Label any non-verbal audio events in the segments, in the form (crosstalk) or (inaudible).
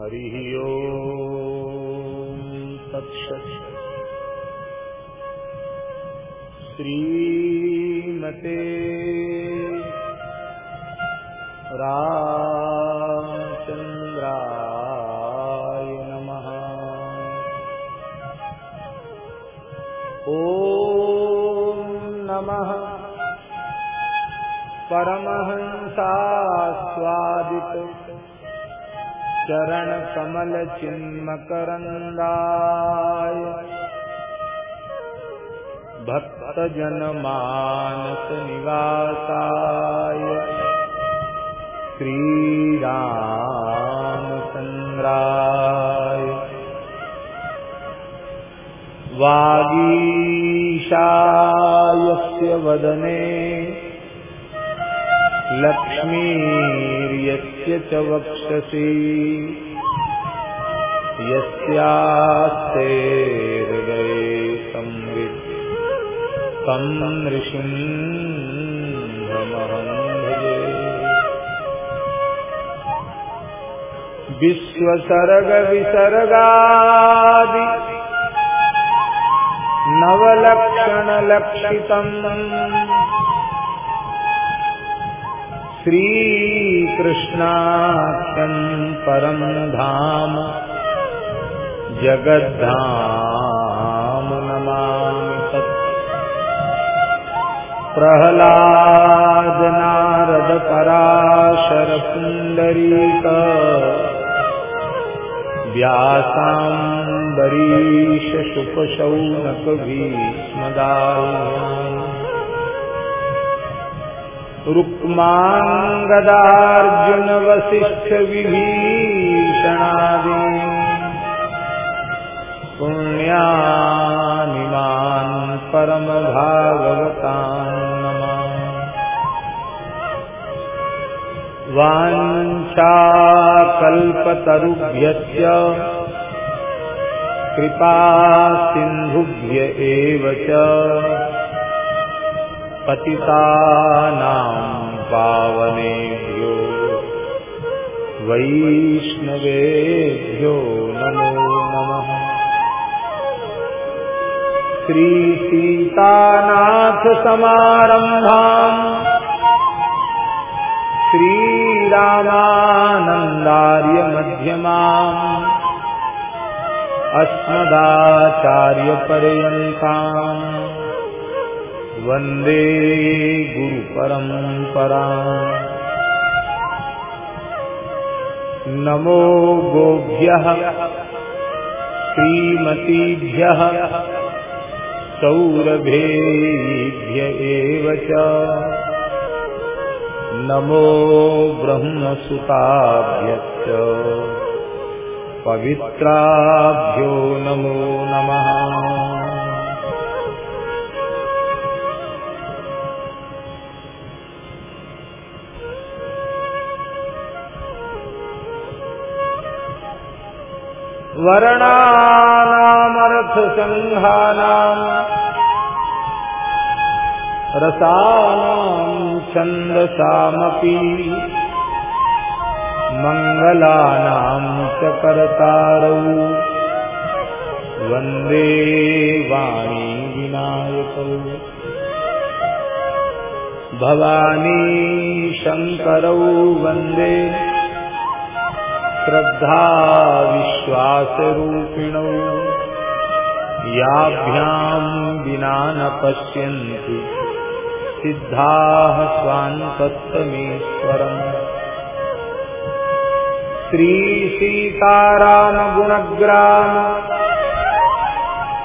हरिः ओम् तत्सत्। श्रीमते रामचन्द्राय नमः। ॐ नमः। परमहंसास्वादित चरण कमल चिन्मकरन्दाय भक्त जन मानस निवासाय। श्रीरामचन्द्राय। वागीशायस्य वदने। लक्ष्मीर्यस्य च वक्षसि यस्यास्ते हृदये संवित्। तं ऋषिन्धमहं भजे विश्वसर्गविसर्गादि। नवलक्षणलक्षितम्। श्रीकृष्णाख्यम् परम् धाम जगद्धाम नमामि तत् प्रह्लाद नारद पराशर पुण्डरीक व्यासाम्बरीश शुकशौनक भीष्मदाय रुक्माङ्गदार्जुन वसिष्ठ विभीषणादि पुण्यानिमान् परमभागवतान् नमः वाञ्छाकल्पतरुभ्यश्च कृपा सिन्धुभ्य एव पतितानां पावनेभ्यो। वैष्णवेभ्यो नमो नमः। श्रीसीतानाथसमारम्भाम्। श्रीरामानन्दार्यमध्यमाम्। अस्मदाचार्यपर्यन्ताम्। वंदे गुरुपरम्परा। नमो गोभ्यः श्रीमतीभ्यः सौरभेभ्य नमो ब्रह्मसुताभ्यश्च पवित्राभ्यो नमो नमः। वर्णानामर्थसङ्घानाम् रसानाम् छन्दसामपि मङ्गलानाम् च कर्तारौ। वंदे वाणी विनायकौ भवानी शङ्करौ वंदे श्रद्धा विश्वासरूपिणौ। याभ्याम् विना न पश्यन्ति। सिद्धाः स्वान्तस्तमीश्वरम्। श्रीसीतारामगुणग्राम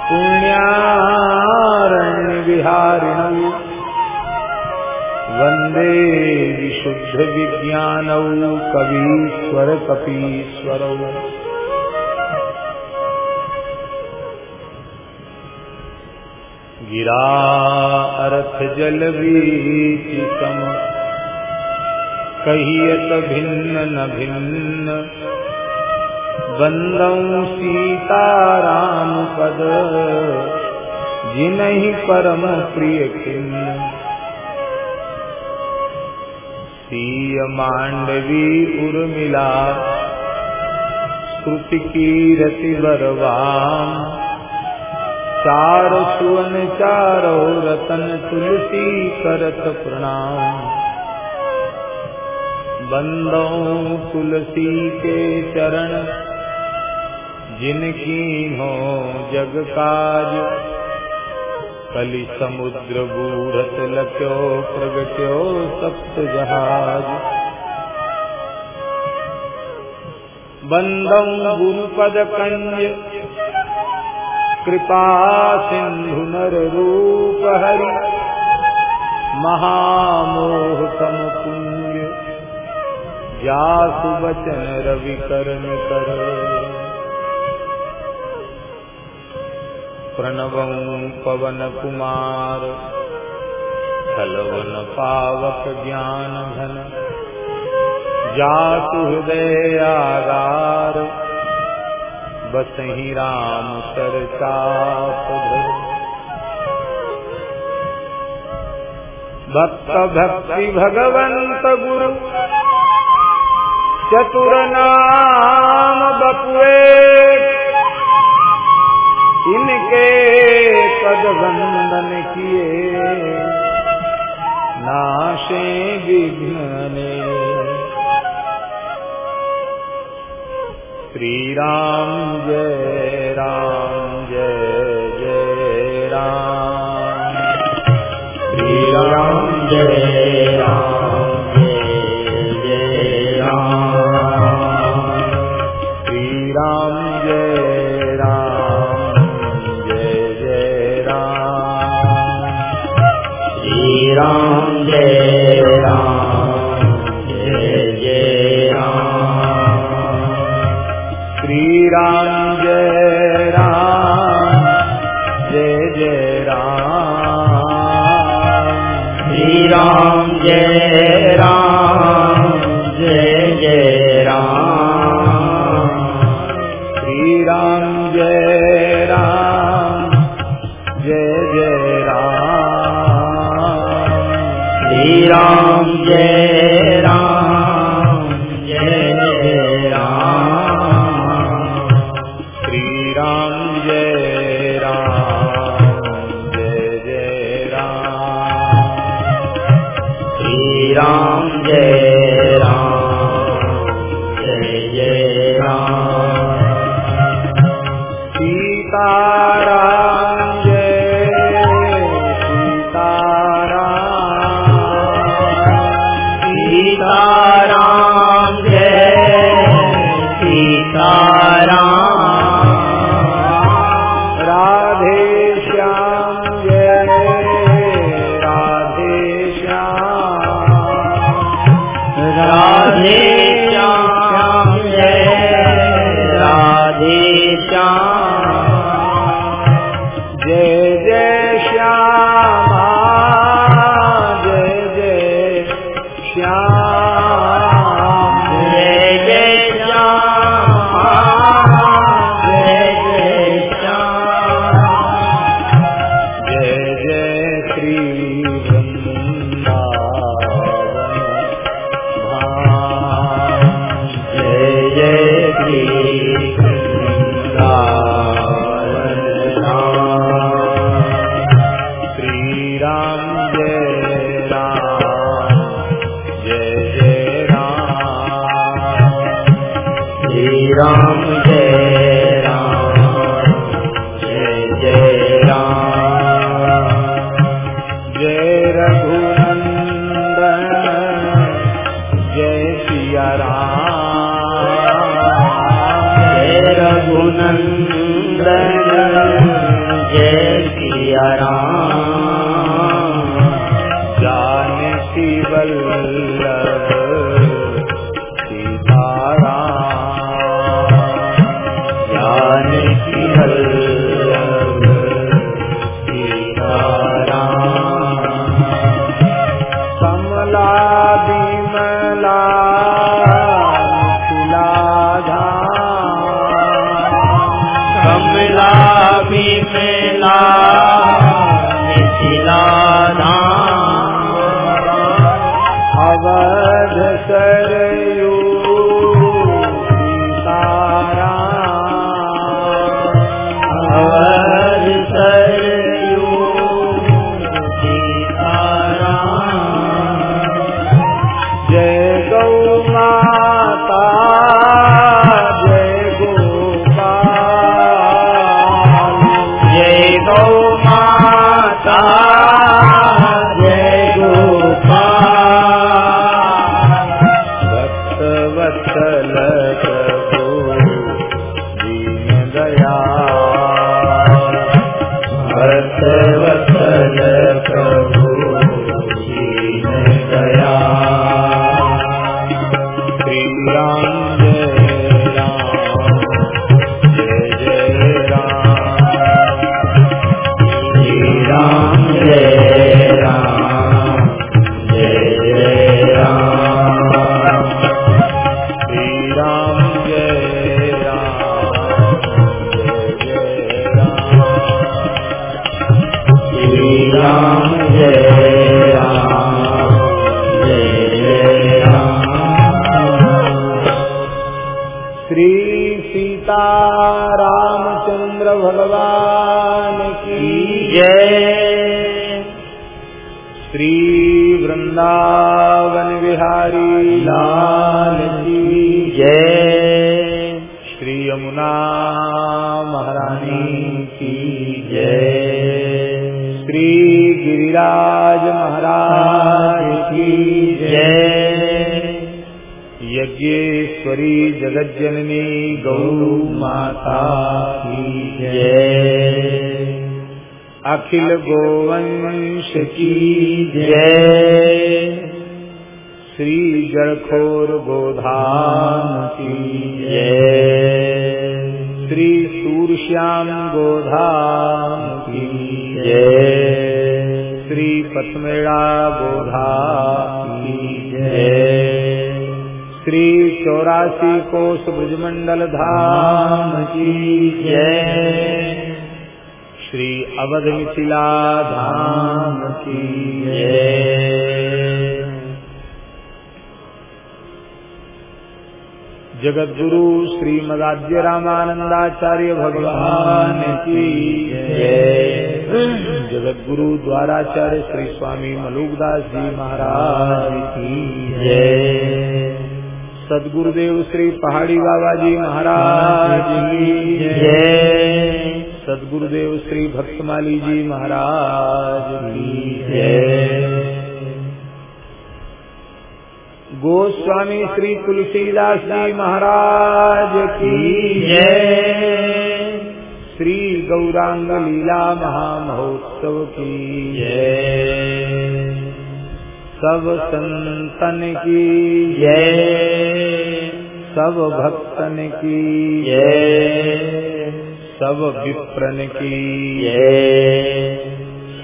पुण्यारण्यविहारिणौ। वंदे विशुद्धविज्ञानौ कवीश्वरकपीश्वरौ गिरा अर्थ सम कहियत भिन्न न भिन्न। सीताराम पद जिनहि परम प्रिय किन्न सीय मांडवी उर्मिला श्रुति कीरति बरवाम चार सुवन, चारो रतन तुलसी करत प्रणाम। बंदो तुलसी के चरण, जिनकी हो जग काज कलि समुद्र बूढ़त लक्यो प्रगट्यो सप्त जहाज़। बंदम गुरुपद कंज कृपा सिंधु नर रूप हरि। महामोह सम पुण्य जासु बचन रवि करन कर। प्रणवं पवन कुमार छलवन पावक ज्ञान घन जातु हृदय आगार बसही राम सर चाप भक्त भक्ति भगवंत गुरु। चतुर नाम बपुए। इनके पद बंदन किए, नाशे विघ्न श्री राम जय राम, जय जय राम। श्री राम जय राम। श्रीराम जय रामानंदाचार्य भगवान की जय। जगत गुरु द्वाराचार्य श्री स्वामी मलुकदास जी महाराज की सदगुरुदेव श्री पहाड़ी बाबा जी महाराज की सदगुरुदेव श्री भक्तमाली जी महाराज की जय। गोस्वामी श्री तुलसीदास जी महाराज की जय। श्री गौरांग लीला महामहोत्सव की जय। सब संतन की जय। सब भक्तन की जय। सब विप्रन की जय।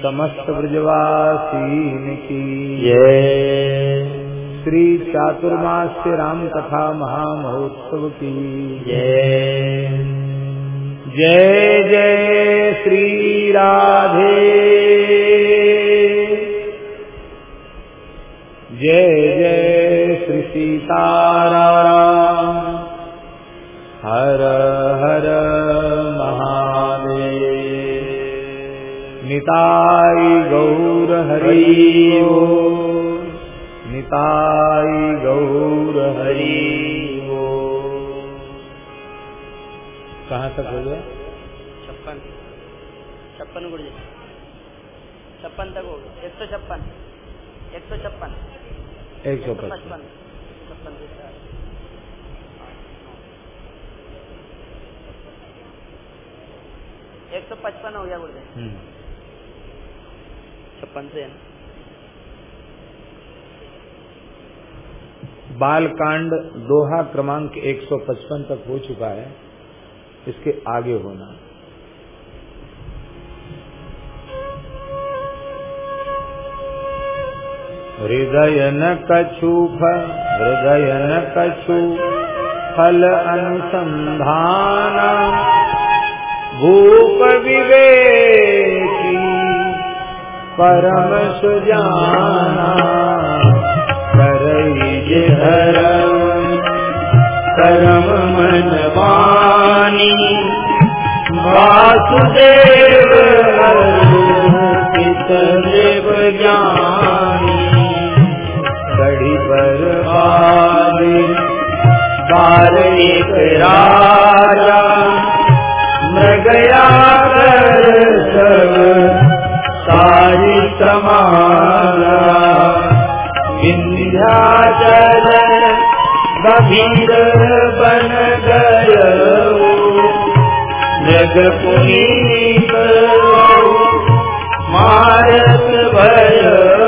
समस्त ब्रजवासीन की जय। श्री चातुर्मास्य राम कथा महामहोत्सव की जय। जय जय श्री राधे। एक सौ पचपन। एक सौ पचपन हो गया गुरुजी हम्म। छप्पन से है बालकांड दोहा क्रमांक 155 तक हो चुका है। इसके आगे होना। हृदय न कछु हृदय न कछु फल अनुसंधान भूप विवेकी परम सुजाना करई धर्म करम मन वाणी वासुदेव देव ज्ञानी। बारी बार एक राजा मृगया कर सब सारी समारा विंध्याचल गभीर बन गयो। जग पुनीत मारत भयो।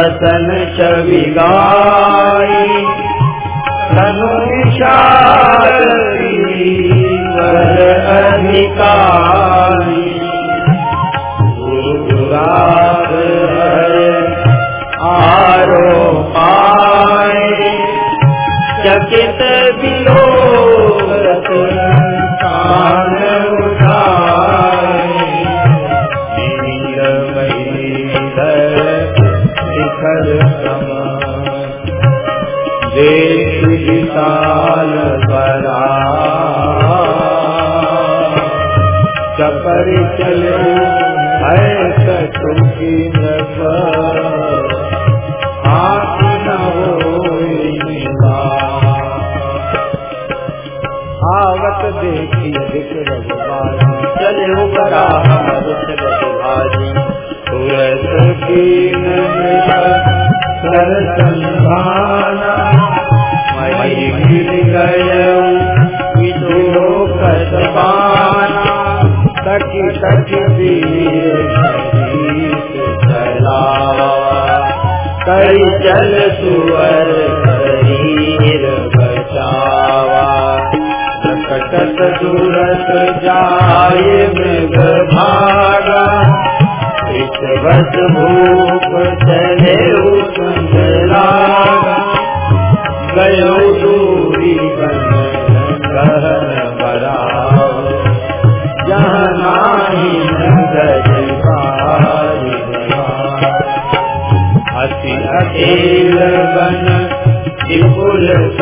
रतन छवि गाई तनु विशाल अधिकारी। गुरुरा विशाल बरा। चपर चले, है कटु की हाथ न हो आवत देखी दिख रघुबाई चले बरा। कई चल सुअर शरीर बचावा सकटत दूरत जाए मृग भागा विषवत भूप चले गयो दूरी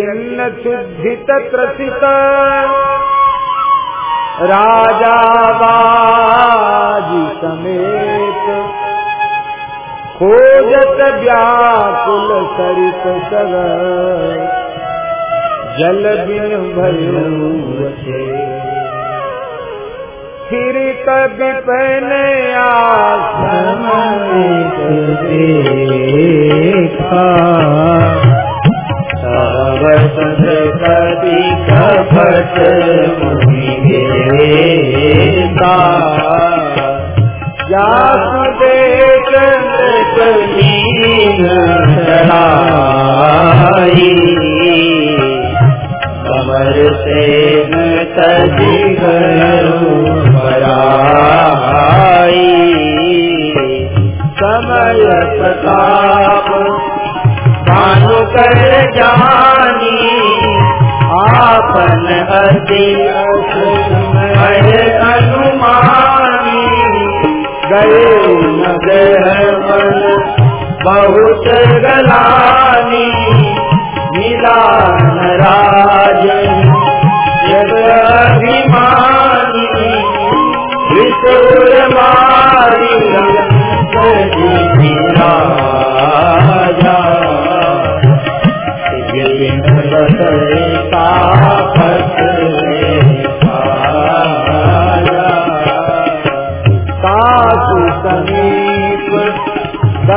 खेद खिन्न शुद्धित त्रसित राजा बाजी समेत। खोजत व्याकुल सरित सग जल बिन भयो फिर कभी पहने आश्रम अनुमानी गए नगर मन बहुत गलानी मिलान राजन जग अभिमानी विशुर मारी राजा सासु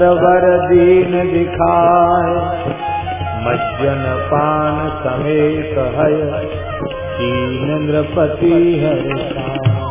सरवर दीन दिखाए। मज्जन पान समेत हय। तीन नृपति हर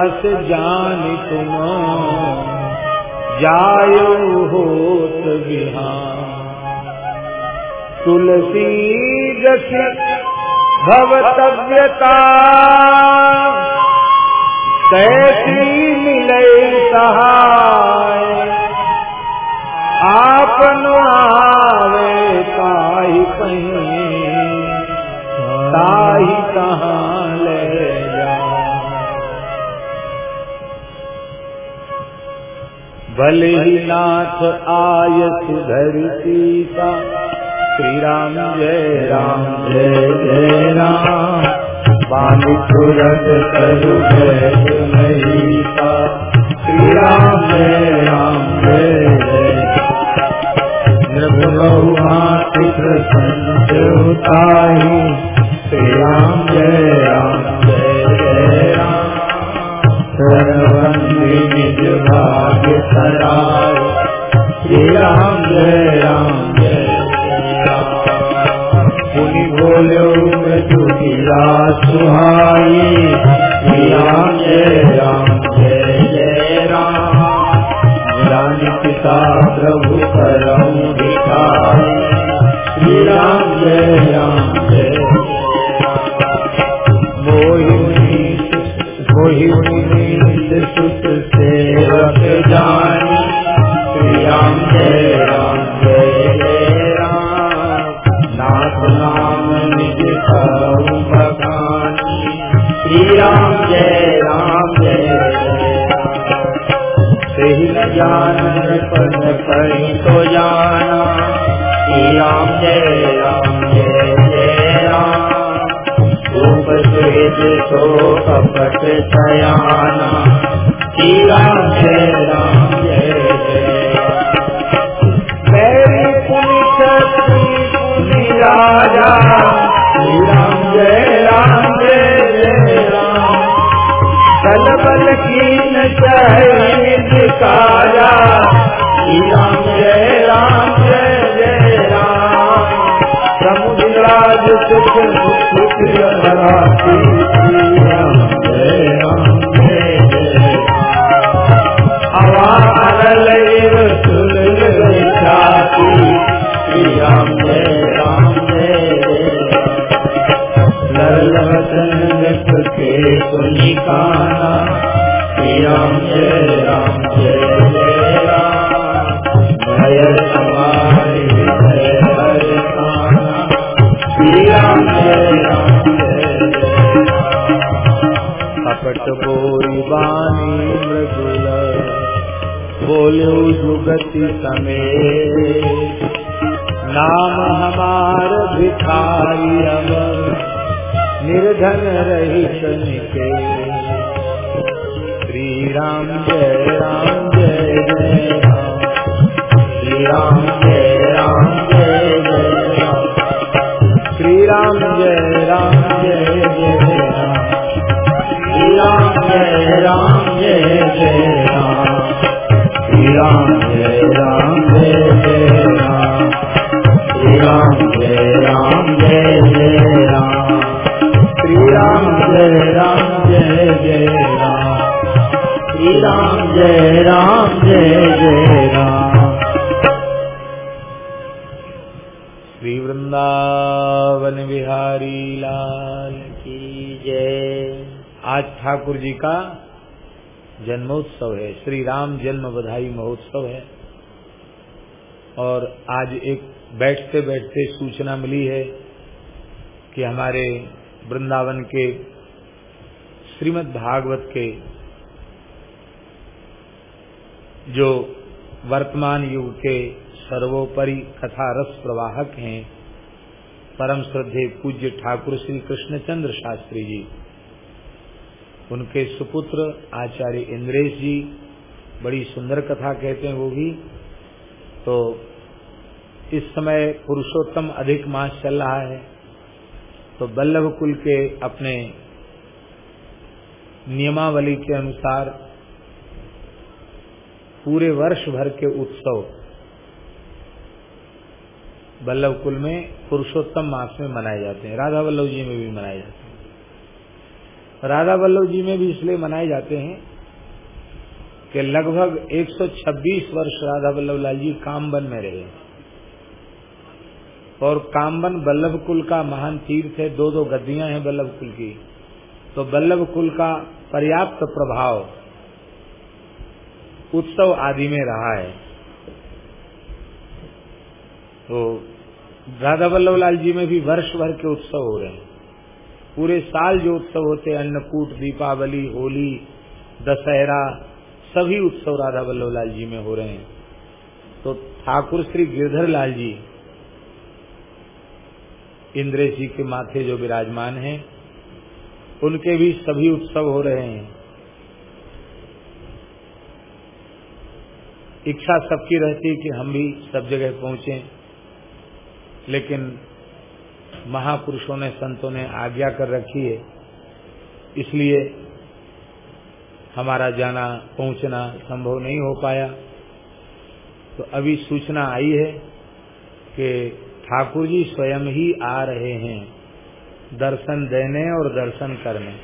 अस जान तुम जायो होत विहान। तुलसी रस भवतव्यता, कैसी मिले सहाय। आपन आवे ताही कहीं, ताही कहाँ भले ही नाथ आय सुधरती का श्री राम जय राम, जय जय राम। बानु तुरंत करु श्री राम जय राम, जय जय प्रसन्न श्री राम जय जुगति समेत। नाम हमार भिखारी अब निर्धन रहित निके। आज एक बैठते बैठते सूचना मिली है कि हमारे वृंदावन के श्रीमद् भागवत के जो वर्तमान युग के सर्वोपरि कथा रस प्रवाहक हैं, परम श्रद्धे पूज्य ठाकुर श्री कृष्णचंद्र शास्त्री जी, उनके सुपुत्र आचार्य इंद्रेश जी, बड़ी सुंदर कथा कहते हैं वो भी तो इस समय पुरुषोत्तम अधिक मास चल रहा है तो बल्लभ कुल के अपने नियमावली के अनुसार पूरे वर्ष भर के उत्सव बल्लभ कुल में पुरुषोत्तम मास में मनाए जाते हैं। राधा वल्लभ जी में भी मनाए जाते हैं। राधा वल्लभ जी में भी इसलिए मनाए जाते हैं कि लगभग 126 वर्ष राधा वल्लभ लाल जी कामबन में रहे। और कामबन बल्लभ कुल का महान तीर्थ है दो दो गद्दियाँ हैं बल्लभ कुल की। तो बल्लभ कुल का पर्याप्त प्रभाव उत्सव आदि में रहा है। तो राधा वल्लभ लाल जी में भी वर्ष भर के उत्सव हो रहे हैं। पूरे साल जो उत्सव होते हैं, अन्नकूट, दीपावली, होली, दशहरा, सभी उत्सव राधा वल्लभ लाल जी में हो रहे हैं। तो ठाकुर श्री गिरधर लाल जी इंद्रेश जी के माथे जो विराजमान हैं, उनके भी सभी उत्सव हो रहे हैं। इच्छा सबकी रहती कि हम भी सब जगह पहुँचे, लेकिन महापुरुषों ने, संतों ने आज्ञा कर रखी है। इसलिए हमारा जाना, पहुँचना संभव नहीं हो पाया। तो अभी सूचना आई है कि ठाकुर जी स्वयं ही आ रहे हैं, दर्शन देने और दर्शन करने।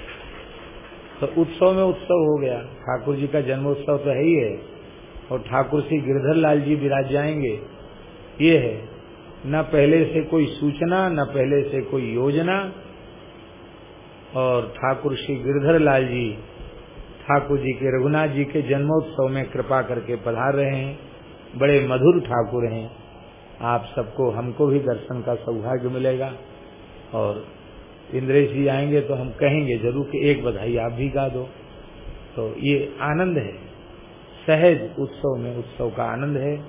तो उत्सव में उत्सव हो गया। ठाकुर जी का जन्मोत्सव तो है ही है। और ठाकुर श्री गिरधर लाल जी विराज जाएँगे। ये है, न पहले से कोई सूचना, न पहले से कोई योजना। और ठाकुर श्री गिरधर लाल जी, ठाकुर जी के रघुनाथ जी के जन्मोत्सव में कृपा करके पधार रहे हैं। बड़े मधुर ठाकुर हैं। आप सबको, हमको भी दर्शन का सौभाग्य मिलेगा। और इंद्रेश जी आएँगे तो हम कहेंगे ज़रूर कि एक बधाई आप भी गा दो। तो ये आनंद है। सहज उत्सव में उत्सव का आनंद है।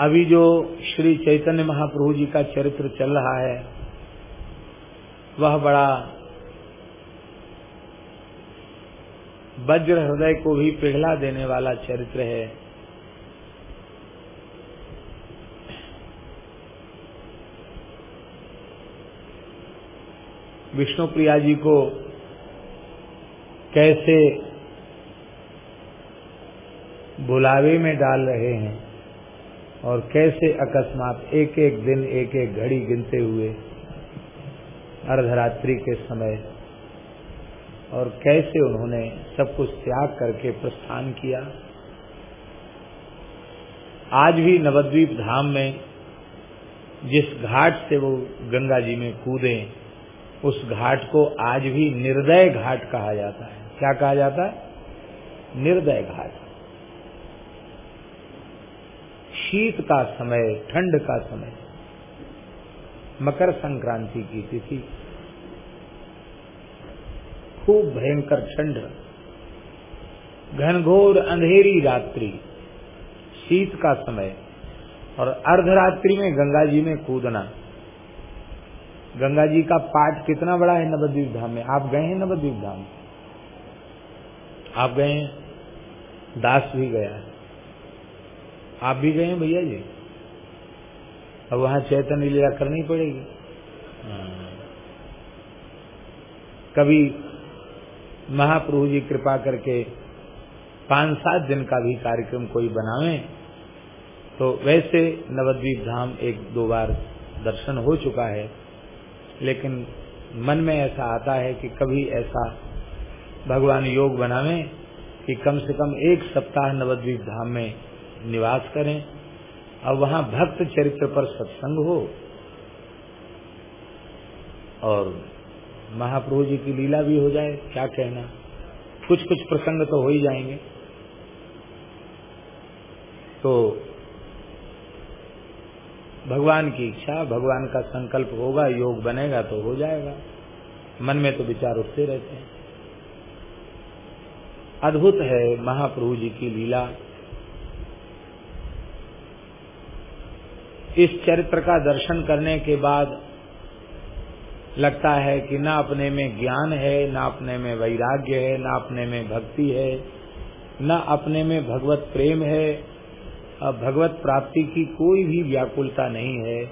अभी जो श्री चैतन्य महाप्रभु जी का चरित्र चल रहा है, वह बड़ा वज्र हृदय को भी पिघला देने वाला चरित्र है। विष्णु प्रिया जी को कैसे बुलावे में डाल रहे हैं और कैसे अकस्मात एक एक दिन एक एक घड़ी गिनते हुए अर्धरात्रि के समय और कैसे उन्होंने सब कुछ त्याग करके प्रस्थान किया। आज भी नवद्वीप धाम में जिस घाट से वो गंगा जी में कूदे उस घाट को आज भी निर्दय घाट कहा जाता है। क्या कहा जाता है? निर्दय घाट। शीत का समय, ठंड का समय। मकर संक्रांति की तिथि। खूब भयंकर ठंड। घनघोर अंधेरी रात्रि। शीत का समय। और अर्धरात्रि में गंगा जी में कूदना। गंगा जी का पाठ कितना बड़ा है नवद्वीप धाम में? आप गए हैं नवद्वीप धाम? आप गए हैं? दास भी गया है। आप भी गए हैं भैया जी? अब वहाँ चैतन्य लीला करनी पड़ेगी। हाँ। कभी महाप्रभु जी कृपा करके पाँच सात दिन का भी कार्यक्रम कोई बनावे तो वैसे नवद्वीप धाम एक दो बार दर्शन हो चुका है। लेकिन मन में ऐसा आता है कि कभी ऐसा भगवान योग बनावे कि कम से कम एक सप्ताह नवद्वीप धाम में निवास करें और वहाँ भक्त चरित्र पर सत्संग हो। और महाप्रभु जी की लीला भी हो जाए, क्या कहना? कुछ कुछ प्रसंग तो हो ही जाएँगे। तो भगवान की इच्छा, भगवान का संकल्प होगा, योग बनेगा तो हो जाएगा। मन में तो विचार उठते रहते हैं। अद्भुत है महाप्रभु जी की लीला। इस चरित्र का दर्शन करने के बाद लगता है कि ना अपने में ज्ञान है, ना अपने में वैराग्य है, ना अपने में भक्ति है, ना अपने में भगवत प्रेम है और भगवत प्राप्ति की कोई भी व्याकुलता नहीं है।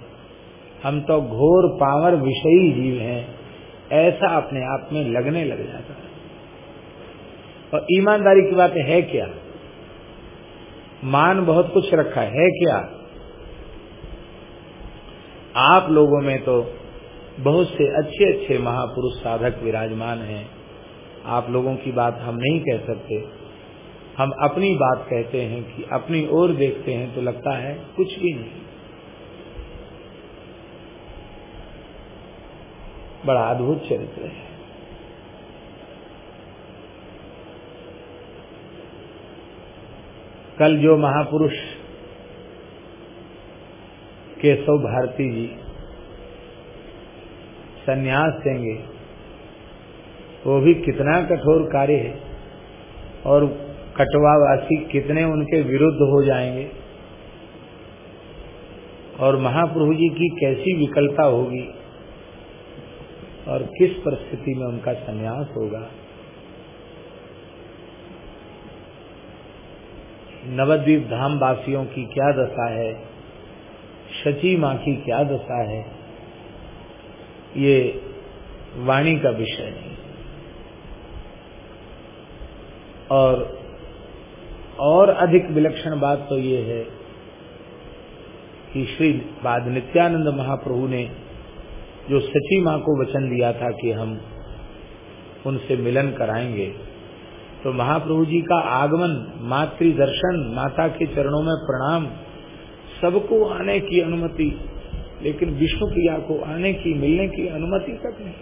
हम तो घोर पावर विषयी जीव हैं। ऐसा अपने आप में लगने लग जाता है। और ईमानदारी की बात है क्या? मान बहुत कुछ रखा है क्या? आप लोगों में तो बहुत से अच्छे अच्छे महापुरुष साधक विराजमान हैं। आप लोगों की बात हम नहीं कह सकते। हम अपनी बात कहते हैं कि अपनी ओर देखते हैं तो लगता है कुछ भी नहीं। बड़ा अद्भुत चरित्र है। कल जो महापुरुष केशव भारती जी संन्यास देंगे, वो भी कितना कठोर कार्य है और कटवावासी कितने उनके विरुद्ध हो जाएँगे? और महाप्रभु जी की कैसी विकल्पता होगी? और किस परिस्थिति में उनका संन्यास होगा? नवद्वीप धाम वासियों की क्या दशा है? शची माँ की क्या दशा है? ये वाणी का विषय नहीं और और अधिक विलक्षण बात तो ये है कि श्री बाद नित्यानंद महाप्रभु ने जो सची माँ को वचन दिया था कि हम उनसे मिलन कराएँगे तो महाप्रभु जी का आगमन, मातृ दर्शन, माता के चरणों में प्रणाम, सबको आने की अनुमति, लेकिन विष्णु प्रिया को आने की, मिलने की अनुमति तक नहीं।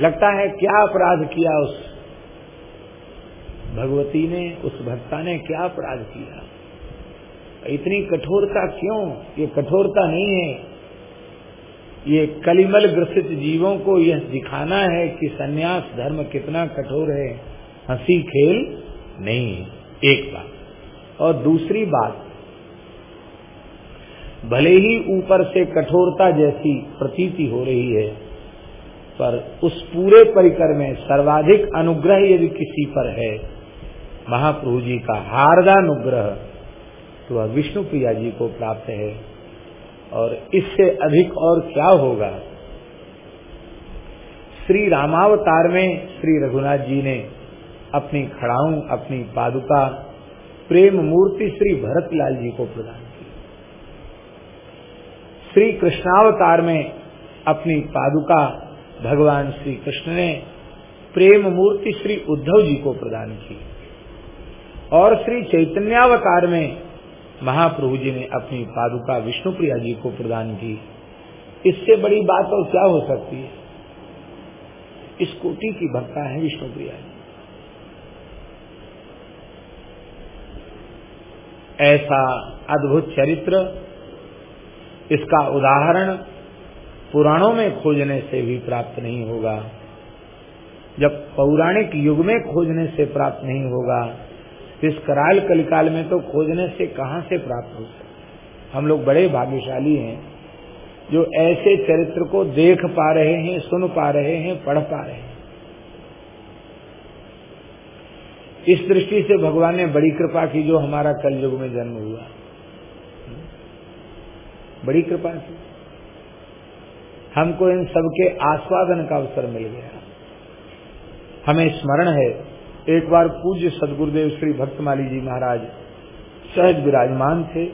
लगता है क्या अपराध किया उस भगवती ने, उस भक्ता ने, क्या अपराध किया? इतनी कठोरता क्यों? ये कठोरता नहीं है। ये कलिमल ग्रसित जीवों को यह दिखाना है कि सन्यास धर्म कितना कठोर है। हँसी खेल नहीं, एक बात। और दूसरी बात, भले ही ऊपर से कठोरता जैसी प्रतीति हो रही है पर, उस पूरे परिकर में सर्वाधिक अनुग्रह यदि किसी पर है, महाप्रभु जी का हार्दानुग्रह तो वह विष्णु प्रिया जी को प्राप्त है। और इससे अधिक और क्या होगा? श्री रामावतार में श्री रघुनाथ जी ने अपनी खड़ाऊ, अपनी पादुका, प्रेम मूर्ति श्री भरतलाल जी को प्रदान की। श्री कृष्णावतार में अपनी पादुका भगवान श्री कृष्ण ने प्रेम मूर्ति श्री उद्धव जी को प्रदान की। और श्री चैतन्यावतार में महाप्रभु जी ने अपनी पादुका विष्णुप्रिया जी को प्रदान की। इससे बड़ी बात और क्या हो सकती है? इस कोटि की भक्ता है विष्णुप्रिया जी। ऐसा अद्भुत चरित्र, इसका उदाहरण पुराणों में खोजने से भी प्राप्त नहीं होगा। जब पौराणिक युग में खोजने से प्राप्त नहीं होगा, इस कराल कलिकाल में तो खोजने से कहा से प्राप्त हो सकता हम लोग बड़े भाग्यशाली हैं, जो ऐसे चरित्र को देख पा रहे हैं, सुन पा रहे हैं, पढ़ पा रहे हैं। इस दृष्टि से भगवान ने बड़ी कृपा की जो हमारा कल युग में जन्म हुआ। बड़ी कृपा की। हमको इन सबके आस्वादन का अवसर मिल गया। हमें स्मरण है, एक बार पूज्य सदगुरुदेव श्री भक्तमाली जी महाराज सहज विराजमान थे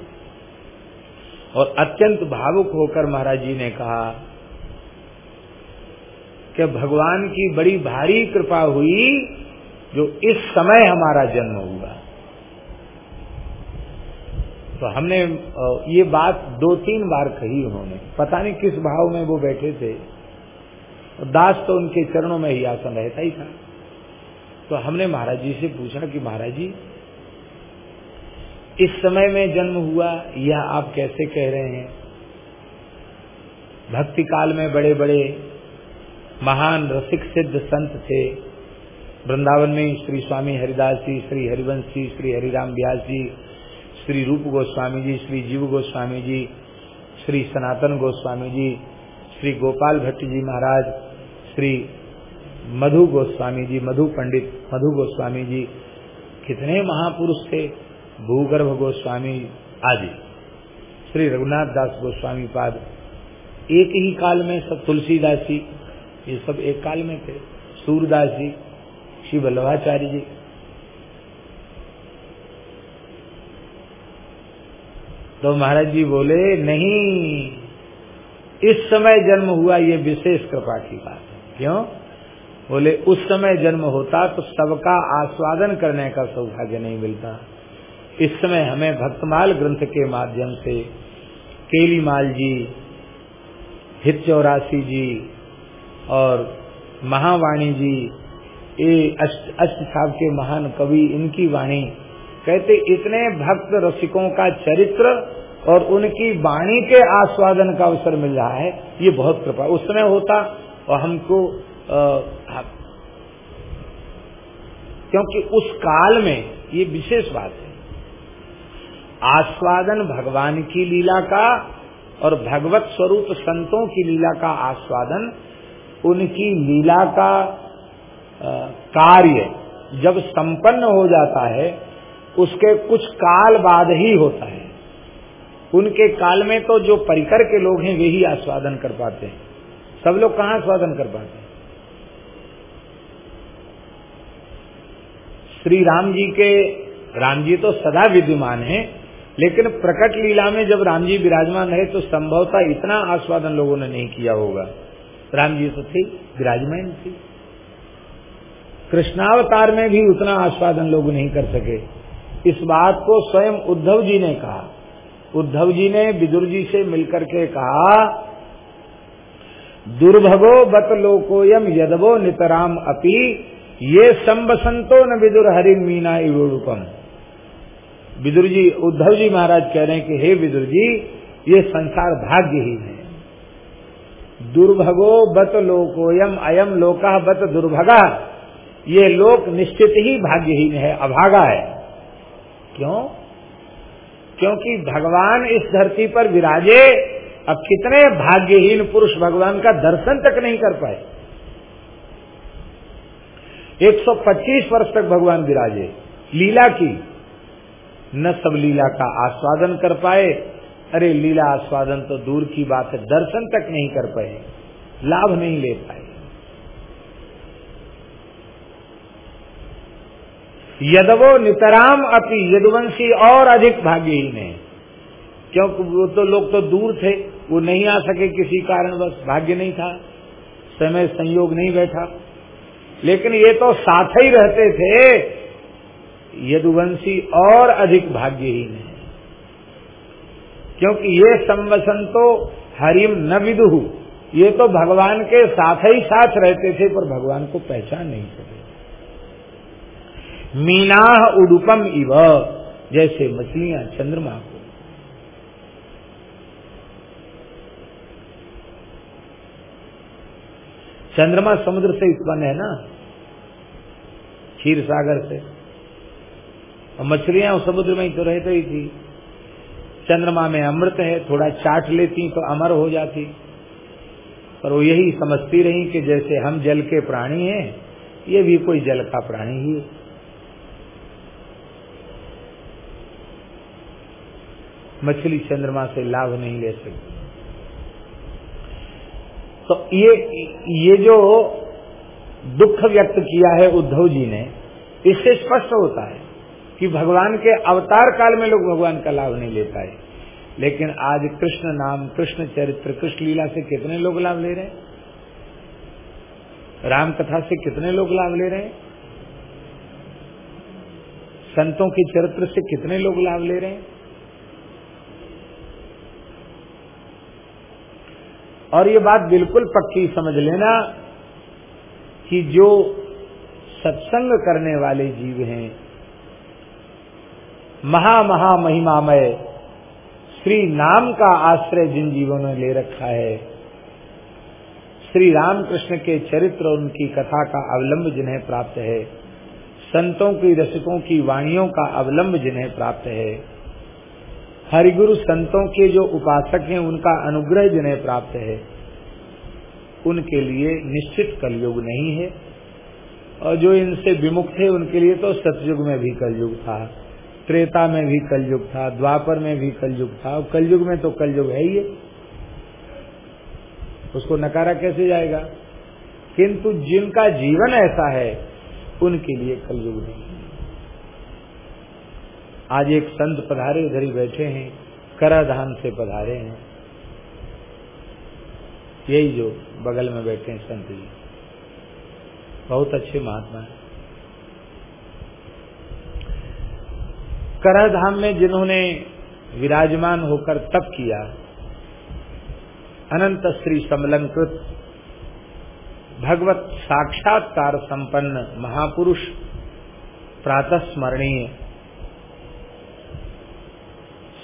और अत्यंत भावुक होकर महाराज जी ने कहा कि भगवान की बड़ी भारी कृपा हुई जो इस समय हमारा जन्म हुआ। तो हमने ये बात दो तीन बार कही उन्होंने। पता नहीं किस भाव में वो बैठे थे। दास तो उनके चरणों में ही आसन रहता ही था। तो हमने महाराज जी से पूछा कि महाराज जी, इस समय में जन्म हुआ, यह आप कैसे कह रहे हैं? भक्ति काल में बड़े बड़े महान रसिक सिद्ध संत थे। वृंदावन में श्री स्वामी हरिदास जी, श्री हरिवंश जी, श्री हरिराम व्यास जी श्री रूप गोस्वामी जी, श्री जीव गोस्वामी जी, श्री सनातन गोस्वामी जी, श्री गोपाल भट्ट जी महाराज, श्री मधु गोस्वामी जी, मधु पंडित, मधु गोस्वामी जी, कितने महापुरुष थे, भूगर्भ गोस्वामी आदि। श्री रघुनाथ दास गोस्वामी पाद, एक ही काल में सब तुलसीदास जी, ये सब एक काल में थे, सूरदास जी, श्री वल्लभाचार्य जी तो महाराज जी बोले, नहीं, इस समय जन्म हुआ, ये विशेष कृपा की बात है। क्यों? बोले, उस समय जन्म होता तो सबका आस्वादन करने का सौभाग्य नहीं मिलता। इस समय हमें भक्तमाल ग्रंथ के माध्यम से केलीमाल जी, हित चौरासी जी और महावाणी जी, ये अष्ट अष्ट साहब के महान कवि, इनकी वाणी कहते इतने भक्त रसिकों का चरित्र और उनकी वाणी के आस्वादन का अवसर मिल रहा है ये बहुत कृपा। उस समय होता और हमको आ, क्योंकि उस काल में ये विशेष बात है। आस्वादन भगवान की लीला का और भगवत स्वरूप संतों की लीला का आस्वादन उनकी लीला का कार्य जब संपन्न हो जाता है उसके कुछ काल बाद ही होता है। उनके काल में तो जो परिकर के लोग हैं, वे ही आस्वादन कर पाते हैं। सब लोग कहाँ आस्वादन कर पाते हैं? श्री राम जी के, राम जी तो सदा विद्यमान है, लेकिन प्रकट लीला में जब राम जी विराजमान रहे तो संभवतः इतना आस्वादन लोगों ने नहीं किया होगा। राम जी तो थे, विराजमान थी। कृष्णावतार में भी उतना आस्वादन लोग नहीं कर सके। इस बात को स्वयं उद्धव जी ने कहा। उद्धव जी ने विदुर जी से मिलकर के कहा, दुर्भगो बत लोकोयम यदवो नितराम अपि, ये संबसंतो न विदुर हरि मीना इवरूपम विदुर जी, उद्धव जी महाराज कह रहे हैं कि, हे विदुर जी, ये संसार भाग्यहीन है। दुर्भगो बत लोकोयम अयम लोका बत दुर्भगा। ये लोक निश्चित ही भाग्यहीन है, अभागा है। क्यों? क्योंकि भगवान इस धरती पर विराजे, अब कितने भाग्यहीन पुरुष भगवान का दर्शन तक नहीं कर पाए। 125 वर्ष तक भगवान विराजे। लीला की, न सब लीला का आस्वादन कर पाए। अरे लीला आस्वादन तो दूर की बात है, दर्शन तक नहीं कर पाए, लाभ नहीं ले पाए। यदवो नितराम अपि यदुवंशी और अधिक भाग्यहीन है। क्योंकि वो तो लोग तो दूर थे, वो नहीं आ सके किसी कारण बस भाग्य नहीं था, समय संयोग नहीं बैठा। लेकिन ये तो साथ ही रहते थे, यदुवंशी और अधिक भाग्यहीन है। क्योंकि ये संवसन तो हरिम न विदुहु ये तो भगवान के साथ ही साथ रहते थे, पर भगवान को पहचान नहीं मीनाह उडुपम इव। जैसे मछलियाँ चंद्रमा को। चंद्रमा समुद्र से उत्पन्न है ना? क्षीर सागर से। और मछलियाँ समुद्र में ही तो रहते ही थी। चंद्रमा में अमृत है, थोड़ा चाट लेती तो अमर हो जाती। पर वो यही समझती रही कि जैसे हम जल के प्राणी हैं, ये भी कोई जल का प्राणी ही है। मछली चंद्रमा से लाभ नहीं ले सकती। तो ये ये जो दुख व्यक्त किया है उद्धव जी ने, इससे स्पष्ट होता है कि भगवान के अवतार काल में लोग भगवान का लाभ नहीं ले पाए। लेकिन आज कृष्ण नाम, कृष्ण चरित्र, कृष्ण लीला से कितने लोग लाभ ले रहे हैं? राम कथा से कितने लोग लाभ ले रहे हैं? संतों के चरित्र से कितने लोग लाभ ले रहे हैं? और ये बात बिल्कुल पक्की, समझ लेना कि जो सत्संग करने वाले जीव हैं, महा महा महिमामय, श्री नाम का आश्रय जिन जीवों ने ले रखा है, श्री रामकृष्ण के चरित्र और उनकी कथा का अवलंब जिन्हें प्राप्त है, संतों की रसिकों की वाणियों का अवलंब जिन्हें प्राप्त है। हरिगुरु संतों के जो उपासक हैं, उनका अनुग्रह जिन्हें प्राप्त है, उनके लिए निश्चित कलयुग नहीं है। और जो इनसे विमुख थे उनके लिए तो सतयुग में भी कलयुग था, त्रेता में भी कलयुग था, द्वापर में भी कलयुग था। और कलयुग में तो कलयुग है ही उसको नकारा कैसे जाएगा? किंतु जिनका जीवन ऐसा है, उनके लिए कलयुग नहीं आज एक संत पधारे, उधर ही बैठे हैं कराधाम से पधारे हैं। यही जो बगल में बैठे हैं संत जी। बहुत अच्छे महात्मा है। कराधाम में जिन्होंने विराजमान होकर तप किया, अनंत श्री समलंकृत, भगवत साक्षात्कार संपन्न महापुरुष प्रातः स्मरणीय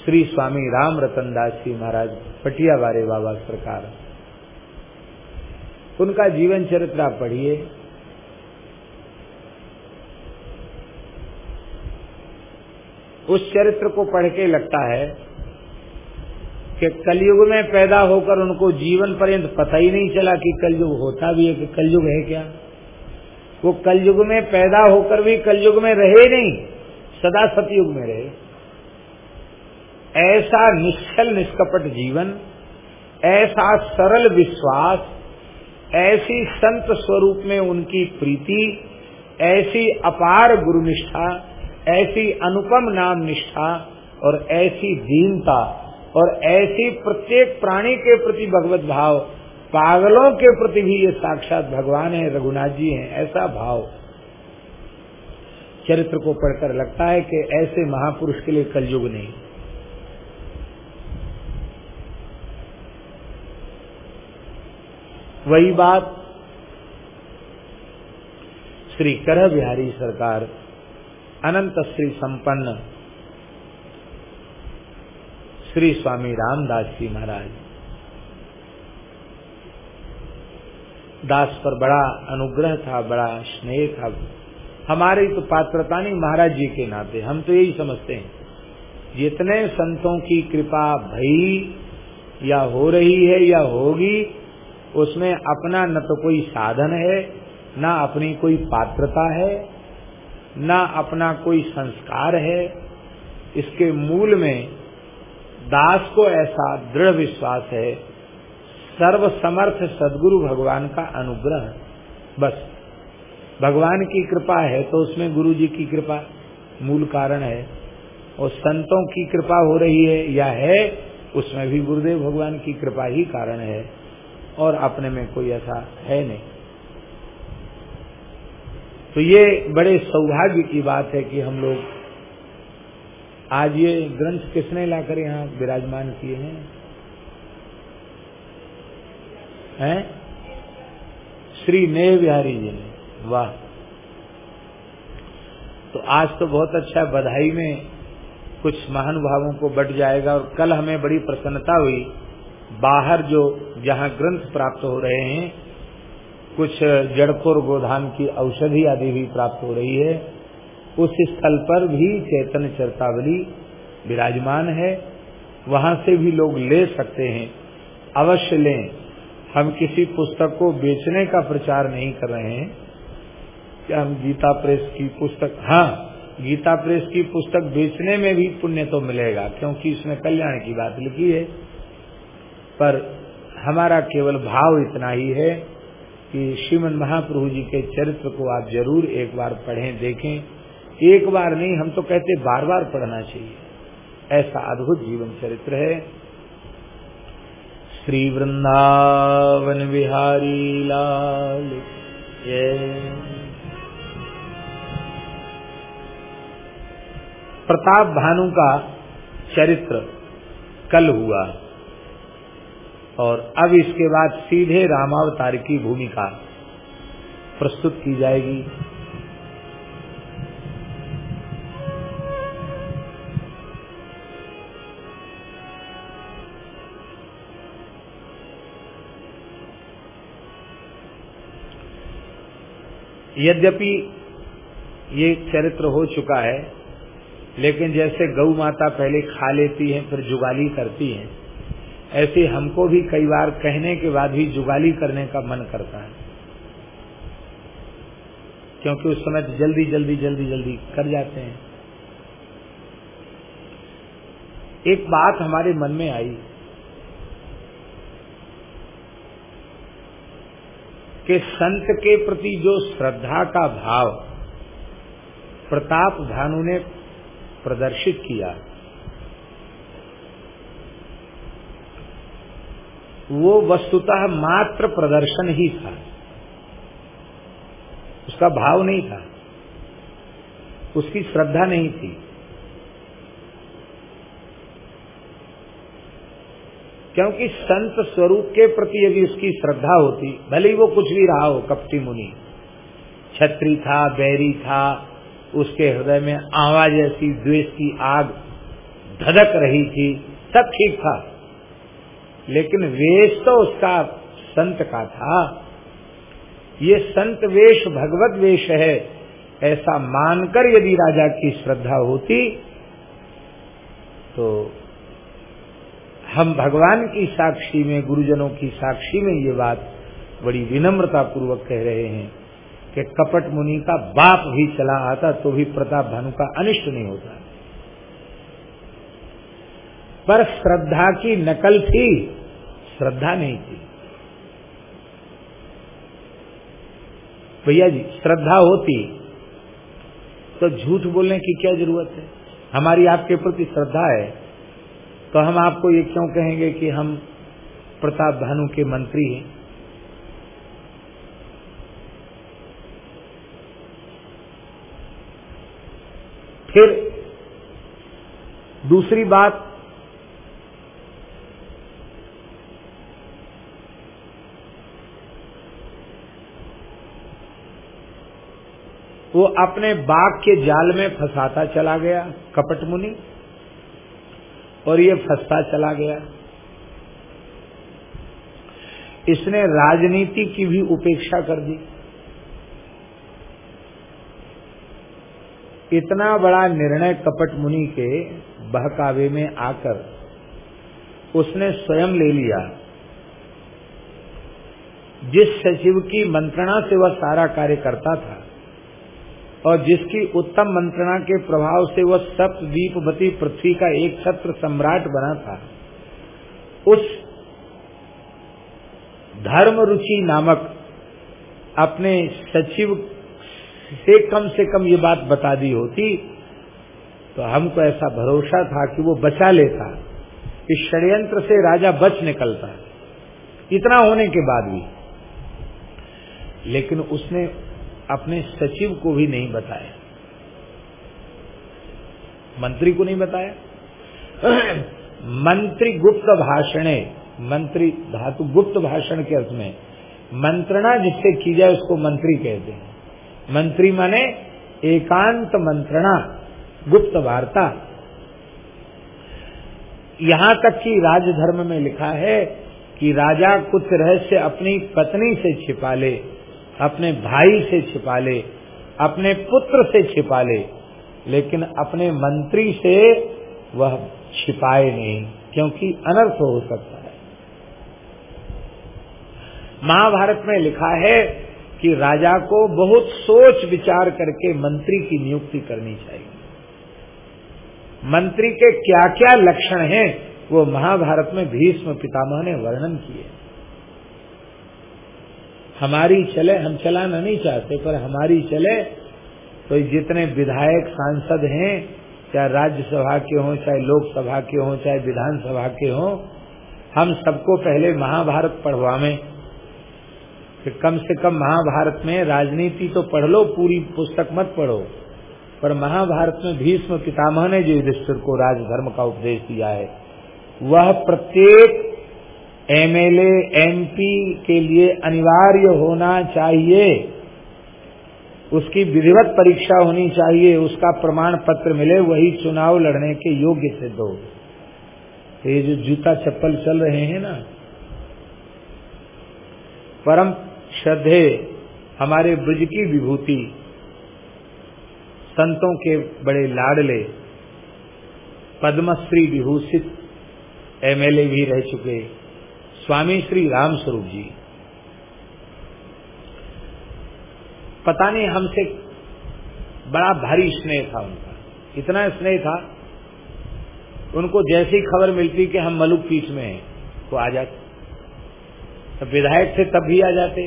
श्री स्वामी राम रतन दास जी महाराज पटिया वारे बाबा सरकार उनका जीवन चरित्र आप पढ़िए। उस चरित्र को पढ़ के लगता है कि कलयुग में पैदा होकर उनको जीवन पर्यंत पता ही नहीं चला कि कलयुग होता भी है कि कलयुग है क्या। वो कलयुग में पैदा होकर भी कलयुग में रहे नहीं सदा सतयुग में रहे। ऐसा निश्चल निष्कपट जीवन, ऐसा सरल विश्वास, ऐसी संत स्वरूप में उनकी प्रीति, ऐसी अपार गुरुनिष्ठा, ऐसी अनुपम नाम निष्ठा और ऐसी दीनता और ऐसी प्रत्येक प्राणी के प्रति भगवत भाव, पागलों के प्रति भी ये साक्षात भगवान है, रघुनाथ जी हैं, ऐसा भाव। चरित्र को पढ़कर लगता है कि ऐसे महापुरुष के लिए कलयुग नहीं। वही बात श्री करह बिहारी सरकार अनंत श्री संपन्न श्री स्वामी रामदास जी महाराज दास पर बड़ा अनुग्रह था, बड़ा स्नेह था। हमारी तो पात्रता नहीं महाराज जी के नाते, हम तो यही समझते हैं। जितने संतों की कृपा भई या हो रही है या होगी उसमें अपना न तो कोई साधन है, न अपनी कोई पात्रता है, न अपना कोई संस्कार है। इसके मूल में दास को ऐसा दृढ़ विश्वास है सर्व समर्थ सदगुरु भगवान का अनुग्रह। बस, भगवान की कृपा है तो उसमें गुरु जी की कृपा मूल कारण है। और संतों की कृपा हो रही है या है, उसमें भी गुरुदेव भगवान की कृपा ही कारण है। और अपने में कोई ऐसा है नहीं। तो ये बड़े सौभाग्य की बात है कि हम लोग आज ये ग्रंथ किसने लाकर यहाँ विराजमान किए हैं? हैं? श्री नेह बिहारी जी ने। वाह। तो आज तो बहुत अच्छा बधाई में कुछ महानुभावों को बट जाएगा और कल हमें बड़ी प्रसन्नता हुई बाहर जो जहाँ ग्रंथ प्राप्त हो रहे हैं, कुछ जड़खोर गोधान की औषधि आदि भी प्राप्त हो रही है, उस स्थल पर भी चैतन्य चरतावली विराजमान है। वहाँ से भी लोग ले सकते हैं। अवश्य लें। हम किसी पुस्तक को बेचने का प्रचार नहीं कर रहे हैं। कि हम गीता प्रेस की पुस्तक? हाँ गीता प्रेस की पुस्तक बेचने में भी पुण्य तो मिलेगा, क्योंकि इसमें कल्याण की बात लिखी है। पर हमारा केवल भाव इतना ही है कि श्रीमन महाप्रभु जी के चरित्र को आप ज़रूर एक बार पढ़ें, देखें। एक बार नहीं, हम तो कहते बार बार पढ़ना चाहिए। ऐसा अद्भुत जीवन चरित्र है। श्री वृंदावन बिहारी लाल प्रताप भानु का चरित्र कल हुआ। और अब इसके बाद सीधे रामावतार की भूमिका प्रस्तुत की जाएगी। यद्यपि ये चरित्र हो चुका है, लेकिन जैसे गौ माता पहले खा लेती है, फिर जुगाली करती है ऐसे हमको भी कई बार कहने के बाद भी जुगाली करने का मन करता है। क्योंकि उस समय जल्दी जल्दी जल्दी जल्दी कर जाते हैं। एक बात हमारे मन में आई कि संत के प्रति जो श्रद्धा का भाव प्रताप भानु ने प्रदर्शित किया वो वस्तुतः मात्र प्रदर्शन ही था। उसका भाव नहीं था। उसकी श्रद्धा नहीं थी। क्योंकि संत स्वरूप के प्रति यदि उसकी श्रद्धा होती, भले ही वो कुछ भी रहा हो, कपटी मुनि, छत्री था, बैरी था, उसके हृदय में आवाज़ ऐसी द्वेष की आग धधक रही थी सब ठीक था। लेकिन वेश तो उसका संत का था। ये संत वेश भगवत वेश है। ऐसा मानकर यदि राजा की श्रद्धा होती तो हम भगवान की साक्षी में, गुरुजनों की साक्षी में ये बात बड़ी विनम्रता पूर्वक कह रहे हैं कि कपट मुनि का बाप भी चला आता तो भी प्रताप भानु का अनिष्ट नहीं होता। पर श्रद्धा की नकल थी। श्रद्धा नहीं थी। भैया जी, श्रद्धा होती तो झूठ बोलने की क्या ज़रूरत है? हमारी आपके प्रति श्रद्धा है। तो हम आपको ये क्यों कहेंगे कि हम प्रताप भानु के मंत्री हैं? फिर दूसरी बात वो अपने बाघ के जाल में फंसाता चला गया, कपट मुनि। और ये फंसता चला गया। इसने राजनीति की भी उपेक्षा कर दी। इतना बड़ा निर्णय कपट मुनि के बहकावे में आकर उसने स्वयं ले लिया। जिस सचिव की मंत्रणा से वह सारा कार्य करता था और जिसकी उत्तम मंत्रणा के प्रभाव से वह सप्तदीपवती पृथ्वी का एक छत्र सम्राट बना था। उस धर्म रुचि नामक अपने सचिव से कम से कम ये बात बता दी होती तो हमको ऐसा भरोसा था कि वो बचा लेता इस षड्यंत्र से राजा बच निकलता। इतना होने के बाद भी। लेकिन उसने अपने सचिव को भी नहीं बताया। मंत्री को नहीं बताया। मंत्री गुप्त भाषणे, मंत्री धातु गुप्त भाषण के अर्थ में, मंत्रणा जिससे की जाए उसको मंत्री कहते हैं। मंत्री माने एकांत मंत्रणा, गुप्त वार्ता। यहाँ तक कि राजधर्म में लिखा है कि राजा कुछ रहस्य अपनी पत्नी से छिपा ले। अपने भाई से छिपा ले, अपने पुत्र से छिपा ले, लेकिन अपने मंत्री से वह छिपाए नहीं, क्योंकि अनर्थ हो सकता है। महाभारत में लिखा है कि राजा को बहुत सोच विचार करके मंत्री की नियुक्ति करनी चाहिए। मंत्री के क्या क्या लक्षण हैं, वो महाभारत में भीष्म पितामह ने वर्णन किए। हमारी चले, हम चलाना नहीं चाहते, पर हमारी चले। तो जितने विधायक सांसद हैं, चाहे राज्यसभा के हों, चाहे लोकसभा के हों, चाहे विधानसभा के हों, हम सबको पहले महाभारत पढ़वावे। कि कम से कम महाभारत में राजनीति तो पढ़ लो, पूरी पुस्तक मत पढ़ो। पर महाभारत में भीष्म पितामह ने जो युधिष्ठिर को राजधर्म का उपदेश दिया है, वह प्रत्येक एमएलए एमपी के लिए अनिवार्य होना चाहिए। उसकी विधिवत परीक्षा होनी चाहिए, उसका प्रमाण पत्र मिले, वही चुनाव लड़ने के योग्य सिद्ध हो तो ये जो जूता चप्पल चल रहे हैं ना, परम श्रद्धे हमारे ब्रज की विभूति, संतों के बड़े लाडले, पद्मश्री विभूषित एमएलए भी रह चुके। स्वामी श्री राम स्वरूप जी। पता नहीं हमसे बड़ा भारी स्नेह था उनका। इतना स्नेह था, उनको जैसी खबर मिलती कि हम मलुक पीठ में हैं तो आ जाते। तब विधायक थे तब भी आ जाते,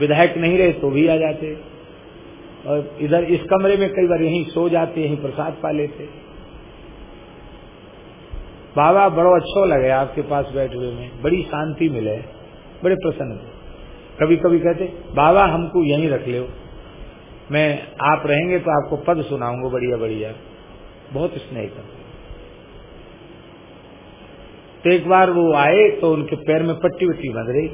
विधायक नहीं रहे तो भी आ जाते। और इधर इस कमरे में कई बार यहीं सो जाते, यहीं प्रसाद पा लेते। बाबा, बड़ो अच्छो लगे आपके पास बैठे हुए में। बड़ी शांति मिले। बड़े प्रसन्न कभी कभी कहते, बाबा, हमको यहीं रख ले मैं, आप रहेंगे तो आपको पद सुनाऊँगा बढ़िया बढ़िया बहुत स्नेह करते तो एक बार वो आए तो उनके पैर में पट्टी वट्टी बंध रही।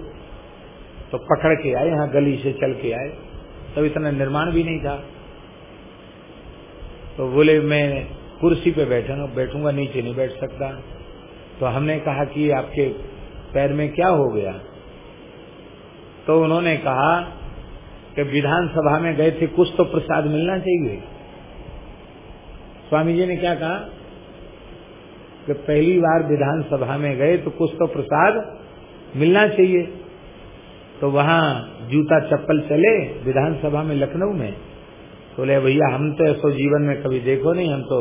तो पकड़ के आए, यहाँ गली से चल के आए। तब तो इतना निर्माण भी नहीं था। तो बोले, मैं कुर्सी पे बैठूँगा बैठूँगा, नीचे नहीं बैठ सकता। तो हमने कहा कि आपके पैर में क्या हो गया? तो उन्होंने कहा कि विधानसभा में गए थे, कुछ तो प्रसाद मिलना चाहिए। स्वामी जी ने क्या कहा? कि पहली बार विधानसभा में गए तो कुछ तो प्रसाद मिलना चाहिए। तो वहाँ जूता चप्पल चले विधानसभा में लखनऊ में। तो भैया, हम तो ऐसा जीवन में कभी देखो नहीं, हम तो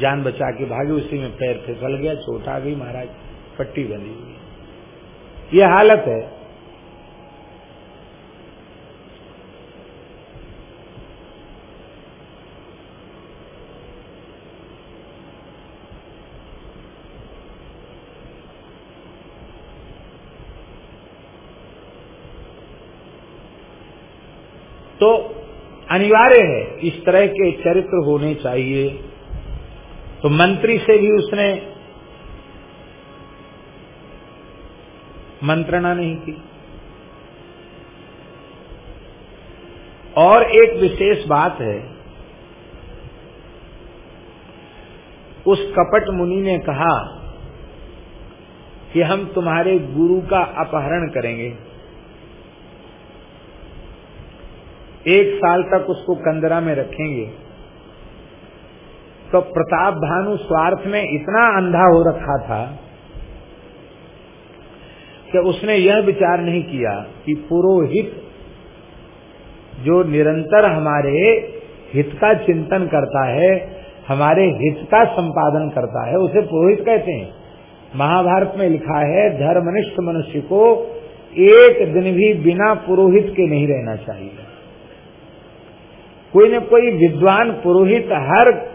जान बचा के भागे, उसी में पैर फिसल गया, चोट आ गई, महाराज, पट्टी बनी हुई ये हालत है। तो अनिवार्य है, इस तरह के चरित्र होने चाहिए। तो मंत्री से भी उसने मंत्रणा नहीं की। और एक विशेष बात है, उस कपट मुनि ने कहा कि हम तुम्हारे गुरु का अपहरण करेंगे। एक साल तक उसको कंदरा में रखेंगे। तो प्रताप भानु स्वार्थ में इतना अंधा हो रखा था कि उसने यह विचार नहीं किया कि पुरोहित जो निरंतर हमारे हित का चिंतन करता है, हमारे हित का संपादन करता है, उसे पुरोहित कहते हैं। महाभारत में लिखा है, धर्मनिष्ठ मनुष्य को एक दिन भी बिना पुरोहित के नहीं रहना चाहिए। कोई न कोई विद्वान पुरोहित हर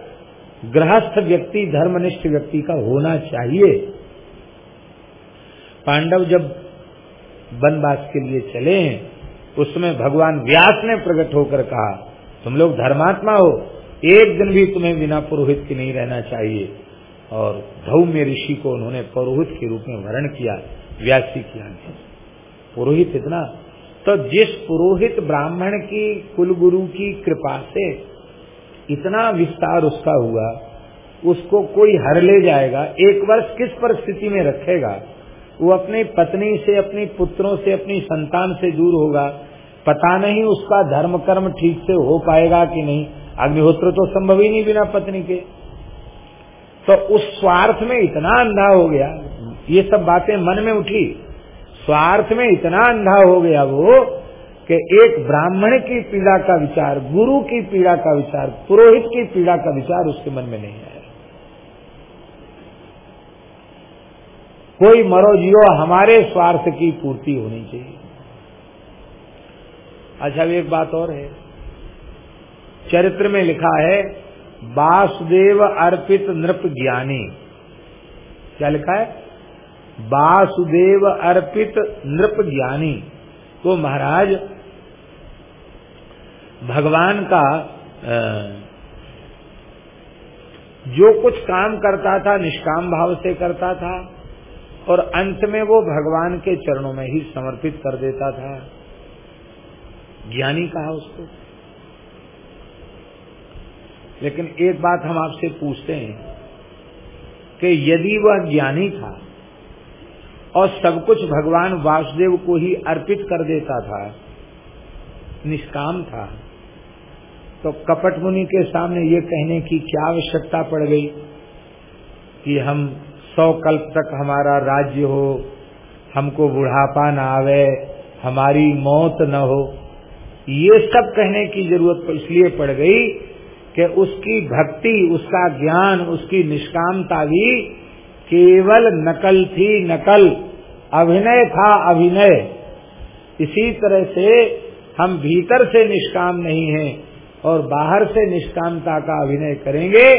गृहस्थ व्यक्ति, धर्मनिष्ठ व्यक्ति का होना चाहिए। पांडव जब वनवास के लिए चले हैं, उसमें भगवान व्यास ने प्रकट होकर कहा, तुम लोग धर्मात्मा हो, एक दिन भी तुम्हें बिना पुरोहित के नहीं रहना चाहिए। और धौम्य ऋषि को उन्होंने पुरोहित के रूप में वर्ण किया, व्यासी किया पुरोहित इतना तो जिस पुरोहित ब्राह्मण की कुलगुरु की कृपा से इतना विस्तार उसका हुआ, उसको कोई हर ले जाएगा, एक वर्ष किस परिस्थिति में रखेगा, वो अपनी पत्नी से, अपने पुत्रों से, अपनी संतान से दूर होगा, पता नहीं उसका धर्म कर्म ठीक से हो पाएगा कि नहीं, अग्निहोत्र तो संभव ही नहीं बिना पत्नी के। तो उस स्वार्थ में इतना अंधा हो गया, ये सब बातें मन में उठी स्वार्थ में इतना अंधा हो गया वो कि एक ब्राह्मण की पीड़ा का विचार, गुरु की पीड़ा का विचार, पुरोहित की पीड़ा का विचार उसके मन में नहीं आया। कोई मरो जियो, हमारे स्वार्थ की पूर्ति होनी चाहिए। अच्छा एक बात और है। चरित्र में लिखा है, वासुदेव अर्पित नृप ज्ञानी। क्या लिखा है? वासुदेव अर्पित नृप ज्ञानी। तो महाराज, भगवान का जो कुछ काम करता था, निष्काम भाव से करता था, और अंत में वो भगवान के चरणों में ही समर्पित कर देता था। ज्ञानी कहा उसको। लेकिन एक बात हम आपसे पूछते हैं कि यदि वह ज्ञानी था और सब कुछ भगवान वासुदेव को ही अर्पित कर देता था, निष्काम था। तो कपट मुनि के सामने ये कहने की क्या आवश्यकता पड़ गई कि हम सौ कल्प तक हमारा राज्य हो, हमको बुढ़ापा न आवे, हमारी मौत न हो। ये सब कहने की ज़रूरत इसलिए पड़ गई कि उसकी भक्ति, उसका ज्ञान, उसकी निष्कामता भी केवल नकल थी नकल। अभिनय था अभिनय। इसी तरह से हम भीतर से निष्काम नहीं हैं और बाहर से निष्कामता का अभिनय करेंगे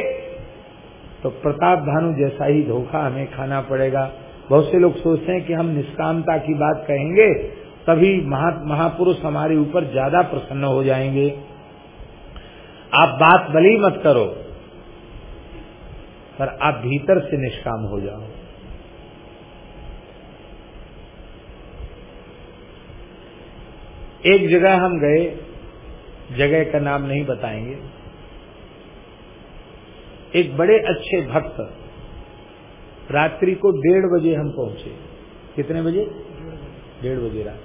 तो प्रताप भानु जैसा ही धोखा हमें खाना पड़ेगा। बहुत से लोग सोचते हैं कि हम निष्कामता की बात कहेंगे, तभी महा महापुरुष हमारे ऊपर ज़्यादा प्रसन्न हो जाएँगे। आप बात भली मत करो, पर आप भीतर से निष्काम हो जाओ। एक जगह हम गए, जगह का नाम नहीं बताएँगे। एक बड़े अच्छे भक्त रात्रि को डेढ़ बजे हम पहुँचे। कितने बजे? डेढ़ बजे रात।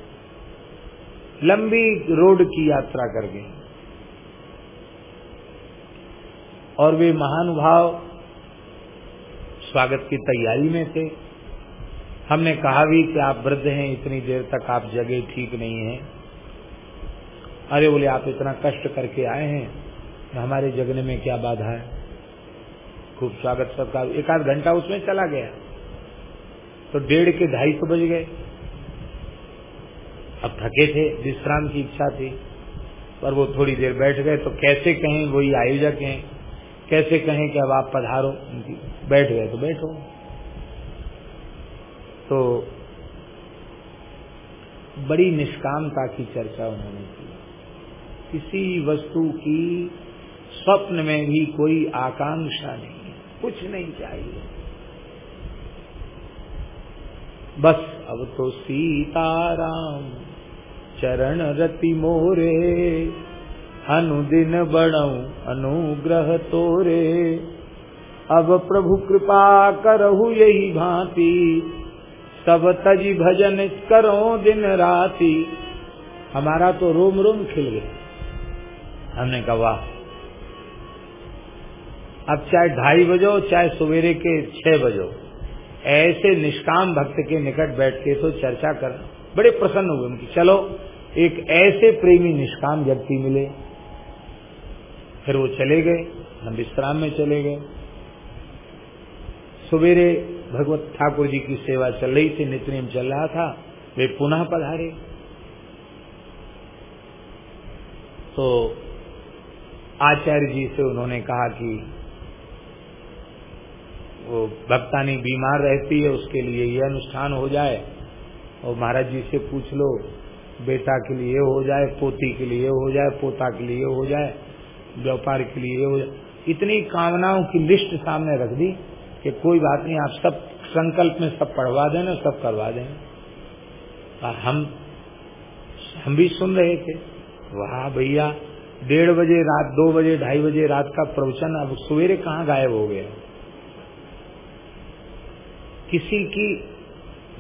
लंबी रोड की यात्रा कर गए। और वे महानुभाव स्वागत की तैयारी में थे। हमने कहा भी कि आप वृद्ध हैं, इतनी देर तक आप जगह ठीक नहीं है। अरे बोले, आप इतना कष्ट करके आए हैं तो हमारे जगने में क्या बाधा है? खूब स्वागत सत्कार एक आध घंटा उसमें चला गया। तो डेढ़ के ढाई तो बज गए। अब थके थे, विश्राम की इच्छा थी, पर वो थोड़ी देर बैठ गए। तो कैसे कहें, वही आयोजक हैं। कैसे कहें कि अब आप पधारो? बैठ गए तो बैठो। तो बड़ी निष्कामता की चर्चा उन्होंने की। किसी वस्तु की स्वप्न में भी कोई आकांक्षा नहीं है। कुछ नहीं चाहिए। बस अब तो सीताराम चरण रति मोरे अनुदिन बणऊ अनुग्रह तोरे। अब प्रभु कृपा करहु यही भांति, सब तजी भजन करो दिन राति। हमारा तो रोम रोम खिल गया। हमने कहा, वाह. अब चाहे ढाई बजो, चाहे सवेरे के छह बजो, ऐसे निष्काम भक्त के निकट बैठ के तो चर्चा कर, बड़े प्रसन्न हुए उनकी। चलो, एक ऐसे प्रेमी निष्काम व्यक्ति मिले। फिर वो चले गए, हम विश्राम में चले गए। सवेरे भगवत ठाकुर जी की सेवा चल रही थी नित्यनेम चल रहा था, वे पुनः पधारे। तो आचार्य जी से उन्होंने कहा कि वो भक्तानी बीमार रहती है, उसके लिए ये अनुष्ठान हो जाए। और महाराज जी से पूछ लो, बेटा के लिए हो जाए, पोती के लिए हो जाए, पोता के लिए हो जाए, व्यापार के लिए हो जाए। इतनी कामनाओं की लिस्ट सामने रख दी कि कोई बात नहीं, आप सब संकल्प में सब पढ़वा देना सब करवा देना हम हम भी सुन रहे थे। वाह भैया डेढ़ बजे रात, दो बजे, ढाई बजे रात का प्रवचन, अब सवेरे कहाँ गायब हो गया? किसी की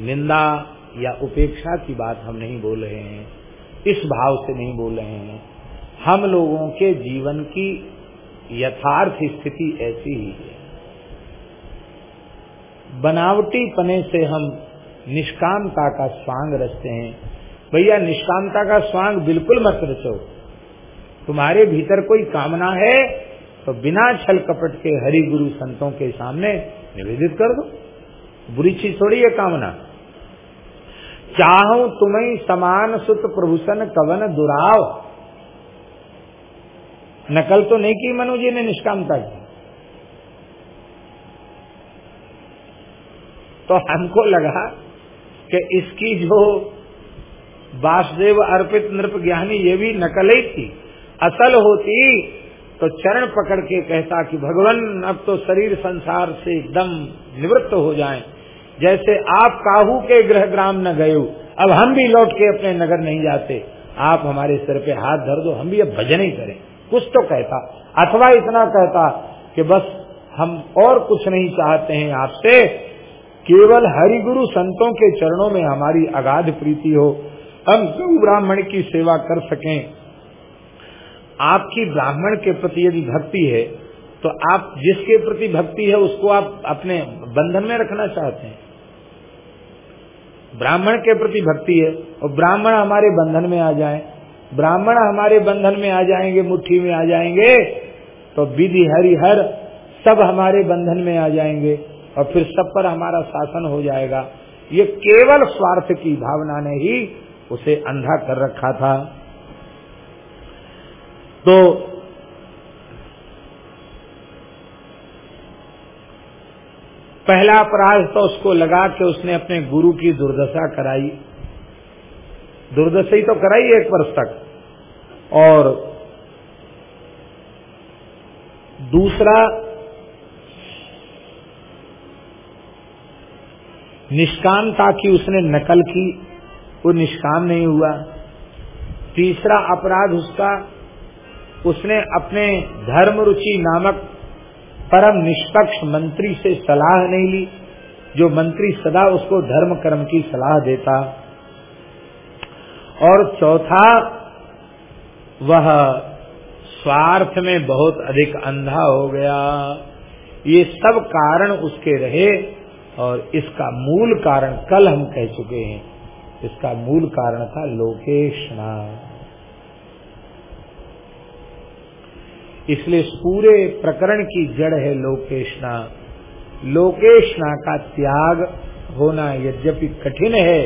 निंदा या उपेक्षा की बात हम नहीं बोल रहे हैं, इस भाव से नहीं बोल रहे हैं। हम लोगों के जीवन की यथार्थ स्थिति ऐसी ही है। बनावटी पने से हम निष्कामता का स्वांग रचते हैं। भैया, निष्कामता का स्वांग बिल्कुल मत रचो। तुम्हारे भीतर कोई कामना है तो बिना छल कपट के हरि गुरु संतों के सामने निवेदित कर दो। बुरी चीज़ थोड़ी है कामना। चाहू तुम्हें समान सुत प्रभुषण कवन दुराव। नकल तो नहीं की मनु जी ने निष्कामता की। तो हमको लगा कि इसकी जो वासुदेव अर्पित नृप ज्ञानी ये भी नकल ही थी। असल होती तो चरण पकड़ के कहता कि, भगवान, अब तो शरीर संसार से एकदम निवृत्त हो जाएँ। जैसे आप काहू के ग्रह ग्राम न गए अब हम भी लौट के अपने नगर नहीं जाते। आप हमारे सिर पे हाथ धर दो, हम भी अब भजन ही करें। कुछ तो कहता, अथवा इतना कहता कि, बस, हम और कुछ नहीं चाहते हैं आपसे। केवल हरि गुरु संतों के चरणों में हमारी अगाध प्रीति हो। हम गौ ब्राह्मण की सेवा कर सकें? आपकी ब्राह्मण के प्रति यदि भक्ति है तो आप जिसके प्रति भक्ति है, उसको आप अपने बंधन में रखना चाहते हैं। ब्राह्मण के प्रति भक्ति है, और ब्राह्मण हमारे बंधन में आ जाए। ब्राह्मण हमारे बंधन में आ जाएँगे, मुट्ठी में आ जाएँगे तो विधि हरिहर सब हमारे बंधन में आ जाएँगे, और फिर सब पर हमारा शासन हो जाएगा। ये केवल स्वार्थ की भावना ने ही उसे अंधा कर रखा था। तो पहला अपराध तो उसको लगा कि उसने अपने गुरु की दुर्दशा कराई। दुर्दशा ही तो कराई एक वर्ष तक। और दूसरा, निष्कामता की उसने नकल की, वो निष्काम नहीं हुआ। तीसरा अपराध उसका उसने अपने धर्म रुचि नामक परम निष्पक्ष मंत्री से सलाह नहीं ली। जो मंत्री सदा उसको धर्म कर्म की सलाह देता। और चौथा, वह स्वार्थ में बहुत अधिक अंधा हो गया। ये सब कारण उसके रहे और इसका मूल कारण कल हम कह चुके हैं। इसका मूल कारण था लोकेश लोकेशना। इसलिए इस पूरे प्रकरण की जड़ है लोकेशना। लोकेशना का त्याग होना यद्यपि कठिन है।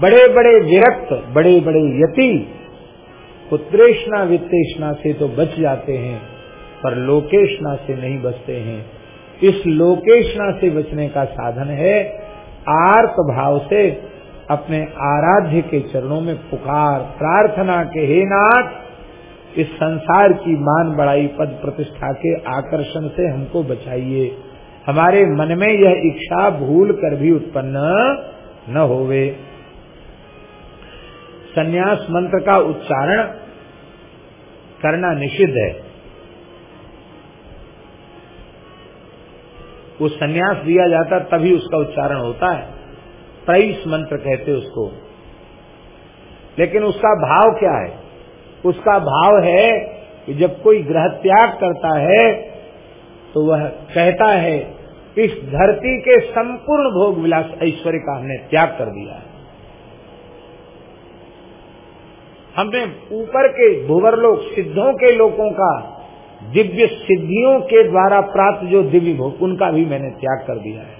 बड़े बड़े विरक्त बड़े बड़े यति पुत्रेशना वित्तेषणा से तो बच जाते हैं, पर लोकेशना से नहीं बचते हैं। इस लोकेशना से बचने का साधन है आर्त भाव से अपने आराध्य के चरणों में पुकार, प्रार्थना के हे नाथ इस संसार की मान बड़ाई पद प्रतिष्ठा के आकर्षण से हमको बचाइए। हमारे मन में यह इच्छा भूल कर भी उत्पन्न न होवे। संन्यास मंत्र का उच्चारण करना निषिद्ध है। वो संन्यास दिया जाता तभी उसका उच्चारण होता है। त्रईस मंत्र कहते उसको। लेकिन उसका भाव क्या है? उसका भाव है कि जब कोई ग्रह त्याग करता है तो वह कहता है, इस धरती के संपूर्ण भोग विलास ऐश्वर्य का हमने त्याग कर दिया है। हमने ऊपर के भूवर लोग सिद्धों के लोगों का, दिव्य सिद्धियों के द्वारा प्राप्त जो दिव्य भोग, उनका भी मैंने त्याग कर दिया है।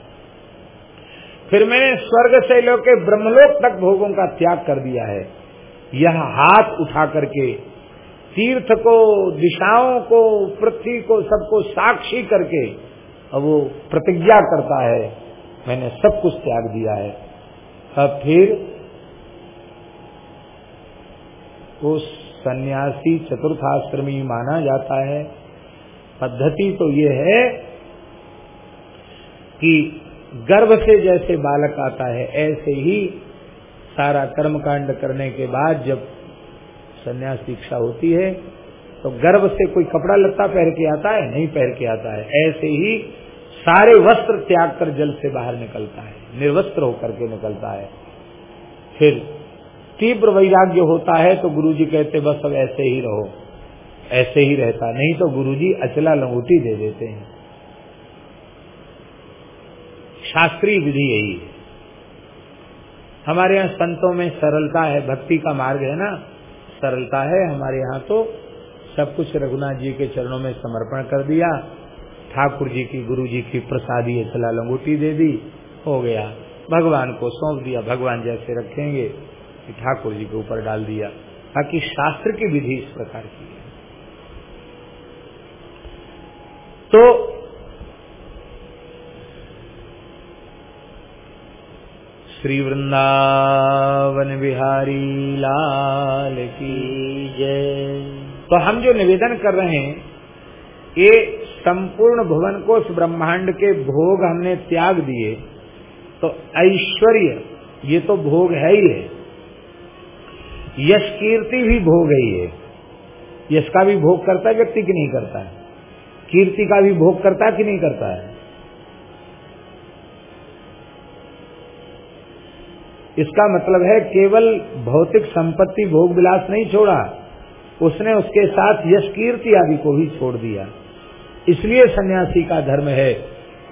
फिर मैंने स्वर्ग से के ब्रह्मलोक तक भोगों का त्याग कर दिया है। यह हाथ उठा करके तीर्थ को, दिशाओं को, पृथ्वी को, सबको साक्षी करके वो प्रतिज्ञा करता है, मैंने सब कुछ त्याग दिया है। अब फिर उस सन्यासी चतुर्थाश्रमी माना जाता है। पद्धति तो ये है कि गर्भ से जैसे बालक आता है, ऐसे ही सारा कर्म कांड करने के बाद जब संन्यास दीक्षा होती है तो गर्भ से कोई कपड़ा लत्ता पहन के आता है, नहीं पहन के आता है। ऐसे ही सारे वस्त्र त्याग कर जल से बाहर निकलता है, निर्वस्त्र होकर के निकलता है। फिर तीव्र वैराग्य होता है तो गुरुजी कहते, बस अब ऐसे ही रहो, ऐसे ही रहता नहीं तो गुरुजी अचला लंगूटी दे देते हैं। शास्त्रीय विधि यही है। हमारे यहाँ संतों में सरलता है, भक्ति का मार्ग है ना? सरलता है हमारे यहाँ तो। सब कुछ रघुनाथ जी के चरणों में समर्पण कर दिया। ठाकुर जी की, गुरु जी की प्रसादी चला लंगोटी दे दी, हो गया। भगवान को सौंप दिया, भगवान जैसे रखेंगे ठाकुर जी के ऊपर डाल दिया। बाकी शास्त्र की विधि इस प्रकार की है। तो श्री वृंदावन बिहारी लाल की जय। तो हम जो निवेदन कर रहे हैं, ये संपूर्ण भुवन को उस ब्रह्मांड के भोग हमने त्याग दिए तो ऐश्वर्य, ये तो भोग है ही है। यश कीर्ति भी भोग ही है यश का भी भोग करता है, व्यक्ति की नहीं करता है। कीर्ति का भी भोग करता है कि नहीं करता है? इसका मतलब है केवल भौतिक संपत्ति भोग विलास नहीं छोड़ा। उसने उसके साथ यश कीर्ति आदि को भी छोड़ दिया। इसलिए सन्यासी का धर्म है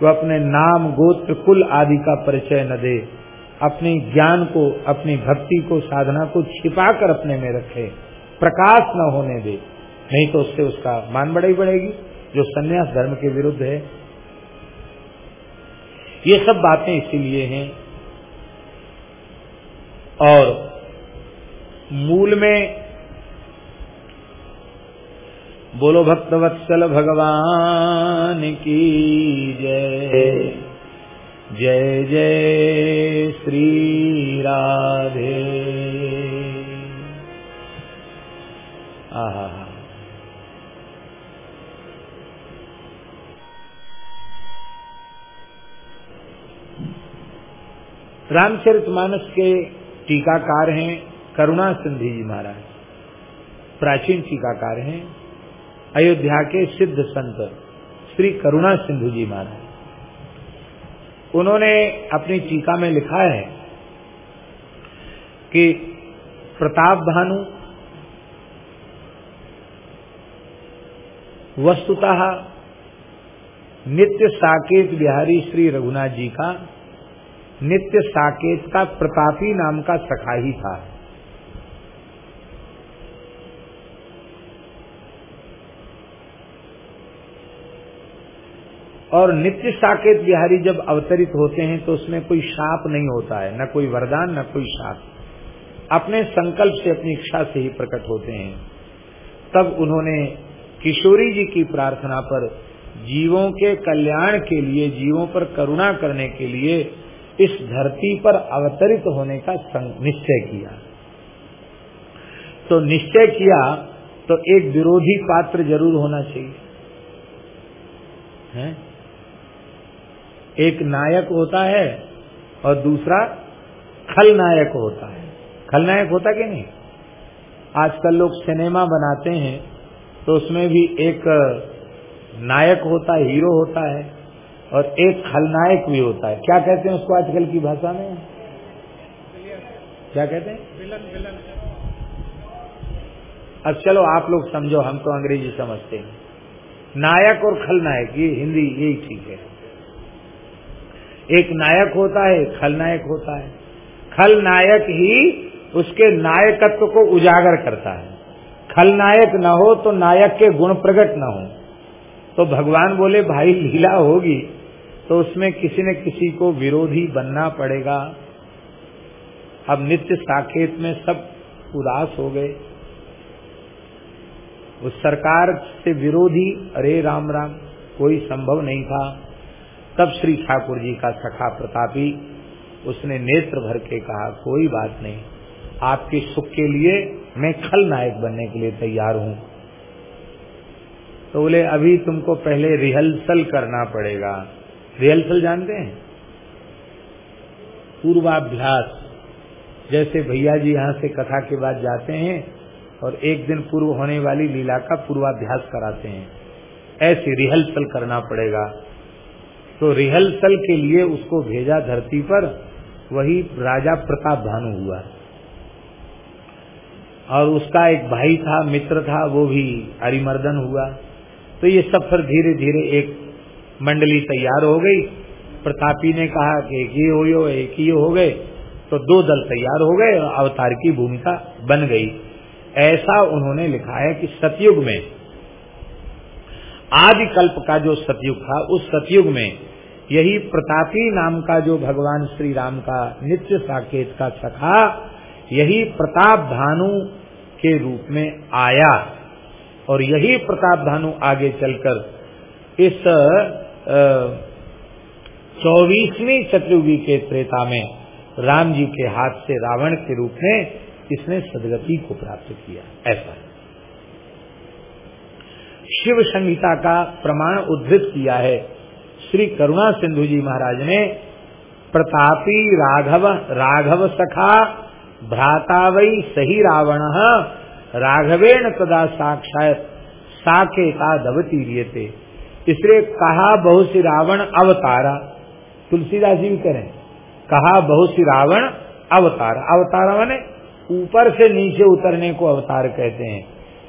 वो अपने नाम, गोत्र, कुल आदि का परिचय न दे। अपने ज्ञान को, अपनी भक्ति को, साधना को छिपा कर अपने में रखे। प्रकाश न होने दे। नहीं तो उससे उसका मान बढ़ाई बढ़ेगी, जो सन्यास धर्म के विरुद्ध है। ये सब बातें इसीलिए हैं और मूल में बोलो भक्तवत्सल भगवान की जय। जय जय श्री राधे। आहा रामचरितमानस के टीकाकार हैं, करुणा सिंधी जी महाराज। प्राचीन टीकाकार हैं, अयोध्या के सिद्ध संत श्री करुणा सिंधु जी महाराज। उन्होंने अपनी टीका में लिखा है कि प्रताप भानु वस्तुतः नित्य साकेत बिहारी श्री रघुनाथ जी का नित्य साकेत का प्रतापी नाम का सखा ही था। और नित्य साकेत बिहारी जब अवतरित होते हैं तो उसमें कोई शाप नहीं होता है, न कोई वरदान, न कोई शाप। अपने संकल्प से, अपनी इच्छा से ही प्रकट होते हैं। तब उन्होंने किशोरी जी की प्रार्थना पर जीवों के कल्याण के लिए, जीवों पर करुणा करने के लिए इस धरती पर अवतरित होने का निश्चय किया। तो निश्चय किया तो एक विरोधी पात्र ज़रूर होना चाहिए। है? एक नायक होता है और दूसरा खलनायक होता है। खलनायक होता कि नहीं? आजकल लोग सिनेमा बनाते हैं तो उसमें भी एक नायक होता है हीरो होता है। और एक खलनायक भी होता है। क्या कहते हैं उसको आजकल की भाषा में? क्या कहते हैं? Villain villain. अब चलो आप लोग समझो हम तो अंग्रेज़ी समझते हैं। नायक और खलनायक ये हिंदी यही ठीक है। एक नायक होता है खलनायक होता है। खलनायक ही उसके नायकत्व को उजागर करता है। खलनायक न हो तो नायक के गुण प्रकट न हो। तो भगवान बोले भाई लीला होगी। तो उसमें किसी न किसी को विरोधी बनना पड़ेगा। अब नित्य साकेत में सब उदास हो गए। उस सरकार से विरोधी, अरे राम राम, कोई संभव नहीं था। तब श्री ठाकुर जी का सखा प्रतापी, उसने नेत्र भर के कहा, कोई बात नहीं, आपके सुख के लिए मैं खल नायक बनने के लिए तैयार हूँ। तो बोले, अभी तुमको पहले रिहर्सल करना पड़ेगा। रिहर्सल जानते हैं? पूर्वाभ्यास। जैसे भैया जी यहाँ से कथा के बाद जाते हैं और एक दिन पूर्व होने वाली लीला का पूर्वाभ्यास कराते हैं। ऐसे रिहर्सल करना पड़ेगा। तो रिहर्सल के लिए उसको भेजा धरती पर, वही राजा प्रताप भानु हुआ। और उसका एक भाई था, मित्र था, वो भी हरिमर्दन हुआ। तो ये सब फिर धीरे धीरे एक मंडली तैयार हो गई। प्रतापी ने कहा कि एक ही हो एक ही हो गए। तो दो दल तैयार हो गए अवतार की भूमिका बन गई। ऐसा उन्होंने लिखा है कि सतयुग में आदि कल्प का जो सतयुग था, उस सतयुग में यही प्रतापी नाम का जो भगवान श्री राम का नित्य साकेत का सखा यही प्रताप भानु के रूप में आया। और यही प्रताप भानु आगे चलकर इस चौबीसवीं चतुर्युगी के त्रेता में राम जी के हाथ से रावण के रूप में इसने सदगति को प्राप्त किया। ऐसा शिव संहिता का प्रमाण उद्धृत किया है। श्री करुणा सिंधु जी महाराज ने, प्रतापी राघव राघव सखा, भ्राता वही सही रावण, राघवेण तदा साक्षात साकेता दवती थे इसलिए कहा बहुत सी रावण अवतारा। तुलसीदास जी भी करें कहा बहुत सी रावण अवतार। अवतार मैंने ऊपर से नीचे उतरने को अवतार कहते हैं।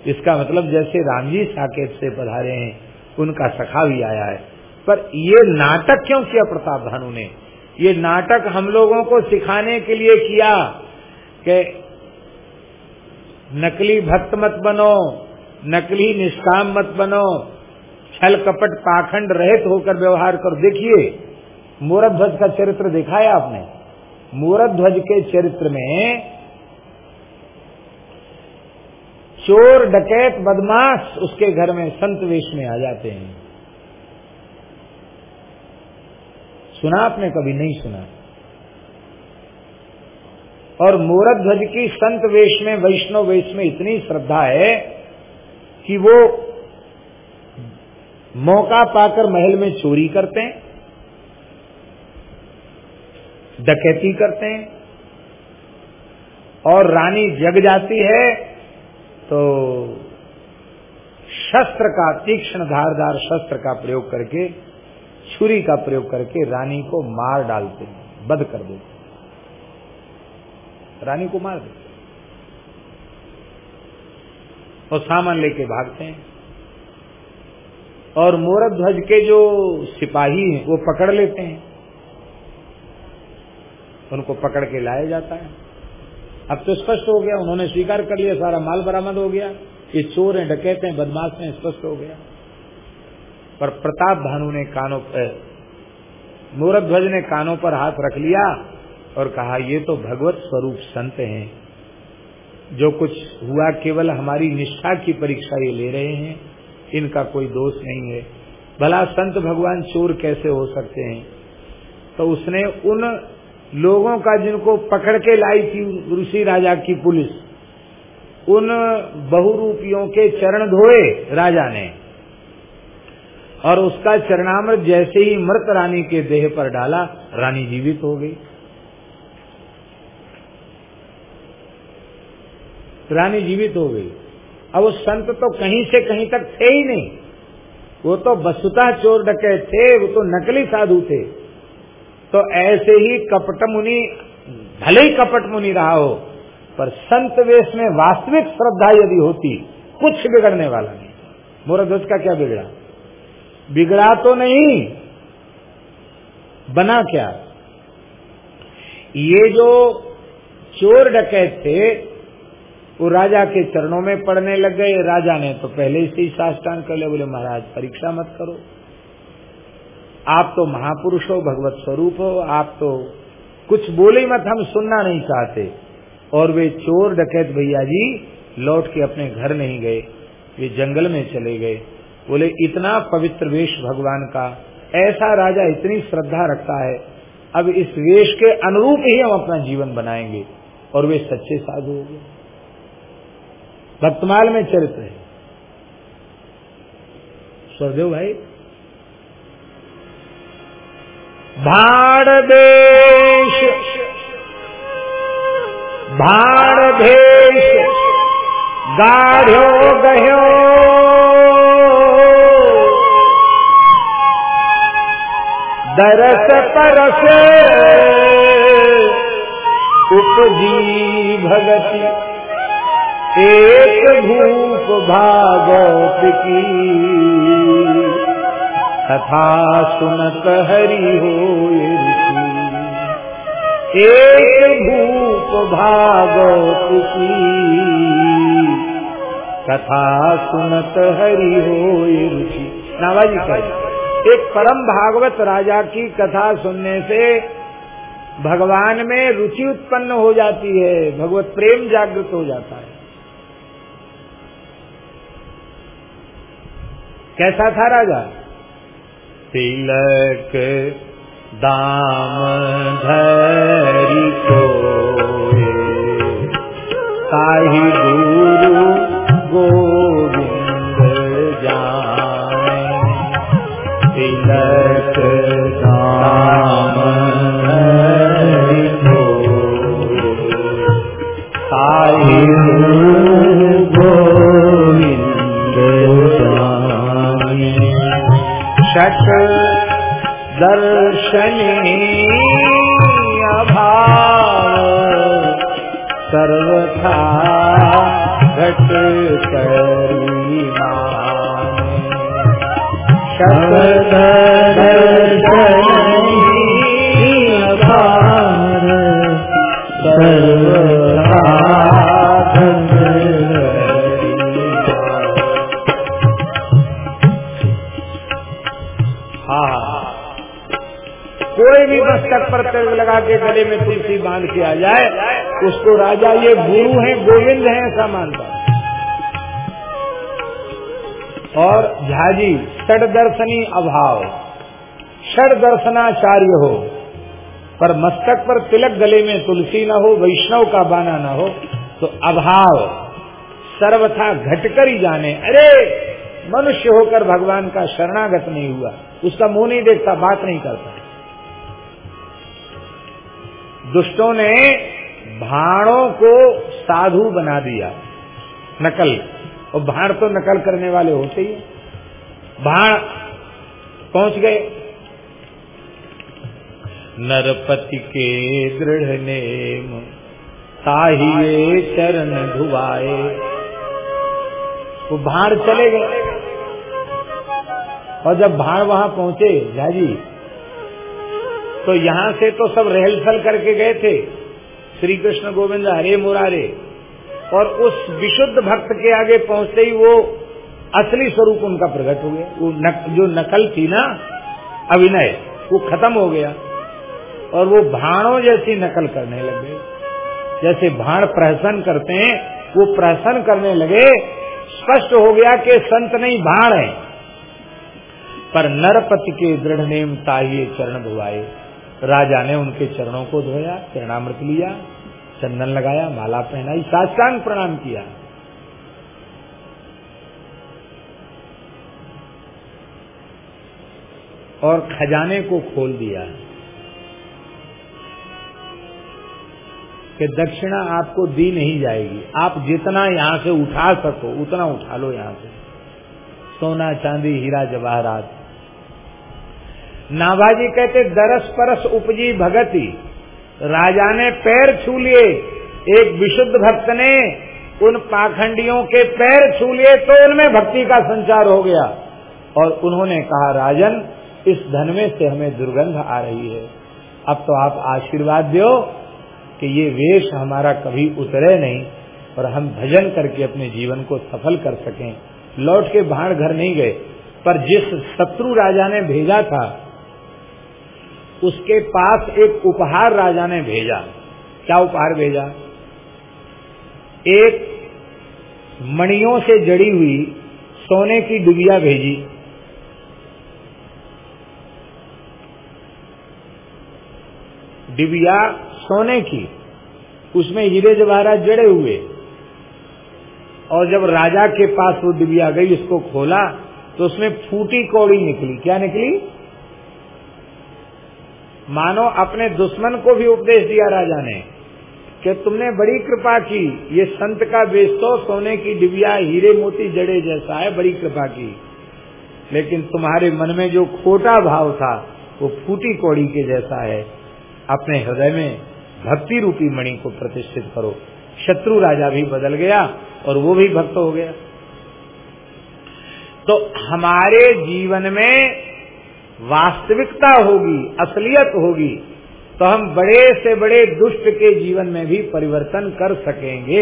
इसका मतलब जैसे राम जी साकेत से पधारे हैं, उनका सखा भी आया है। पर ये नाटक क्यों किया प्रताप भानु ने? ये नाटक हम लोगों को सिखाने के लिए किया कि नकली भक्त मत बनो, नकली निष्काम मत बनो छल कपट पाखंड रहित होकर व्यवहार कर देखिए। मूरत ध्वज का चरित्र देखा है आपने। मूरत ध्वज के चरित्र में चोर डकैत बदमाश उसके घर में संत वेश में आ जाते हैं। सुना आपने कभी? नहीं सुना। और मूरत ध्वज की संत वेश में, वैष्णव वेश में इतनी श्रद्धा है कि वो मौका पाकर महल में चोरी करते हैं, डकैती करते हैं, और रानी जग जाती है तो शस्त्र का, तीक्ष्ण धारदार शस्त्र का प्रयोग करके, छुरी का प्रयोग करके रानी को मार डालते हैं, बद कर देते हैं। रानी को मार देते और सामान लेके भागते हैं। और मोरत ध्वज के जो सिपाही हैं, वो पकड़ लेते हैं। उनको पकड़ के लाया जाता है। अब तो स्पष्ट हो गया, उन्होंने स्वीकार कर लिया, सारा माल बरामद हो गया। ये चोर हैं, डकैते हैं, बदमाश हैं, स्पष्ट हो गया। पर प्रताप भानु ने कानों पर मूरत ध्वज ने कानों पर हाथ रख लिया और कहा, ये तो भगवत स्वरूप संत हैं। जो कुछ हुआ, केवल हमारी निष्ठा की परीक्षा ये ले रहे हैं। इनका कोई दोष नहीं है। भला संत भगवान चोर कैसे हो सकते हैं? तो उसने उन लोगों का जिनको पकड़ के लाई थी, ऋषि राजा की पुलिस, उन बहुरूपियों के चरण धोए राजा ने। और उसका चरणामृत जैसे ही मृत रानी के देह पर डाला, रानी जीवित हो गई। रानी जीवित हो गई। अब वो संत तो कहीं से कहीं तक थे ही नहीं। वो तो बसुता चोर डके थे, वो तो नकली साधु थे। तो ऐसे ही कपट मुनि, भले ही कपट मुनि रहा हो, पर संत वेश में वास्तविक श्रद्धा यदि होती, कुछ बिगड़ने वाला नहीं। मोरध्वज का क्या बिगड़ा? बिगड़ा तो नहीं, बना क्या? ये जो चोर डकैत थे वो राजा के चरणों में पड़ने लग गए। राजा ने तो पहले से ही साष्टांग कर लिया। बोले, महाराज, परीक्षा मत करो। आप तो महापुरुष हो, भगवत स्वरूप हो। आप तो कुछ बोले मत, हम सुनना नहीं चाहते। और वे चोर डकैत भैया जी लौट के अपने घर नहीं गए। वे जंगल में चले गए। बोले, इतना पवित्र वेश भगवान का। ऐसा राजा इतनी श्रद्धा रखता है। अब इस वेश के अनुरूप ही हम अपना जीवन बनाएँगे। और वे सच्चे साधु हो गए। भक्तमाल में चरित्र है। स्वर्देव भाई भाण देश भाण भेष गाढ़ो गह्यो। दरस परस, उपजी भगति। एक भूप भागवत की। कथा सुनत हरि हो एक भूप भागवत की। कथा सुनत हरि हो रुचि नावाजी कहे एक परम भागवत राजा की कथा सुनने से भगवान में रुचि उत्पन्न हो जाती है, भगवत प्रेम जागृत हो जाता है। कैसा था राजा? तिलक दाम धरी को ही गुरु दर्शनी अभाव सर्वथा घट करीमा शब्द दर्शनी भी पर तिलक लगा के गले में तुलसी बाँध के आ जाए, उसको राजा, ये गुरु है, गोविंद है, ऐसा मानता और झाजी षड दर्शनी अभाव। षड दर्शनाचार्य हो, पर मस्तक पर तिलक गले में तुलसी न हो, वैष्णव का बाना न हो तो अभाव। सर्वथा घटकर ही जाने। अरे, मनुष्य होकर भगवान का शरणागत नहीं हुआ। उसका मुँह नहीं देखता, बात नहीं करता। दुष्टों ने भाणों को साधु बना दिया। नकल। और भाण तो नकल करने वाले होते ही भाण पहुँच गए। नरपति के दृढ़ नेम ताहिए चरण धुआए। वो भाड़ चले गए। और जब भाड़ वहाँ पहुँचे झाजी तो यहाँ से तो सब रहलसल करके गए थे। श्री कृष्ण गोविंद हरे मुरारे। और उस विशुद्ध भक्त के आगे पहुँचते ही वो असली स्वरूप उनका प्रकट हो गया। वो नक, जो नकल थी ना अभिनय वो खत्म हो गया। और वो भाणों जैसी नकल करने लगे जैसे भाण प्रहसन करते हैं वो प्रहसन करने लगे। स्पष्ट हो गया कि संत नहीं भाण है। पर नरपति के दृढ़ नेम ताहिए चरण धुआए राजा ने उनके चरणों को धोया चरणामृत लिया, चंदन लगाया, माला पहनाई, साष्टांग प्रणाम किया। और खजाने को खोल दिया। कि दक्षिणा आपको दी नहीं जाएगी। आप जितना यहाँ से उठा सको, उतना उठा लो यहाँ से। सोना, चांदी, हीरा, जवाहरात। नाभाजी कहते, दरस परस उपजी भगति। राजा ने पैर छू लिए। एक विशुद्ध भक्त ने उन पाखंडियों के पैर छू लिए तो उनमें भक्ति का संचार हो गया। और उन्होंने कहा, राजन, इस धन में से हमें दुर्गंध आ रही है। अब तो आप आशीर्वाद दो कि ये वेश हमारा कभी उतरे नहीं और हम भजन करके अपने जीवन को सफल कर सकें। लौट के भाड़ घर नहीं गए, पर जिस शत्रु राजा ने भेजा था उसके पास एक उपहार राजा ने भेजा। क्या उपहार भेजा? एक मणियों से जड़ी हुई सोने की डुबिया भेजी। डिबिया सोने की, उसमें हीरे जवाहरात जड़े हुए। और जब राजा के पास वो डिबिया गई, उसको खोला तो उसमें फूटी कौड़ी निकली। क्या निकली? मानो अपने दुश्मन को भी उपदेश दिया राजा ने कि तुमने बड़ी कृपा की, ये संत का बेच तो सोने की डिबिया, हीरे मोती जड़े जैसा है, बड़ी कृपा की। लेकिन तुम्हारे मन में जो खोटा भाव था, वो फूटी कौड़ी के जैसा है। अपने हृदय में भक्ति रूपी मणि को प्रतिष्ठित करो। शत्रु राजा भी बदल गया और वो भी भक्त हो गया। तो हमारे जीवन में वास्तविकता होगी, असलियत होगी तो हम बड़े से बड़े दुष्ट के जीवन में भी परिवर्तन कर सकेंगे।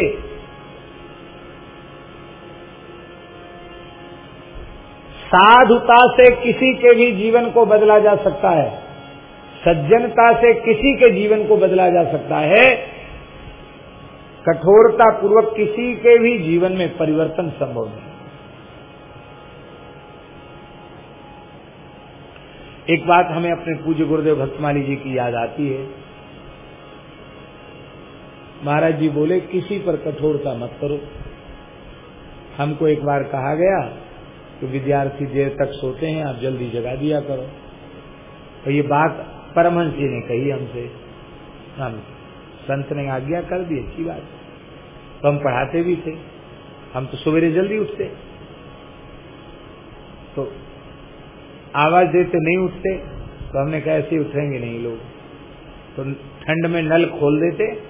साधुता से किसी के भी जीवन को बदला जा सकता है। सज्जनता से किसी के जीवन को बदला जा सकता है। कठोरता पूर्वक किसी के भी जीवन में परिवर्तन संभव नहीं। एक बात हमें अपने पूज्य गुरुदेव भक्तमाली जी की याद आती है। महाराज जी बोले, किसी पर कठोरता मत करो। हमको एक बार कहा गया कि विद्यार्थी देर तक सोते हैं, आप जल्दी जगा दिया करो। तो ये बात परमहंस जी ने कही हमसे। हम संत ने आज्ञा कर दी, अच्छी बात। तो हम पढ़ाते भी थे। हम तो सवेरे जल्दी उठते। तो आवाज़ देते नहीं उठते तो हमने कहा, ऐसे उठेंगे नहीं लोग। तो ठंड में नल खोल देते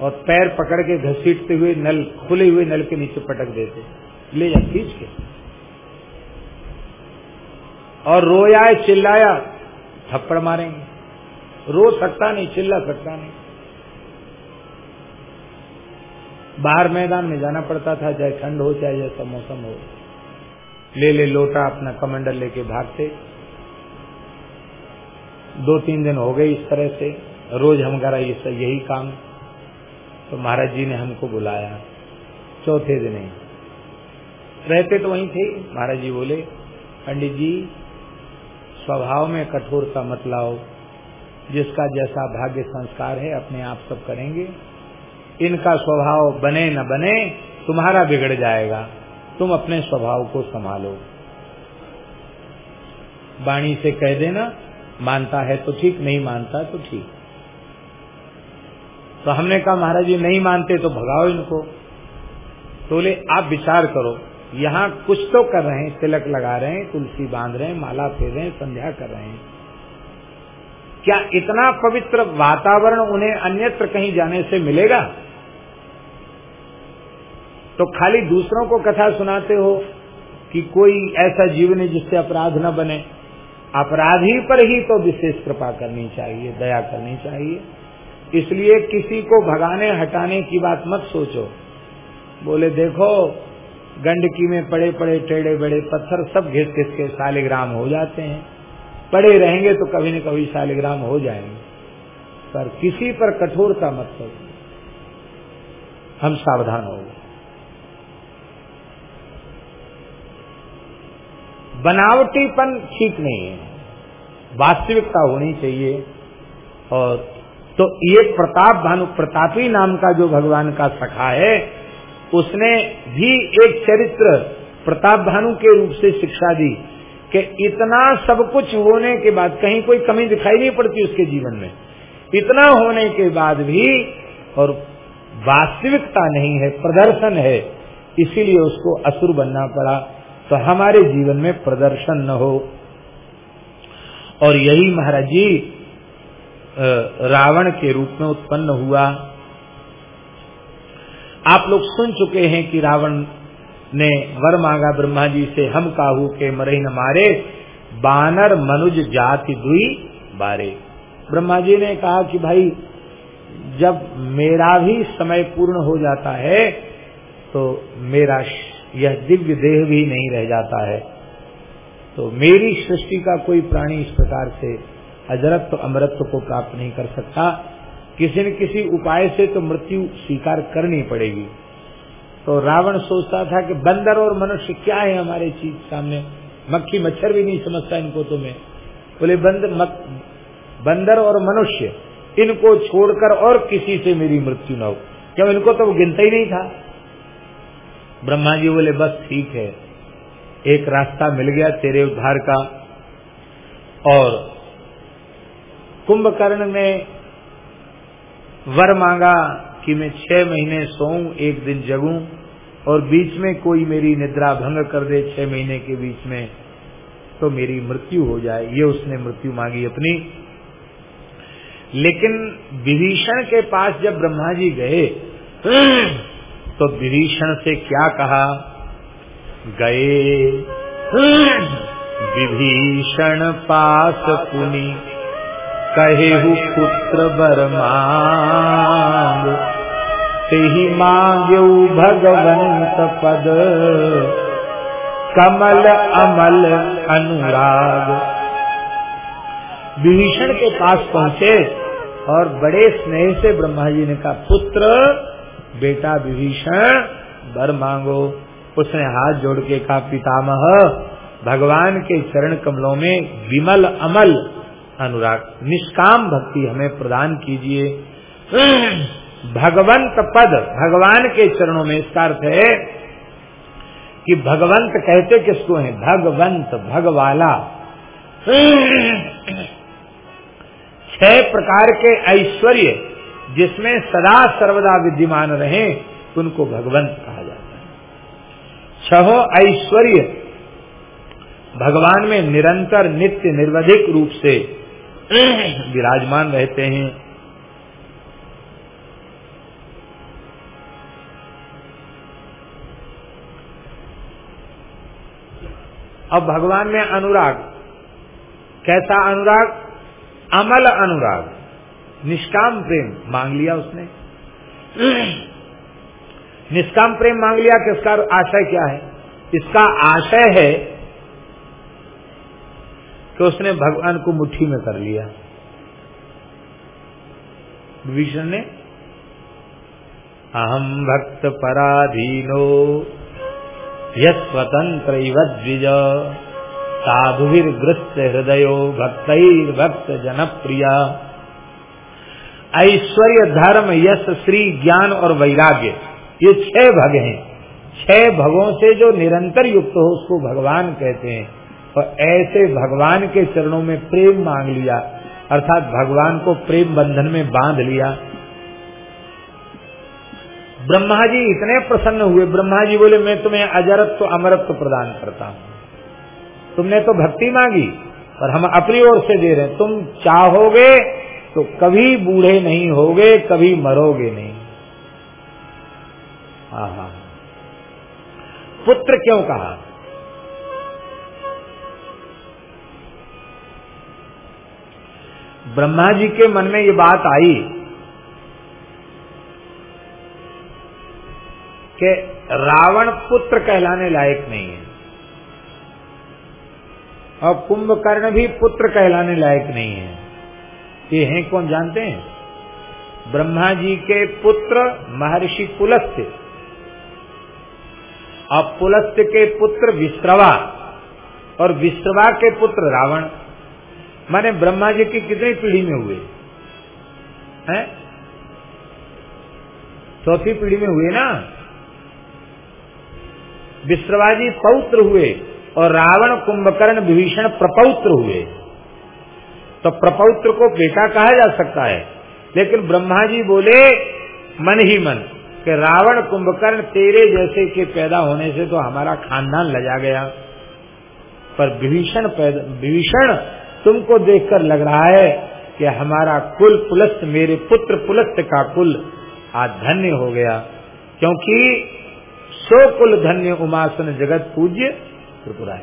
और पैर पकड़ के घसीटते हुए नल, खुले हुए नल के नीचे पटक देते। ले जा, खींच के। और रोया चिल्लाया, थप्पड़ मारेंगे। रो सकता नहीं, चिल्ला सकता नहीं। बाहर मैदान में जाना पड़ता था, चाहे ठंड हो, चाहे जैसा मौसम हो। ले ले लोटा अपना कमंडल लेके भागते। दो तीन दिन हो गए इस तरह से। रोज हम करा ये यही काम। तो महाराज जी ने हमको बुलाया। चौथे दिन रहते तो वहीं थे, महाराज जी बोले, पंडित जी, स्वभाव में कठोरता मत लाओ। जिसका जैसा भाग्य संस्कार है, अपने आप सब करेंगे। इनका स्वभाव बने न बने, तुम्हारा बिगड़ जाएगा। तुम अपने स्वभाव को संभालो। वाणी से कह देना, मानता है तो ठीक, नहीं मानता तो ठीक। तो हमने कहा, महाराज जी, नहीं मानते तो भगाओ इनको। तो बोले, आप विचार करो, यहाँ कुछ तो कर रहे हैं, तिलक लगा रहे हैं, तुलसी बाँध रहे हैं, माला फेर रहे हैं, संध्या कर रहे हैं। क्या इतना पवित्र वातावरण उन्हें अन्यत्र कहीं जाने से मिलेगा? तो खाली दूसरों को कथा सुनाते हो कि कोई ऐसा जीवन है जिससे अपराध न बने। अपराधी पर ही तो विशेष कृपा करनी चाहिए, दया करनी चाहिए। इसलिए किसी को भगाने, हटाने की बात मत सोचो। बोले, देखो, गंडकी में पड़े पड़े टेढ़े बड़े पत्थर सब घिस घिस के शालिग्राम हो जाते हैं। पड़े रहेंगे तो कभी न कभी शालिग्राम हो जाएँगे। पर किसी पर कठोरता मत करो हम सावधान हो बनावटीपन ठीक नहीं है। वास्तविकता होनी चाहिए। और तो ये प्रताप भानु प्रतापी नाम का जो भगवान का सखा है, उसने भी एक चरित्र प्रताप भानु के रूप से शिक्षा दी कि इतना सब कुछ होने के बाद कहीं कोई कमी दिखाई नहीं पड़ती उसके जीवन में। इतना होने के बाद भी और वास्तविकता नहीं है, प्रदर्शन है, इसीलिए उसको असुर बनना पड़ा। तो हमारे जीवन में प्रदर्शन न हो। और यही महाराज जी रावण के रूप में उत्पन्न हुआ। आप लोग सुन चुके हैं कि रावण ने वर मांगा, ब्रह्मा जी से, हम काहू के मरे न मारे, बानर मनुज जाति दुई बारे। ब्रह्मा जी ने कहा कि भाई, जब मेरा भी समय पूर्ण हो जाता है तो मेरा यह दिव्य देह भी नहीं रह जाता है। तो मेरी सृष्टि का कोई प्राणी इस प्रकार से अजरत्व अमरत्व को प्राप्त नहीं कर सकता। किसी न किसी उपाय से तो मृत्यु स्वीकार करनी पड़ेगी। तो रावण सोचता था कि बंदर और मनुष्य क्या है हमारे चीज़ सामने। मक्खी मच्छर भी नहीं समझता इनको तो मैं। बोले बंदर मक, बंदर और मनुष्य इनको छोड़कर और किसी से मेरी मृत्यु न हो। क्यों इनको तो गिनता ही नहीं था। ब्रह्मा जी बोले, बस ठीक है। एक रास्ता मिल गया तेरे उद्धार का। और कुंभकर्ण ने वर मांगा कि मैं छह महीने सोऊं, एक दिन जगूं, और बीच में कोई मेरी निद्रा भंग कर दे छह महीने के बीच में तो मेरी मृत्यु हो जाए। ये उसने मृत्यु मांगी अपनी। लेकिन विभीषण के पास जब ब्रह्मा जी गए तो विभीषण से क्या कहा? गए। विभीषण पास पुनि, कहेहु पुत्र बर मांग। ही मांगू भगवंत पद, कमल अमल अनुराग। विभीषण के पास पहुँचे और बड़े स्नेह से ब्रह्मा जी ने कहा, पुत्र बेटा विभीषण, बर मांगो। उसने हाथ जोड़ के कहा, पितामह, भगवान के चरण कमलों में विमल अमल, अनुराग, निष्काम भक्ति हमें प्रदान कीजिए। भगवंत पद, भगवान के चरणों में इसका अर्थ है कि भगवंत कहते किसको है? भगवंत, भगवाला। छह प्रकार के ऐश्वर्य जिसमें सदा सर्वदा विद्यमान रहे, उनको भगवंत कहा जाता है। छहो ऐश्वर्य। भगवान में निरंतर नित्य निर्वधिक रूप से विराजमान रहते हैं। अब भगवान में अनुराग। कैसा अनुराग? अमल अनुराग। निष्काम प्रेम मांग लिया उसने। निष्काम प्रेम मांग लिया कि इसका आशय क्या है? इसका आशय है कि उसने भगवान को मुट्ठी में कर लिया। विभीषण ने अहम भक्त पराधीनो यस्वतंत्र द्विज साधुर्ग्रस्त हृदयो भक्त भक्त जनप्रिया ऐश्वर्य धर्म, यश, श्री ज्ञान और वैराग्य। ये छह भग हैं। छह भगों से जो निरंतर युक्त हो, उसको भगवान कहते हैं। और ऐसे भगवान के चरणों में प्रेम मांग लिया। अर्थात भगवान को प्रेम बंधन में बाँध लिया। ब्रह्मा जी इतने प्रसन्न हुए। ब्रह्मा जी बोले, मैं तुम्हें अजरत्व अमरत्व प्रदान करता हूँ। तुमने तो भक्ति मांगी और हम अपनी ओर से दे रहे हैं। तुम चाहोगे तो कभी बूढ़े नहीं होगे, कभी मरोगे नहीं। आहा। पुत्र क्यों कहा? ब्रह्मा जी के मन में ये बात आई कि रावण पुत्र कहलाने लायक नहीं है, और कुंभकर्ण भी पुत्र कहलाने लायक नहीं है। ये हैं कौन जानते हैं? ब्रह्मा जी के पुत्र महर्षि पुलस्त्य और पुलस्त्य के पुत्र विश्रवा और विश्रवा के पुत्र रावण। माने ब्रह्मा जी की कितनी पीढ़ी में हुए? हैं? चौथी पीढ़ी में हुए ना? विश्रवाजी पौत्र हुए और रावण कुंभकर्ण विभीषण प्रपौत्र हुए। तो प्रपौत्र को बेटा कहा जा सकता है। लेकिन ब्रह्मा जी बोले, मन ही मन, कि रावण कुंभकर्ण तेरे जैसे के पैदा होने से तो हमारा खानदान लजा गया। पर विभीषण विभीषण तुमको देखकर लग रहा है कि हमारा कुल पुलस्त, मेरे पुत्र पुलस्त का कुल आज धन्य हो गया। क्योंकि सो कुल धन्य उमासन जगत पूज्य त्रिपुराय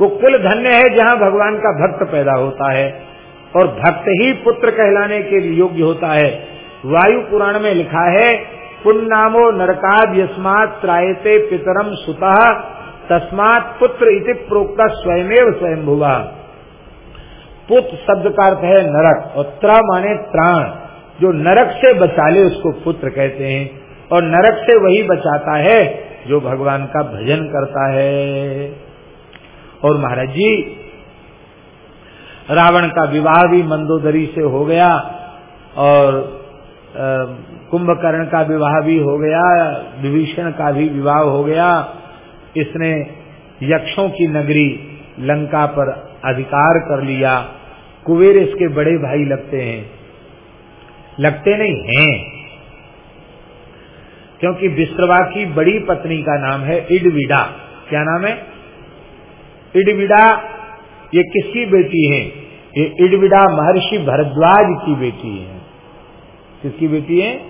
वो कुल धन्य है जहाँ भगवान का भक्त पैदा होता है। और भक्त ही पुत्र कहलाने के योग्य होता है। वायु पुराण में लिखा है, पुन्नामो नरकाद यस्मात त्रायते पितरम सुता, तस्मात पुत्र इति प्रोक्ता स्वयमेव स्वयं भुवा पुत्र शब्द का अर्थ है नरक, और त्र माने त्राण। जो नरक से बचा ले उसको पुत्र कहते हैं, और नरक से वही बचाता है जो भगवान का भजन करता है। और महाराज जी रावण का विवाह भी मंदोदरी से हो गया और कुंभकर्ण का विवाह भी हो गया, विभीषण का भी विवाह हो गया। इसने यक्षों की नगरी लंका पर अधिकार कर लिया। कुबेर इसके बड़े भाई लगते हैं। लगते नहीं हैं, क्योंकि विश्रवा की बड़ी पत्नी का नाम है इडविडा। क्या नाम है? इडविडा ये किसकी बेटी है? ये इडविडा महर्षि भरद्वाज की बेटी है। किसकी बेटी है?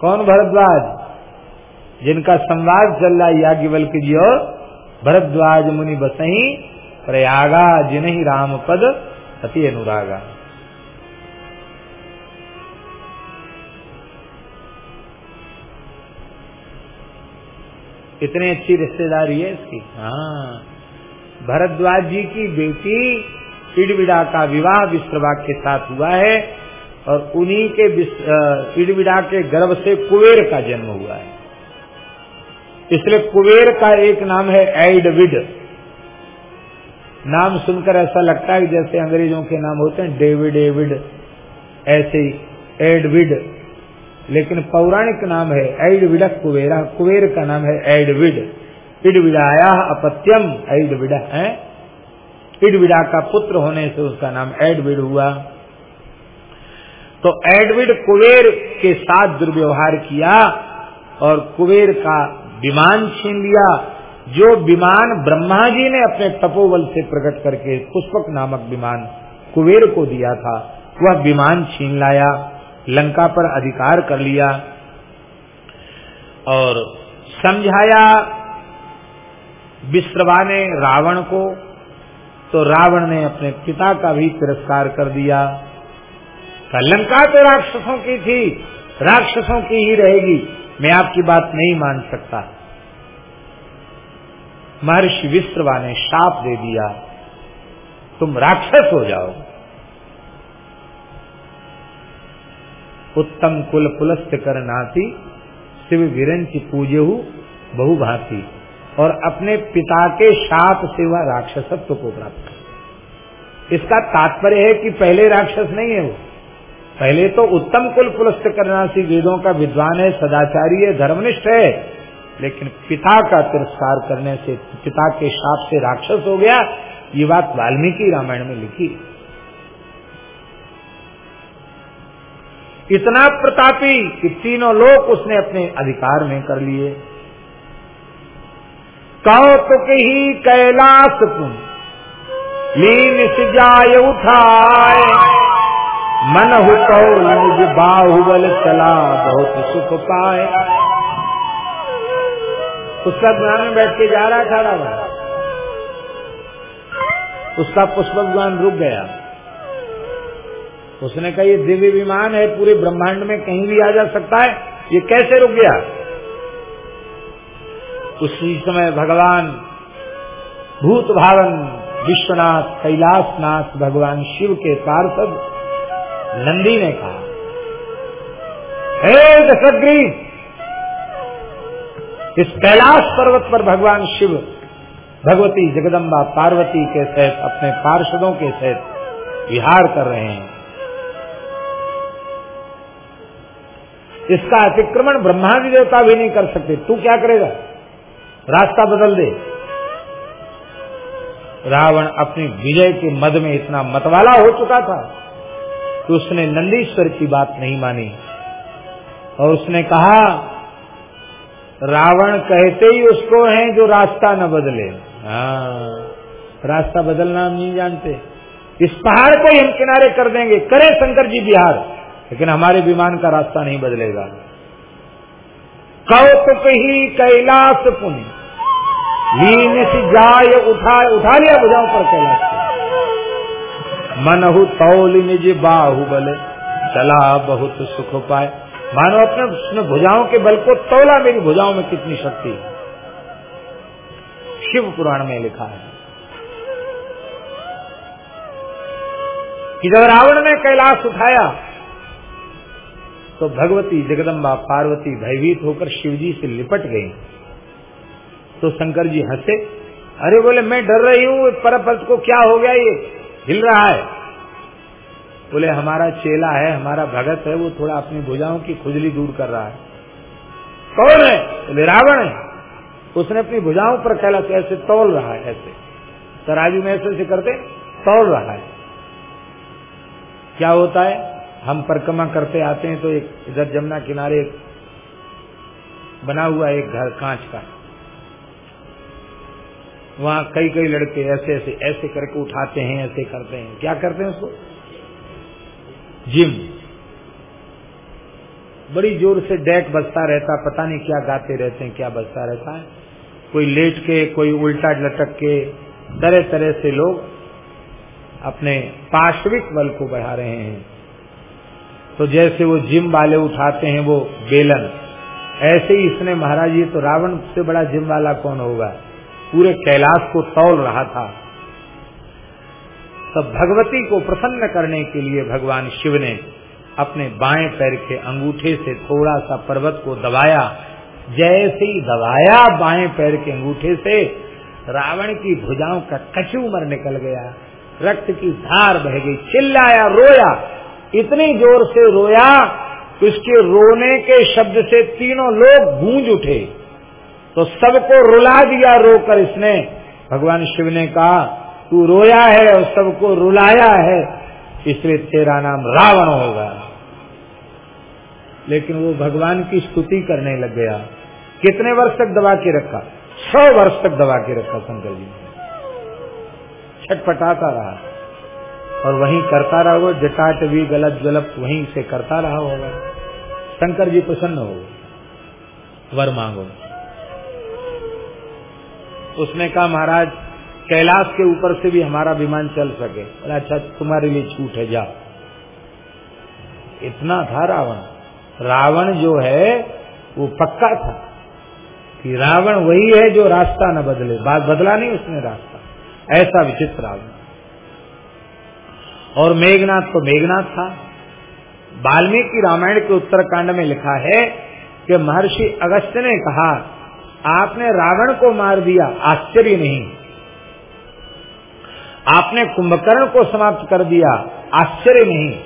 कौन भरद्वाज? जिनका संवाद चल रहा है याज्ञवल्क जी और भरद्वाज मुनि बसही प्रयागा, जिन्ही राम पद, अति अनुरागा। इतनी अच्छी रिश्तेदारी है इसकी। हाँ। भरद्वाज जी की बेटी इडविडा का विवाह विश्ववाग के साथ हुआ है और उन्हीं के इडविडा के गर्भ से कुबेर का जन्म हुआ है। इसलिए कुबेर का एक नाम है एडविड। नाम सुनकर ऐसा लगता है जैसे अंग्रेज़ों के नाम होते हैं, डेविड, एविड, ऐसे एडविड। लेकिन पौराणिक नाम है एडविडक कुबेरा, कुबेर का नाम है एडविड। इडविडाया अपत्यम एडविड है? इडविडा का पुत्र होने से उसका नाम एडविड हुआ। तो एडविड कुबेर के साथ दुर्व्यवहार किया और कुबेर का विमान छीन लिया, जो विमान ब्रह्मा जी ने अपने तपोबल से प्रकट करके पुष्पक नामक विमान कुबेर को दिया था, वह विमान छीन लाया, लंका पर अधिकार कर लिया और समझाया विश्रवा ने रावण को तो रावण ने अपने पिता का भी तिरस्कार कर दिया। लंका तो राक्षसों की थी, राक्षसों की ही रहेगी, मैं आपकी बात नहीं मान सकता। महर्षि विश्रवा ने शाप दे दिया, तुम राक्षस हो जाओ। उत्तम कुल पुलस्त कर नाती, शिव विरंच पूजे बहु भांति और अपने पिता के शाप से वह राक्षसत्व को प्राप्त कर इसका तात्पर्य है कि पहले राक्षस नहीं है वो। पहले तो उत्तम कुल पुलस्त करनासी वेदों का विद्वान है, सदाचारी है, धर्मनिष्ठ है। लेकिन पिता का तिरस्कार करने से, पिता के शाप से राक्षस हो गया। ये बात वाल्मीकि रामायण में लिखी। इतना प्रतापी कि तीनों लोग उसने अपने अधिकार में कर लिए। कौतुक ही कैलाश तुम लीन सिजाय उठाए, मन हो निज बाहुबल चला बहुत सुख पाए। उसका ज्ञान में बैठ के जा रहा खड़ा हुआ उसका पुष्पक ज्ञान रुक गया। उसने कहा, ये दिव्य विमान है, पूरे ब्रह्मांड में कहीं भी आ जा सकता है। ये कैसे रुक गया? उसी समय भगवान भूत भावन विश्वनाथ, कैलाशनाथ, भगवान शिव के पार्षद नंदी ने कहा, हे दशग्रीव, इस कैलाश पर्वत पर भगवान शिव, भगवती जगदम्बा पार्वती के सहित अपने पार्षदों के सहित विहार कर रहे हैं। इसका अतिक्रमण ब्रह्मांड देवता भी नहीं कर सकते। तू क्या करेगा? रास्ता बदल दे। रावण अपनी विजय के मद में इतना मतवाला हो चुका था कि उसने नंदीश्वर की बात नहीं मानी। और उसने कहा, रावण कहते ही उसको है जो रास्ता न बदले। हाँ रास्ता बदलना हम नहीं जानते। इस पहाड़ को ही हम किनारे कर देंगे। करे शंकर जी बिहार, लेकिन हमारे विमान का रास्ता नहीं बदलेगा। कौतुक ही कैलाश पुण्य। लीन सी जाय उठा उठा लिया बुझाओ पर कैलाश मनहु तौल निज बाहुबल, चला बहुत सुख पाए। मानो अपने उसने भुजाओं के बल को तोला, मेरी भुजाओं में कितनी शक्ति है? शिव पुराण में लिखा है। कि जब रावण ने कैलाश उठाया तो भगवती जगदम्बा पार्वती भयभीत होकर शिवजी से लिपट गई। तो शंकर जी हंसे। अरे बोले, मैं डर रही हूँ परपत को क्या हो गया ये? हिल रहा है। बोले, हमारा चेला है, हमारा भगत है, वो थोड़ा अपनी भुजाओं की खुजली दूर कर रहा है। कौन है? बोले, रावण है। उसने अपनी भुजाओं पर कैलाश ऐसे तोल रहा है, ऐसे। तराजू में ऐसे ऐसे करते, तोल रहा है। क्या होता है? हम परिक्रमा करते आते हैं तो एक इधर जमुना किनारे बना हुआ एक घर, कांच का। वहाँ कई कई लड़के ऐसे ऐसे ऐसे करके उठाते हैं, ऐसे करते हैं। क्या करते हैं उसको? जिम। बड़ी ज़ोर से डैक बजता रहता, पता नहीं क्या गाते रहते हैं, क्या बजता रहता है। कोई लेट के, कोई उल्टा लटक के, तरह तरह से लोग अपने पार्श्विक बल को बढ़ा रहे हैं। तो जैसे वो जिम वाले उठाते हैं, वो बेलन। ऐसे ही इसने, महाराज, ये तो रावण से बड़ा जिम वाला कौन होगा? पूरे कैलाश को तौल रहा था। तब भगवती को प्रसन्न करने के लिए भगवान शिव ने अपने बाएँ पैर के अंगूठे से थोड़ा सा पर्वत को दबाया। जैसे ही दबाया बाएँ पैर के अंगूठे से, रावण की भुजाओं का कचूमर निकल गया। रक्त की धार बह गई, चिल्लाया, रोया। इतनी ज़ोर से रोया उसके रोने के शब्द से तीनों लोग गूंज उठे। तो सबको रुला दिया, रोकर इसने। भगवान शिव ने कहा, तू रोया है और सबको रुलाया है, इसलिए तेरा नाम रावण होगा। लेकिन वो भगवान की स्तुति करने लग गया। कितने वर्ष तक दबा के रखा? सौ वर्ष तक दबा के रखा शंकर जी ने। छटपटाता रहा। और वहीं करता रहा वो जटाट भी गलत गलत वहीं से करता रहा होगा। शंकर जी प्रसन्न हो वर मांगो। उसने कहा, महाराज, कैलाश के ऊपर से भी हमारा विमान चल सके। अच्छा तुम्हारे लिए छूट है, जाओ। इतना था रावण। रावण जो है, वो पक्का था कि रावण वही है जो रास्ता न बदले। बात बदला नहीं उसने रास्ता। ऐसा विचित्र रावण। और मेघनाथ तो मेघनाथ था। वाल्मीकि रामायण के उत्तरकांड में लिखा है कि महर्षि अगस्त ने कहा आपने रावण को मार दिया, आश्चर्य नहीं। आपने कुंभकर्ण को समाप्त कर दिया, आश्चर्य नहीं।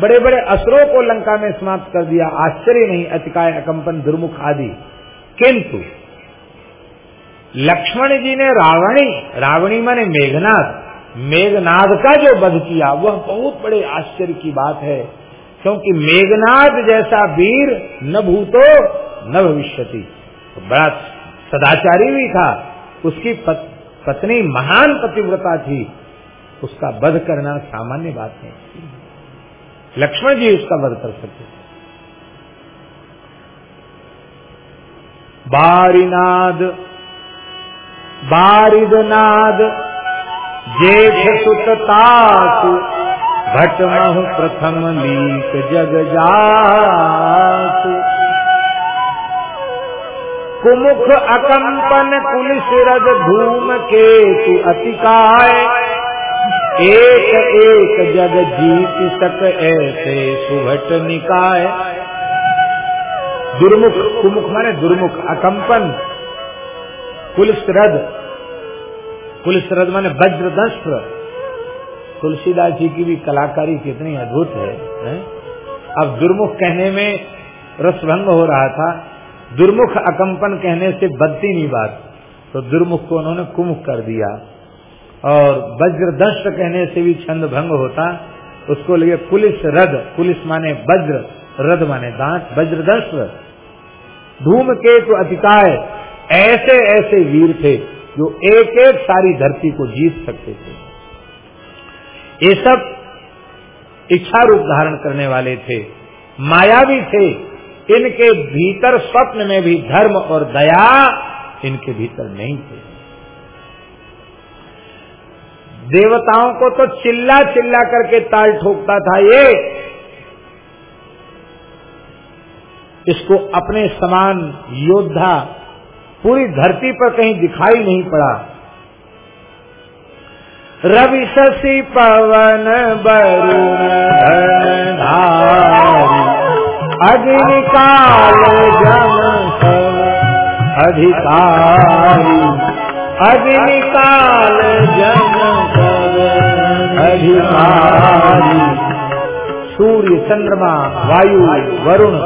बड़े बड़े असुरों को लंका में समाप्त कर दिया, आश्चर्य नहीं, अतिकाय, अकंपन, दुर्मुख आदि। किंतु, लक्ष्मण जी ने रावणी रावणी माने मेघनाथ मेघनाथ का जो वध किया, वह बहुत बड़े आश्चर्य की बात है, क्योंकि मेघनाथ जैसा वीर न भूतो, न भविष्यति। तो बड़ा सदाचारी भी था। उसकी पत, पत्नी महान पतिव्रता थी। उसका वध करना सामान्य बात नहीं लक्ष्मण जी उसका वध कर सकते बारिनाद बारिदनाद जेठ सुततासु भट महु प्रथम लीक जग जासु कुमुख अकंपन कुलिस रद धूम के तु अतिकाय। एक एक जग जीत सक ऐसे सुभट निकाय। दुर्मुख कुमुख माने दुर्मुख अकंपन कुलिस रद कुलिस रद माने वज्र दस्त्र तुलसीदास जी की भी कलाकारी कितनी अद्भुत है, है? अब दुर्मुख कहने में रसभंग हो रहा था। दुर्मुख अकंपन कहने से बदती नहीं बात। तो दुर्मुख को उन्होंने कुमुख कर दिया। और वज्रदष्ट कहने से भी छंद भंग होता, उसको लगे पुलिस रद। पुलिस माने वज्र, रद माने दांत, वज्रदष्ट। धूम के तो अतिकाय ऐसे ऐसे वीर थे जो एक एक सारी धरती को जीत सकते थे। ये सब इच्छा रूप धारण करने वाले थे। मायावी थे इनके भीतर स्वप्न में भी धर्म और दया इनके भीतर नहीं थे। देवताओं को तो चिल्ला चिल्ला करके ताल ठोकता था ये। इसको अपने समान योद्धा पूरी धरती पर कहीं दिखाई नहीं पड़ा। रवि शशि पवन वरुण धारी। अग्नि काल जम अधिकारी अग्नि काल जम अधिकारी, सूर्य, चंद्रमा, वायु, वरुण,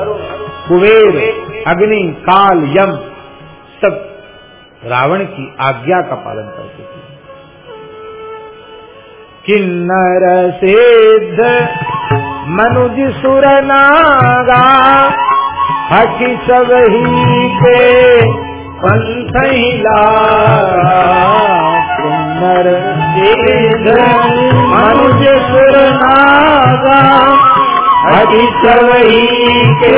कुबेर, अग्नि, काल, यम, सब रावण की आज्ञा का पालन करते थे। किन्नर सिद्ध मनुज सुर नागा हकी सब ही के पंथ ही लार मनुज सुर नागा हकी सब ही के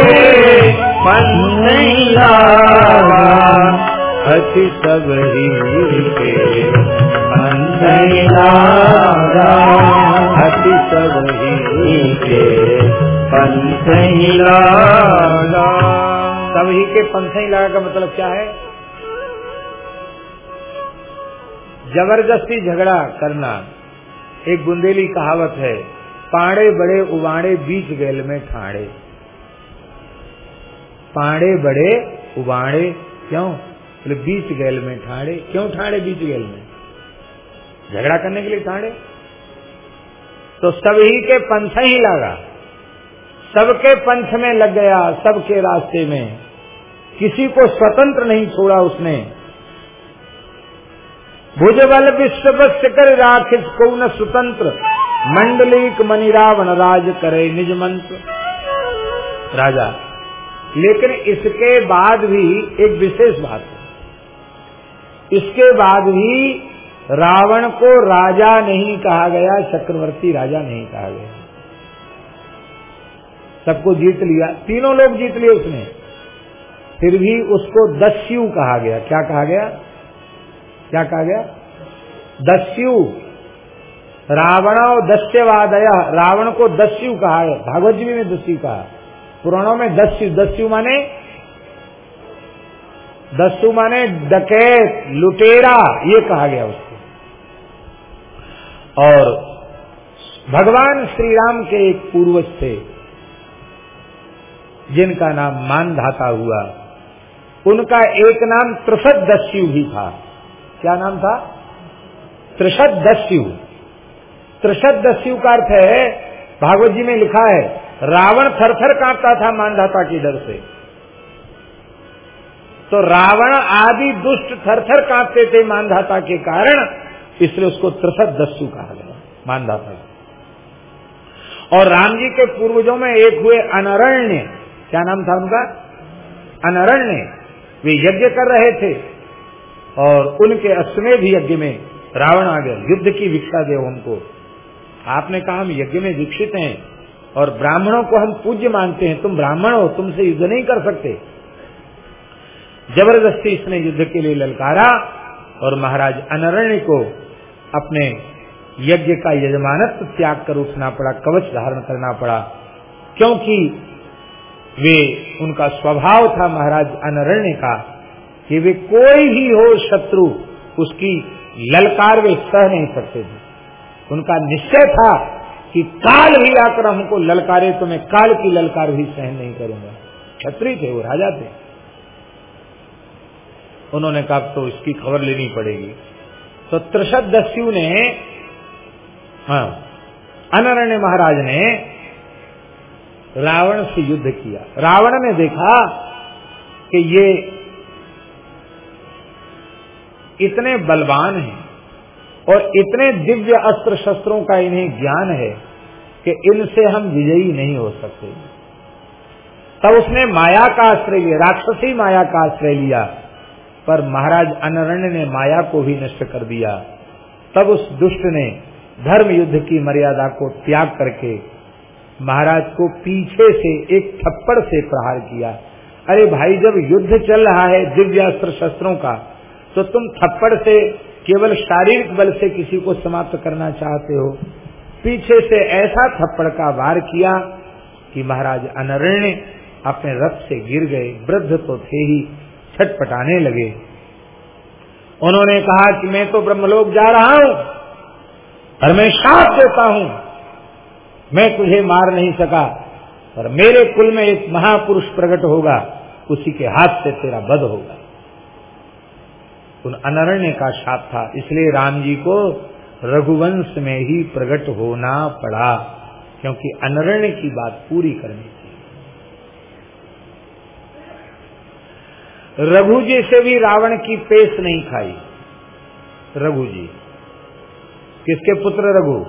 पंथ ही लार हकी सब ही के सभी के पंथ ही का मतलब क्या है ज़बरदस्ती झगड़ा करना एक बुंदेली कहावत है, पाड़े बड़े उबाड़े बीच गैल में ठाड़े। पाड़े बड़े उबाड़े क्यों? बोले, बीच गैल में ठाड़े। क्यों ठाड़े बीच गैल में? झगड़ा करने के लिए ताड़े तो सभी के पंथ ही लगा। सबके पंथ में लग गया, सबके रास्ते में। किसी को स्वतंत्र नहीं छोड़ा उसने। भुजबल विश्व कर राखिस को न स्वतंत्र। मंडलिक मणि रावण राज करे निज मंत्र। राजा, लेकिन इसके बाद भी एक विशेष बात है। इसके बाद भी रावण को राजा नहीं कहा गया, चक्रवर्ती राजा नहीं कहा गया। सबको जीत लिया, तीनों लोग जीत लिए उसने। फिर भी उसको दस्यु कहा गया। क्या कहा गया? क्या कहा गया? दस्यु। रावण दस्यवादय। रावण को दस्यु कहा है भागवत जी में दस्यु कहा। पुराणों में दस्यु दस्यु माने? दस्यु माने डकैत, लुटेरा, ये कहा गया उसको। और भगवान श्री राम के एक पूर्वज थे, जिनका नाम मानधाता हुआ। उनका एक नाम त्रिशत दस्यु भी था। क्या नाम था? त्रिशत दस्यु त्रिशत दस्यु का अर्थ है, भागवत जी में लिखा है, रावण थरथर कांपता था मानधाता के डर से। तो रावण आदि दुष्ट थरथर कांपते थे मानधाता के कारण इसलिए उसको त्रिशत दस्यु कहा गया मानधाता और राम जी के पूर्वजों में एक हुए अनरण्य, क्या नाम था उनका? अनरण्य, वे यज्ञ कर रहे थे। और उनके अश्वमेध यज्ञ में रावण आ गया, युद्ध की भिक्षा दे उनको। आपने कहा, हम यज्ञ में दीक्षित हैं, और ब्राह्मणों को हम पूज्य मानते हैं। तुम ब्राह्मण हो, तुमसे युद्ध नहीं कर सकते। ज़बरदस्ती इसने युद्ध के लिए ललकारा, और महाराज अनरण्य को अपने यज्ञ का यजमानत्व त्याग कर उठना पड़ा, कवच धारण करना पड़ा, क्योंकि वे, उनका स्वभाव था महाराज अनरण्य का, कि वे कोई भी हो शत्रु, उसकी ललकार वे सह नहीं सकते थे। उनका निश्चय था कि काल भी आकर हमको ललकारे तो मैं काल की ललकार भी सहन नहीं करूँगा। क्षत्रिय थे, वो राजा थे। उन्होंने कहा तो इसकी खबर लेनी पड़ेगी। तो त्रिशत दस्यु ने हाँ अनरण्य महाराज ने रावण से युद्ध किया। रावण ने देखा कि ये इतने बलवान हैं और इतने दिव्य अस्त्र शस्त्रों का इन्हें ज्ञान है कि इनसे हम विजयी नहीं हो सकते। तब उसने माया का आश्रय लिया, राक्षसी माया का आश्रय लिया। पर महाराज अनरण्य ने माया को भी नष्ट कर दिया। तब उस दुष्ट ने धर्म युद्ध की मर्यादा को त्याग करके महाराज को पीछे से एक थप्पड़ से प्रहार किया। अरे भाई, जब युद्ध चल रहा है दिव्यास्त्र शस्त्रों का तो तुम थप्पड़ से केवल शारीरिक बल से किसी को समाप्त करना चाहते हो। पीछे से ऐसा थप्पड़ का वार किया कि महाराज अनरण्य अपने रथ से गिर गए। वृद्ध तो थे ही। छटपटाने लगे। उन्होंने कहा कि मैं तो ब्रह्मलोक जा रहा हूँ और मैं साफ़ देता हूँ। मैं तुझे मार नहीं सका और मेरे कुल में एक महापुरुष प्रकट होगा, उसी के हाथ से तेरा बध होगा। उन अनरण्य का शाप था, इसलिए राम जी को रघुवंश में ही प्रकट होना पड़ा, क्योंकि अनरण्य की बात पूरी करनी थी रघु जी से भी रावण की पेश नहीं खाई। रघु जी। किसके पुत्र रघु?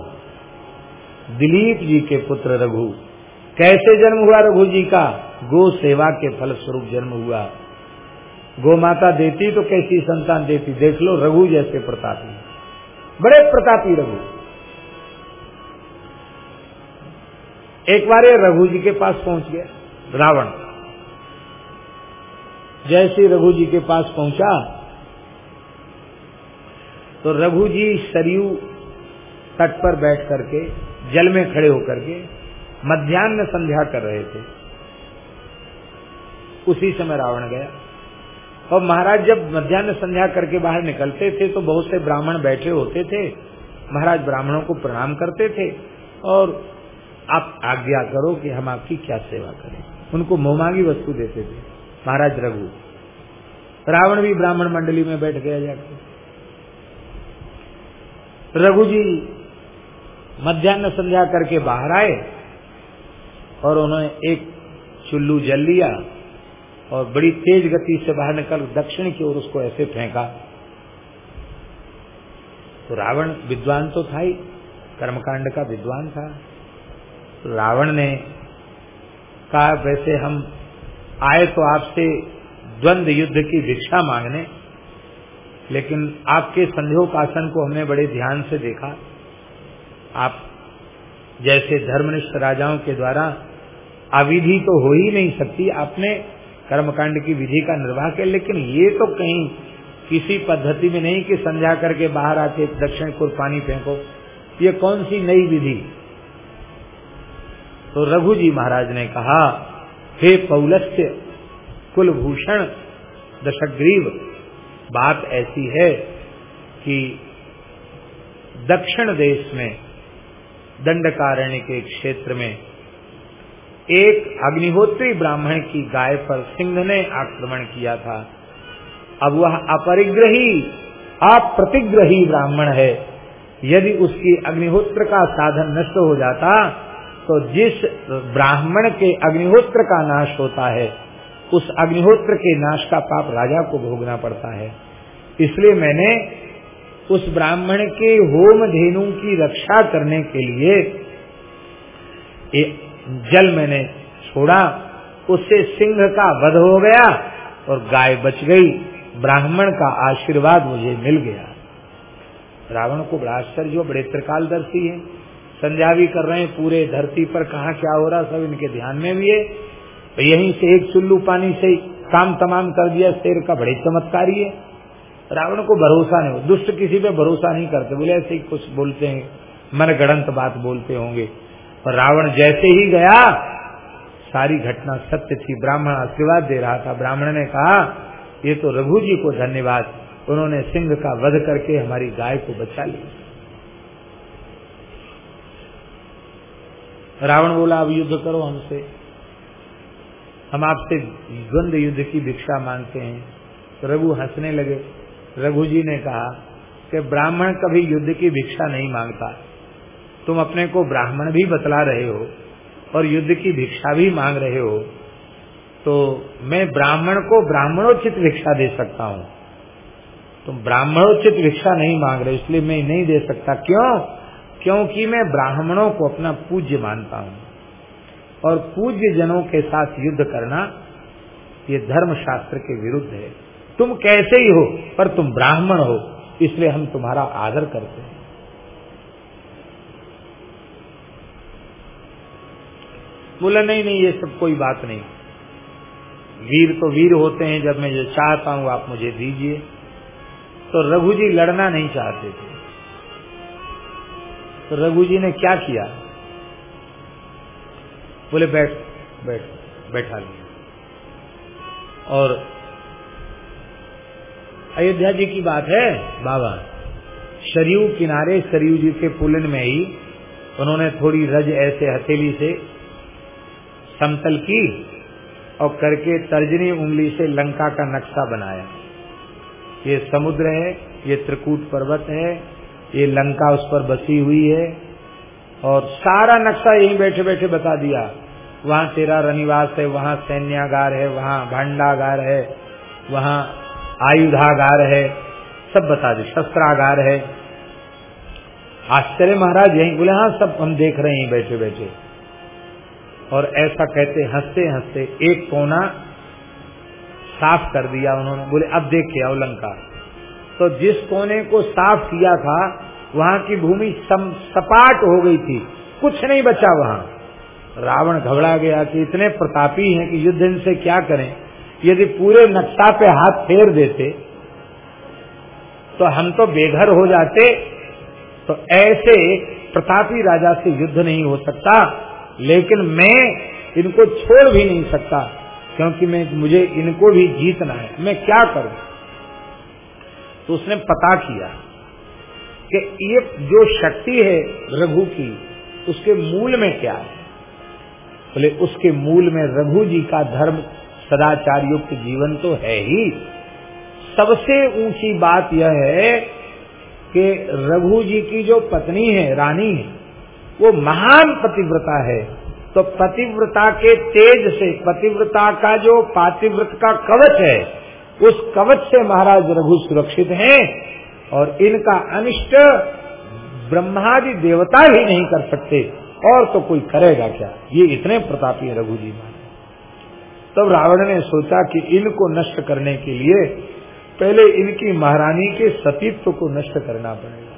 दिलीप जी के पुत्र रघु। कैसे जन्म हुआ रघु जी का? गो सेवा के फल स्वरूप जन्म हुआ। गो माता देती तो कैसी संतान देती? देख लो, रघु जैसे प्रतापी। बड़े प्रतापी रघु। एक बार ये रघु जी के पास पहुँच गया, रावण। जैसे रघु जी के पास पहुँचा तो रघु जी सरयू तट पर बैठ करके, जल में खड़े होकर के मध्यान्ह संध्या कर रहे थे। उसी समय रावण गया। और महाराज जब मध्यान्ह संध्या करके बाहर निकलते थे तो बहुत से ब्राह्मण बैठे होते थे। महाराज ब्राह्मणों को प्रणाम करते थे और आप आज्ञा करो कि हम आपकी क्या सेवा करें। उनको मोमांगी वस्तु देते थे। महाराज रघु। रावण भी ब्राह्मण मंडली में बैठ गया जाकर रघु जी मध्यान्ह संध्या करके बाहर आए और उन्होंने एक चुल्लू जल लिया और बड़ी तेज गति से बाहर निकल दक्षिण की ओर उसको ऐसे फेंका। तो रावण विद्वान तो था ही, कर्मकांड का विद्वान था। तो रावण ने कहा, वैसे हम आए तो आपसे द्वंद युद्ध की भिक्षा मांगने, लेकिन आपके संध्योपासन को हमने बड़े ध्यान से देखा। आप जैसे धर्मनिष्ठ राजाओं के द्वारा अविधि तो हो ही नहीं सकती, आपने कर्मकांड की विधि का निर्वाह किया, लेकिन ये तो कहीं किसी पद्धति में नहीं कि संध्या करके बाहर आके दक्षिण को पानी फेंको। ये कौन सी नई विधि? तो रघु जी महाराज ने कहा हे पौलस्य, कुलभूषण, दशग्रीव, बात ऐसी है कि दक्षिण देश में, दंडकारण्य के क्षेत्र में, एक अग्निहोत्री ब्राह्मण की गाय पर सिंह ने आक्रमण किया था। अब वह अपरिग्रही, अप्रतिग्रही ब्राह्मण है। यदि उसकी अग्निहोत्र का साधन नष्ट हो जाता तो जिस ब्राह्मण के अग्निहोत्र का नाश होता है, उस अग्निहोत्र के नाश का पाप राजा को भोगना पड़ता है। इसलिए मैंने उस ब्राह्मण के होम धेनु की रक्षा करने के लिए जल मैंने छोड़ा, उससे सिंह का वध हो गया और गाय बच गई, ब्राह्मण का आशीर्वाद मुझे मिल गया। रावण को बड़ा आश्चर्य बड़े त्रिकालदर्शी है संध्या भी कर रहे हैं, पूरे धरती पर कहा क्या हो रहा, सब इनके ध्यान में भी है। तो यहीं से एक चुल्लू पानी से काम तमाम कर दिया, शेर का बड़े चमत्कारी है। रावण को भरोसा नहीं, दुष्ट किसी पे भरोसा नहीं करते, बोले ऐसे ही कुछ बोलते हैं, मन गणंत बात बोलते होंगे। और रावण जैसे ही गया, सारी घटना सत्य थी, ब्राह्मण आशीर्वाद दे रहा था। ब्राह्मण ने कहा, ये तो रघु जी को धन्यवाद, उन्होंने सिंह का वध करके हमारी गाय को बचा लिया। रावण बोला, अब युद्ध करो हमसे। हम आपसे द्वंद युद्ध की भिक्षा मांगते हैं। तो रघु हंसने लगे। रघु जी ने कहा कि ब्राह्मण कभी युद्ध की भिक्षा नहीं माँगता। तुम अपने को ब्राह्मण भी बतला रहे हो और युद्ध की भिक्षा भी मांग रहे हो। तो मैं ब्राह्मण को ब्राह्मणोचित भिक्षा दे सकता हूँ। तुम ब्राह्मणोचित भिक्षा नहीं मांग रहे इसलिए मैं नहीं दे सकता। क्यों? क्योंकि मैं ब्राह्मणों को अपना पूज्य मानता हूँ। और पूज्य जनों के साथ युद्ध करना, ये धर्म शास्त्र के विरुद्ध है। तुम कैसे ही हो, पर तुम ब्राह्मण हो, इसलिए हम तुम्हारा आदर करते हैं। बोला, नहीं नहीं, ये सब कोई बात नहीं। वीर तो वीर होते हैं, जब मैं जो चाहता हूँ, आप मुझे दीजिए। तो रघु जी लड़ना नहीं चाहते थे। तो रघु जी ने क्या किया? बोले, बैठ बैठ, बैठा लिया और अयोध्या जी की बात है, बाबा, सरयू किनारे सरयू जी के पुलन में ही उन्होंने थोड़ी रज ऐसे हथेली से समतल की और करके तर्जनी उंगली से लंका का नक्शा बनाया। ये समुद्र है, ये त्रिकूट पर्वत है ये लंका उस पर बसी हुई है और सारा नक्शा यहीं बैठे बैठे बता दिया। वहाँ तेरा रनिवास है, वहाँ सैन्यागार है, वहाँ भांडागार है, वहाँ आयुधागार है, सब बता दी, शस्त्रागार है। आश्चर्य महाराज, यही बोले हाँ सब हम देख रहे हैं बैठे बैठे। और ऐसा कहते, हँसते हँसते एक कोना साफ़ कर दिया उन्होंने। बोले, अब देख के आओ लंका। तो जिस कोने को साफ़ किया था, वहाँ की भूमि सपाट हो गई थी। कुछ नहीं बचा वहाँ। रावण घबरा गया कि इतने प्रतापी हैं कि युद्ध इनसे क्या करें? यदि पूरे नक्शा पे हाथ फेर देते तो हम तो बेघर हो जाते तो ऐसे प्रतापी राजा से युद्ध नहीं हो सकता। लेकिन मैं इनको छोड़ भी नहीं सकता, क्योंकि मैं, मुझे इनको भी जीतना है। मैं क्या करूँ? तो उसने पता किया कि ये जो शक्ति है रघु की, उसके मूल में क्या है? बोले तो उसके मूल में रघु जी का धर्म सदाचार युक्त जीवन तो है ही। सबसे ऊँची बात यह है कि रघु जी की जो पत्नी है, रानी है वो महान पतिव्रता है। तो पतिव्रता के तेज से, पतिव्रता का जो पातिव्रत का कवच है उस कवच से महाराज रघु सुरक्षित हैं और इनका अनिष्ट ब्रह्मादि देवता ही नहीं कर सकते। और तो कोई करेगा क्या? ये इतने प्रतापी है रघु जी महाराज। तब रावण ने सोचा कि इनको नष्ट करने के लिए पहले इनकी महारानी के सतीत्व को नष्ट करना पड़ेगा।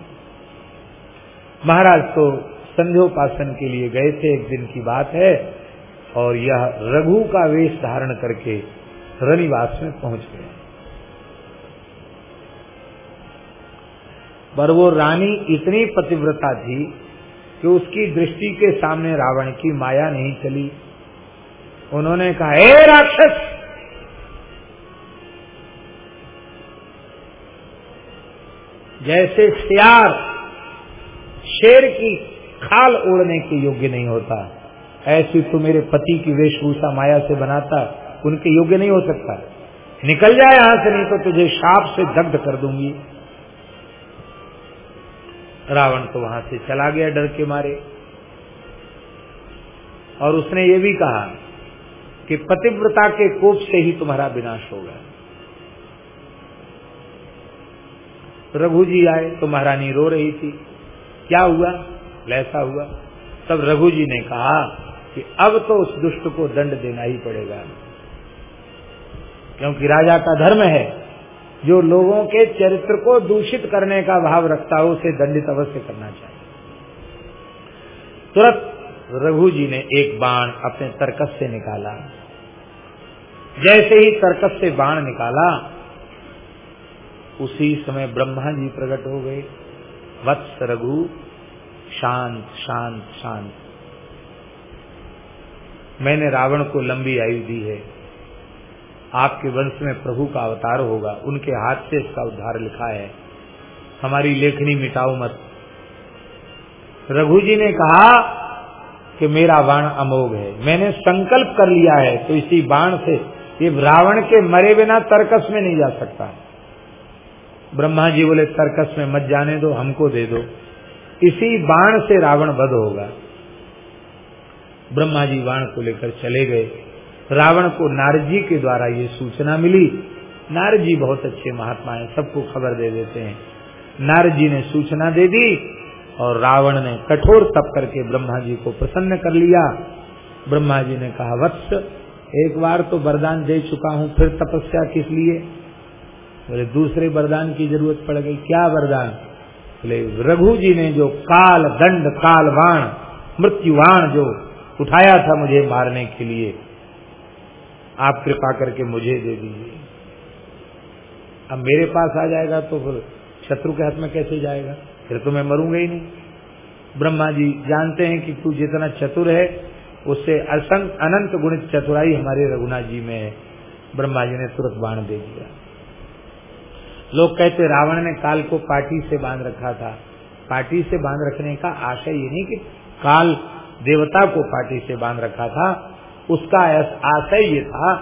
महाराज तो संध्योपासन के लिए गए थे, एक दिन की बात है, और यह रघु का वेश धारण करके रनिवास में पहुँच गए। पर वो रानी इतनी पतिव्रता थी कि उसकी दृष्टि के सामने रावण की माया नहीं चली। उन्होंने कहा, हे राक्षस! जैसे सियार शेर की खाल ओढ़ने के योग्य नहीं होता, ऐसी तो मेरे पति की वेशभूषा माया से बनाता, उनके योग्य नहीं हो सकता। निकल जाए यहाँ से, नहीं तो तुझे शाप से दग्ध कर दूँगी। रावण तो वहाँ से चला गया डर के मारे। और उसने ये भी कहा कि पतिव्रता के कोप से ही तुम्हारा विनाश होगा। रघु जी आए तो महारानी रो रही थी। क्या हुआ? ऐसा हुआ। तब रघु जी ने कहा कि अब तो उस दुष्ट को दंड देना ही पड़ेगा। क्योंकि राजा का धर्म है जो लोगों के चरित्र को दूषित करने का भाव रखता हो, उसे दंडित अवश्य करना चाहिए। तुरंत रघु जी ने एक बाण अपने तरकस से निकाला। जैसे ही तरकस से बाण निकाला, उसी समय ब्रह्मा जी प्रकट हो गए। वत्स रघु, शांत शांत शांत। मैंने रावण को लंबी आयु दी है। आपके वंश में प्रभु का अवतार होगा। उनके हाथ से इसका उद्धार लिखा है। हमारी लेखनी मिटाओ मत। रघु जी ने कहा कि मेरा बाण अमोघ है। मैंने संकल्प कर लिया है तो इसी बाण से ये रावण के मरे बिना तर्कस में नहीं जा सकता। ब्रह्मा जी बोले, तर्कस में मत जाने दो, हमको दे दो। इसी बाण से रावण बध होगा। ब्रह्मा जी बाण को लेकर चले गए। रावण को नारजी के द्वारा ये सूचना मिली। नारद जी बहुत अच्छे महात्मा हैं, सबको खबर दे देते हैं। नारद जी ने सूचना दे दी और रावण ने कठोर तप करके ब्रह्मा जी को प्रसन्न कर लिया। ब्रह्मा जी ने कहा, वत्स, एक बार तो वरदान दे चुका हूँ, फिर तपस्या किस लिए? बोले, दूसरे वरदान की ज़रूरत पड़ गई। क्या वरदान? बोले रघु जी ने जो काल दंड काल वाण मृत्युवाण जो उठाया था मुझे मारने के लिए आप कृपा करके मुझे दे दीजिए। अब मेरे पास आ जाएगा तो फिर शत्रु के हाथ में कैसे जाएगा? फिर तो मैं मरूँगा ही नहीं। ब्रह्मा जी जानते हैं कि तू जितना चतुर है, उससे असंग अनंत गुणित चतुराई हमारे रघुनाथ जी में है। ब्रह्मा जी ने तुरंत बाण दे दिया। लोग कहते, रावण ने काल को पार्टी से बाँध रखा था। पार्टी से बाँध रखने का आशय ये नहीं कि काल देवता को पार्टी से बाँध रखा था। उसका आशय ये था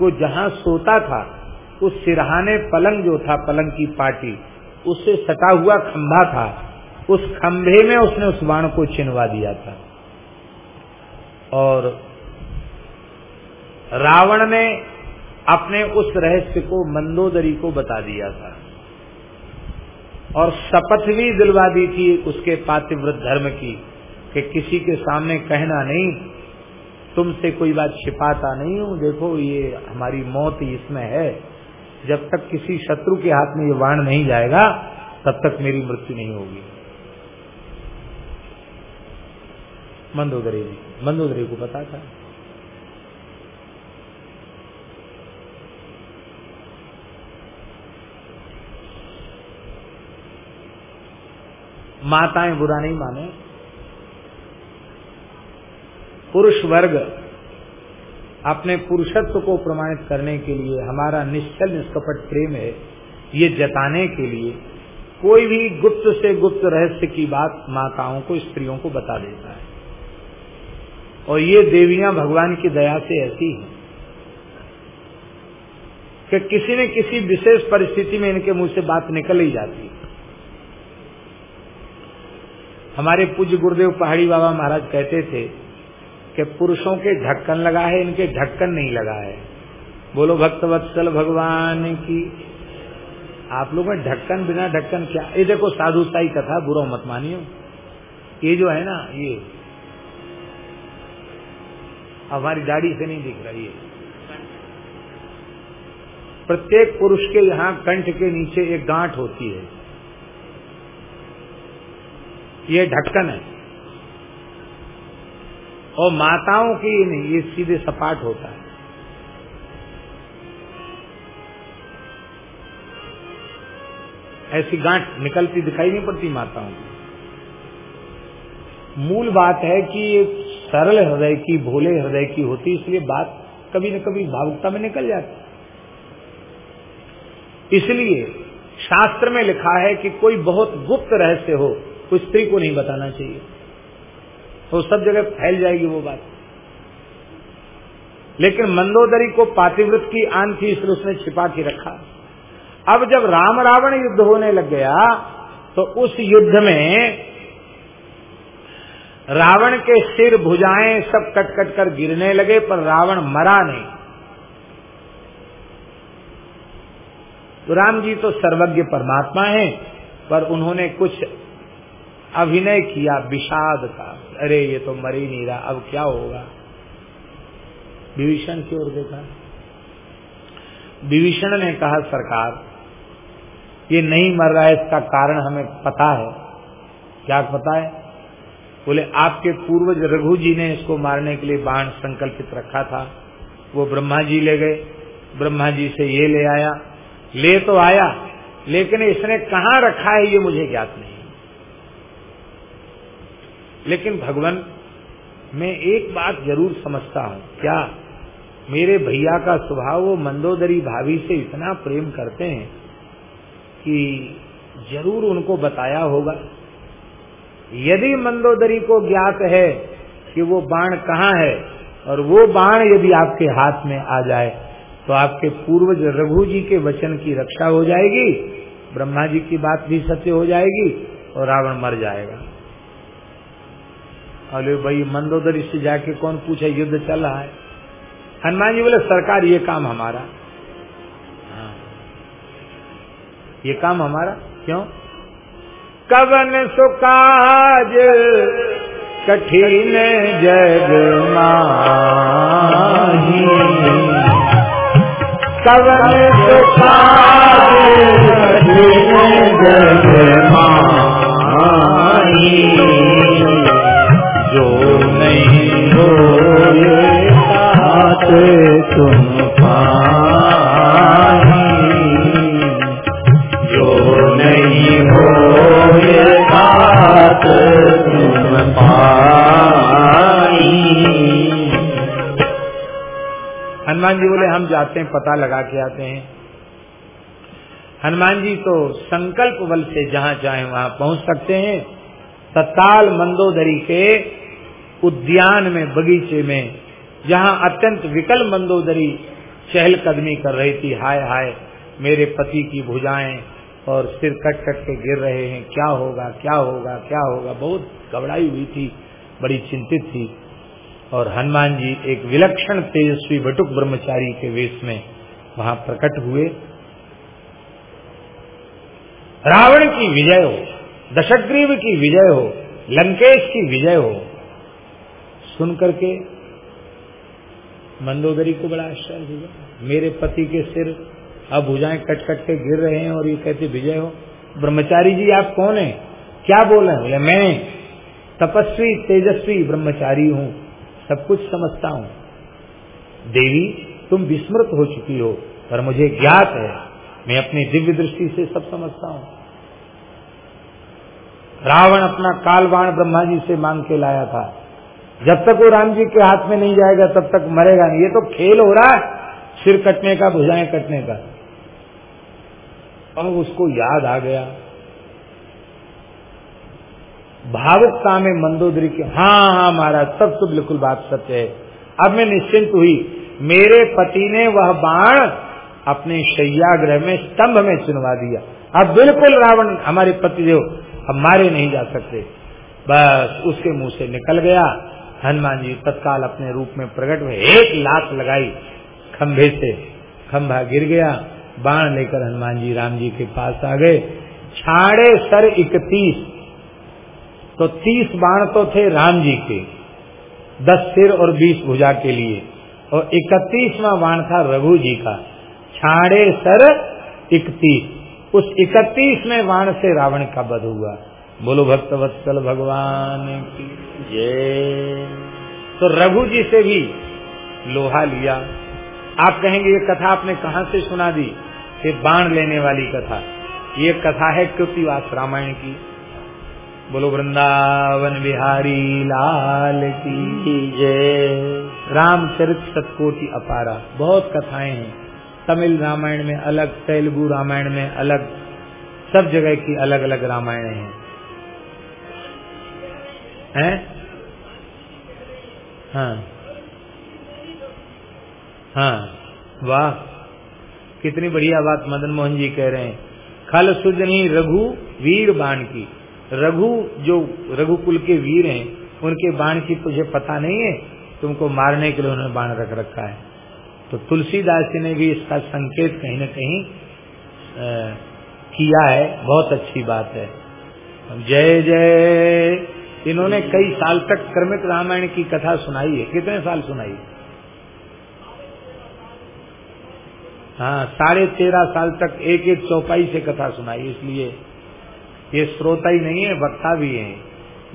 वो जहाँ सोता था, उस सिरहाने पलंग जो था, पलंग की पार्टी उससे सटा हुआ खंभा था, उस खंभे में उसने उस बाण को चिनवा दिया था। और रावण ने अपने उस रहस्य को, मंदोदरी को बता दिया था। और शपथ भी दिलवा दी थी उसके पातिव्रत धर्म की, कि किसी के सामने कहना नहीं तुमसे कोई बात छिपाता नहीं हूँ। देखो, ये हमारी मौत इसमें है। जब तक किसी शत्रु के हाथ में ये बाण नहीं जाएगा, तब तक मेरी मृत्यु नहीं होगी। मंदोदरी जी, मंदोदरी को पता था। माताएँ बुरा नहीं माने। पुरुष वर्ग अपने पुरुषत्व को प्रमाणित करने के लिए, हमारा निश्चल निष्कपट प्रेम है, ये जताने के लिए, कोई भी गुप्त से गुप्त रहस्य की बात माताओं को, स्त्रियों को बता देता है। और ये देवियाँ भगवान की दया से ऐसी हैं कि किसी न किसी विशेष परिस्थिति में इनके मुँह से बात निकल ही जाती है। हमारे पूज्य गुरुदेव पहाड़ी बाबा महाराज कहते थे कि पुरुषों के ढक्कन लगा है, इनके ढक्कन नहीं लगा है। बोलो, भक्त वत्सल भगवान की आप लोगों में ढक्कन बिना ढक्कन क्या? ये देखो, साधु साई कथा, बुरा मत मानियो। ये जो है ना, ये हमारी दाढ़ी से नहीं दिख रही है। प्रत्येक पुरुष के यहाँ कंठ के नीचे एक गांठ होती है। ये ढक्कन है। और माताओं की नहीं, ये सीधे सपाट होता है। ऐसी गांठ निकलती दिखाई नहीं पड़ती माताओं की। मूल बात है कि ये सरल हृदय की, भोले हृदय की होती, इसलिए बात कभी न कभी भावुकता में निकल जाती। इसलिए शास्त्र में लिखा है कि कोई बहुत गुप्त रहस्य हो तो स्त्री को नहीं बताना चाहिए। तो सब जगह फैल जाएगी वो बात। लेकिन मंदोदरी को पातिव्रत की आन थी, इसलिए उसने छिपा के रखा। अब जब राम रावण युद्ध होने लग गया तो उस युद्ध में रावण के सिर भुजाएँ सब कट कट कर गिरने लगे, पर रावण मरा नहीं। तो राम जी तो सर्वज्ञ परमात्मा हैं, पर उन्होंने कुछ अभिनय किया विषाद का। अरे, ये तो मर ही नहीं रहा, अब क्या होगा? विभीषण की ओर देखा। विभीषण ने कहा, सरकार, ये नहीं मर रहा है, इसका कारण हमें पता है। क्या पता है? बोले, आपके पूर्वज रघु जी ने इसको मारने के लिए बाण संकल्पित रखा था। वो ब्रह्मा जी ले गए। ब्रह्मा जी से ये ले आया। ले तो आया, लेकिन इसने कहा रखा है, ये मुझे ज्ञात नहीं। लेकिन भगवान, मैं एक बात ज़रूर समझता हूँ। क्या मेरे भैया का स्वभाव वो मंदोदरी भाभी से इतना प्रेम करते हैं कि ज़रूर उनको बताया होगा। यदि मंदोदरी को ज्ञात है कि वो बाण कहाँ है और वो बाण यदि आपके हाथ में आ जाए तो आपके पूर्वज रघु जी के वचन की रक्षा हो जाएगी, ब्रह्मा जी की बात भी सत्य हो जाएगी और रावण मर जाएगा। अरे भाई, मंदोदरी से जाके कौन पूछे, युद्ध चल रहा है। हनुमान जी बोले, सरकार, ये काम हमारा। हाँ। ये काम हमारा? क्यों? कवन सुकाज कठिन जग माही। कवन सुकाज कठिन जग जो नहीं हो तुम जो नहीं तुम हनुमान जी बोले, हम जाते हैं, पता लगा के आते हैं। हनुमान जी तो संकल्प बल से जहाँ चाहे वहाँ पहुँच सकते हैं। तत्काल मंदोदरी के उद्यान में, बगीचे में, जहाँ अत्यंत विकल मंदोदरी चहलकदमी कर रही थी। हाय हाय, मेरे पति की भुजाएँ और सिर कट कट के गिर रहे हैं। क्या होगा क्या होगा क्या होगा? बहुत घबराई हुई थी, बड़ी चिंतित थी। और हनुमान जी एक विलक्षण तेजस्वी बटुक ब्रह्मचारी के वेश में वहाँ प्रकट हुए। रावण की विजय हो, दशग्रीव की विजय हो, लंकेश की विजय हो सुन करके मंदोदरी को बड़ा आश्चर्य हुआ। मेरे पति के सिर अब भुजाएँ कट कट के गिर रहे हैं और ये कहते, विजय हो, ब्रह्मचारी जी, आप कौन है? क्या बोल बोले, मैं तपस्वी, तेजस्वी ब्रह्मचारी हूँ, सब कुछ समझता हूँ। देवी, तुम विस्मृत हो चुकी हो, पर मुझे ज्ञात है, मैं अपनी दिव्य दृष्टि से सब समझता हूँ। रावण अपना कालबाण ब्रह्मा जी से मांग के लाया था। जब तक वो राम जी के हाथ में नहीं जाएगा, तब तक मरेगा नहीं। ये तो खेल हो रहा है, सिर कटने का, भुजाएँ कटने का। और उसको याद आ गया। भावुकता में मंदोदरी के हाँ हाँ महाराज सब तो बिल्कुल बात सत्य है। अब मैं निश्चिंत हुई, मेरे पति ने वह बाण अपने शैयाग्रह में, स्तंभ में चुनवा दिया। अब बिल्कुल रावण, हमारे पति देव अब मारे नहीं जा सकते। बस उसके मुँह से निकल गया। हनुमान जी तत्काल अपने रूप में प्रकट हुए। एक लात लगाई, खंभे से। खंभा गिर गया, बाण लेकर हनुमान जी, राम जी के पास आ गए। छाड़े सर इकतीस। तो तीस बाण तो थे राम जी के, दस सिर और बीस भुजा के लिए। और इकतीसवा बाण था रघु जी का। छाड़े सर इकतीस। उस इकतीस में बाण से रावण का वध हुआ। बोलो भक्त वत्सल भगवान की जय। तो रघु जी से भी लोहा लिया। आप कहेंगे, ये कथा आपने कहा से सुना दी? ये बाण लेने वाली कथा। ये कथा है कृतिवास रामायण की। बोलो, वृंदावन बिहारी लाल की जय। रामचरित सतकोटि अपारा। बहुत कथाएँ हैं। तमिल रामायण में अलग, तेलुगु रामायण में अलग। सब जगह की अलग अलग रामायण हैं। हैं? हाँ। हाँ। वाह। कितनी बढ़िया बात मदन मोहन जी कह रहे हैं। खल सुजनी रघु वीर बाण की। रघु जो रघुकुल के वीर हैं उनके बाण की तुझे पता नहीं है? तुमको मारने के लिए उन्होंने बाण रख रखा है। तो तुलसीदास जी ने भी इसका संकेत कहीं न कहीं आ, किया है। बहुत अच्छी बात है। जय जय। इन्होंने कई साल तक क्रमिक रामायण की कथा सुनाई है। कितने साल सुनाई? हाँ साढ़े तेरह साल तक एक एक चौपाई से कथा सुनाई, इसलिए ये श्रोता ही नहीं है, वक्ता भी है।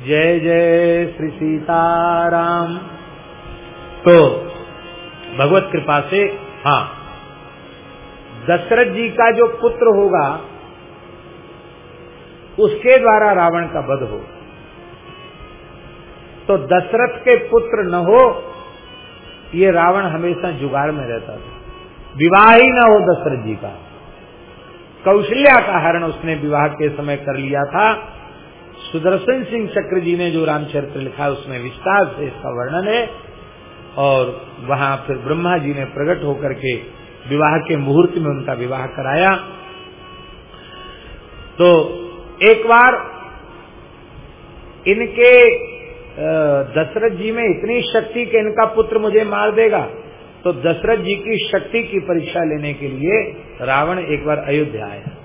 जय जय श्री सीताराम। तो भगवत कृपा से हाँ दशरथ जी का जो पुत्र होगा, उसके द्वारा रावण का वध हो। तो दशरथ के पुत्र न हो, ये रावण हमेशा जुगाड़ में रहता था। विवाह ही न हो दशरथ जी का। कौशल्या का हरण उसने विवाह के समय कर लिया था। सुदर्शन सिंह चक्र जी ने जो रामचरित्र लिखा, उसमें विस्तार से इसका वर्णन है और वहाँ फिर ब्रह्मा जी ने प्रकट होकर के विवाह के मुहूर्त में उनका विवाह कराया। तो एक बार इनके दशरथ जी में इतनी शक्ति कि इनका पुत्र मुझे मार देगा। तो दशरथ जी की शक्ति की परीक्षा लेने के लिए रावण एक बार अयोध्या आया।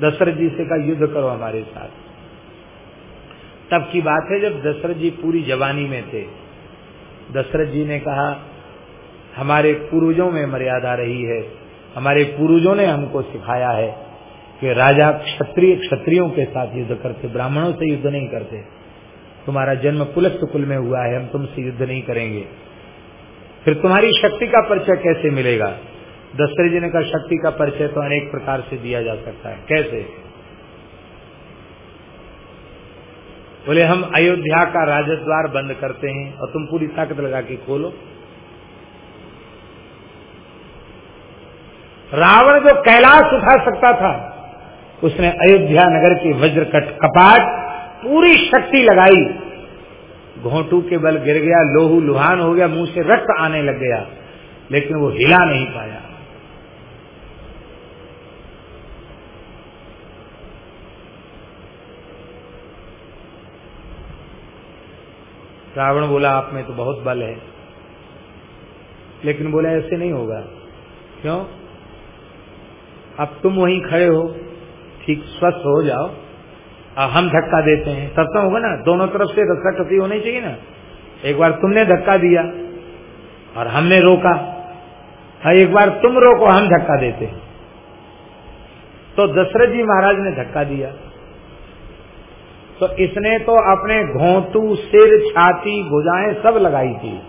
दशरथ जी से कहा, युद्ध करो हमारे साथ। तब की बात है, जब दशरथ जी पूरी जवानी में थे, दशरथ जी ने कहा, हमारे पूर्वजों में मर्यादा रही है। हमारे पूर्वजों ने हमको सिखाया है कि राजा क्षत्रिय क्षत्रियों के साथ युद्ध करते, ब्राह्मणों से युद्ध नहीं करते। तुम्हारा जन्म पुलस्त कुल में हुआ है, हम तुमसे युद्ध नहीं करेंगे। फिर तुम्हारी शक्ति का परिचय कैसे मिलेगा? दशरथ जी ने कहा, शक्ति का परिचय तो अनेक प्रकार से दिया जा सकता है। कैसे? बोले, हम अयोध्या का राजद्वार बंद करते हैं और तुम पूरी ताकत लगा के खोलो। रावण जो कैलाश उठा सकता था, उसने अयोध्या नगर के वज्र कपाट पूरी शक्ति लगाई। घोटू के बल गिर गया, लोहू लुहान हो गया, मुँह से रक्त आने लग गया, लेकिन वो हिला नहीं पाया। रावण बोला, आप में तो बहुत बल है। लेकिन बोला, ऐसे नहीं होगा। क्यों? अब तुम वहीं खड़े हो, ठीक, स्वस्थ हो जाओ। हम धक्का देते हैं। तब तो होगा ना, दोनों तरफ़ से रस्सा कसी होनी चाहिए ना। एक बार तुमने धक्का दिया और हमने रोका हाँ एक बार तुम रोको, हम धक्का देते हैं। तो दशरथ जी महाराज ने धक्का दिया। तो इसने तो अपने घोंटू सिर, छाती, भुजाएँ सब लगाई थी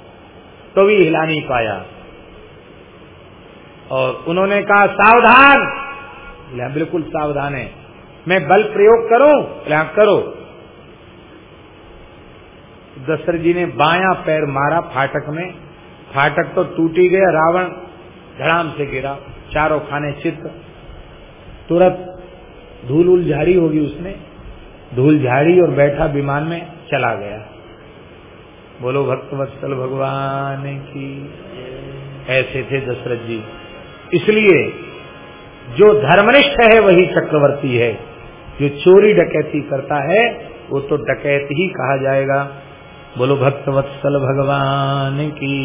तो भी हिला नहीं पाया। और उन्होंने कहा, सावधान! बिल्कुल सावधान है। मैं बल प्रयोग करूँ? क्या करो। दशरथ जी ने बाया पैर मारा फाटक में। फाटक तो टूटी गया, रावण धड़ाम से गिरा, चारों खाने चित्त। तुरंत धूल उल झाड़ी होगी उसने धूल झाड़ी और बैठा विमान में चला गया। बोलो, भक्त वत्सल भगवान की। ऐसे थे दशरथ जी। इसलिए जो धर्मनिष्ठ है, वही चक्रवर्ती है। जो चोरी डकैती करता है, वो तो डकैत ही कहा जाएगा। बोलो भक्त वत्सल भगवान की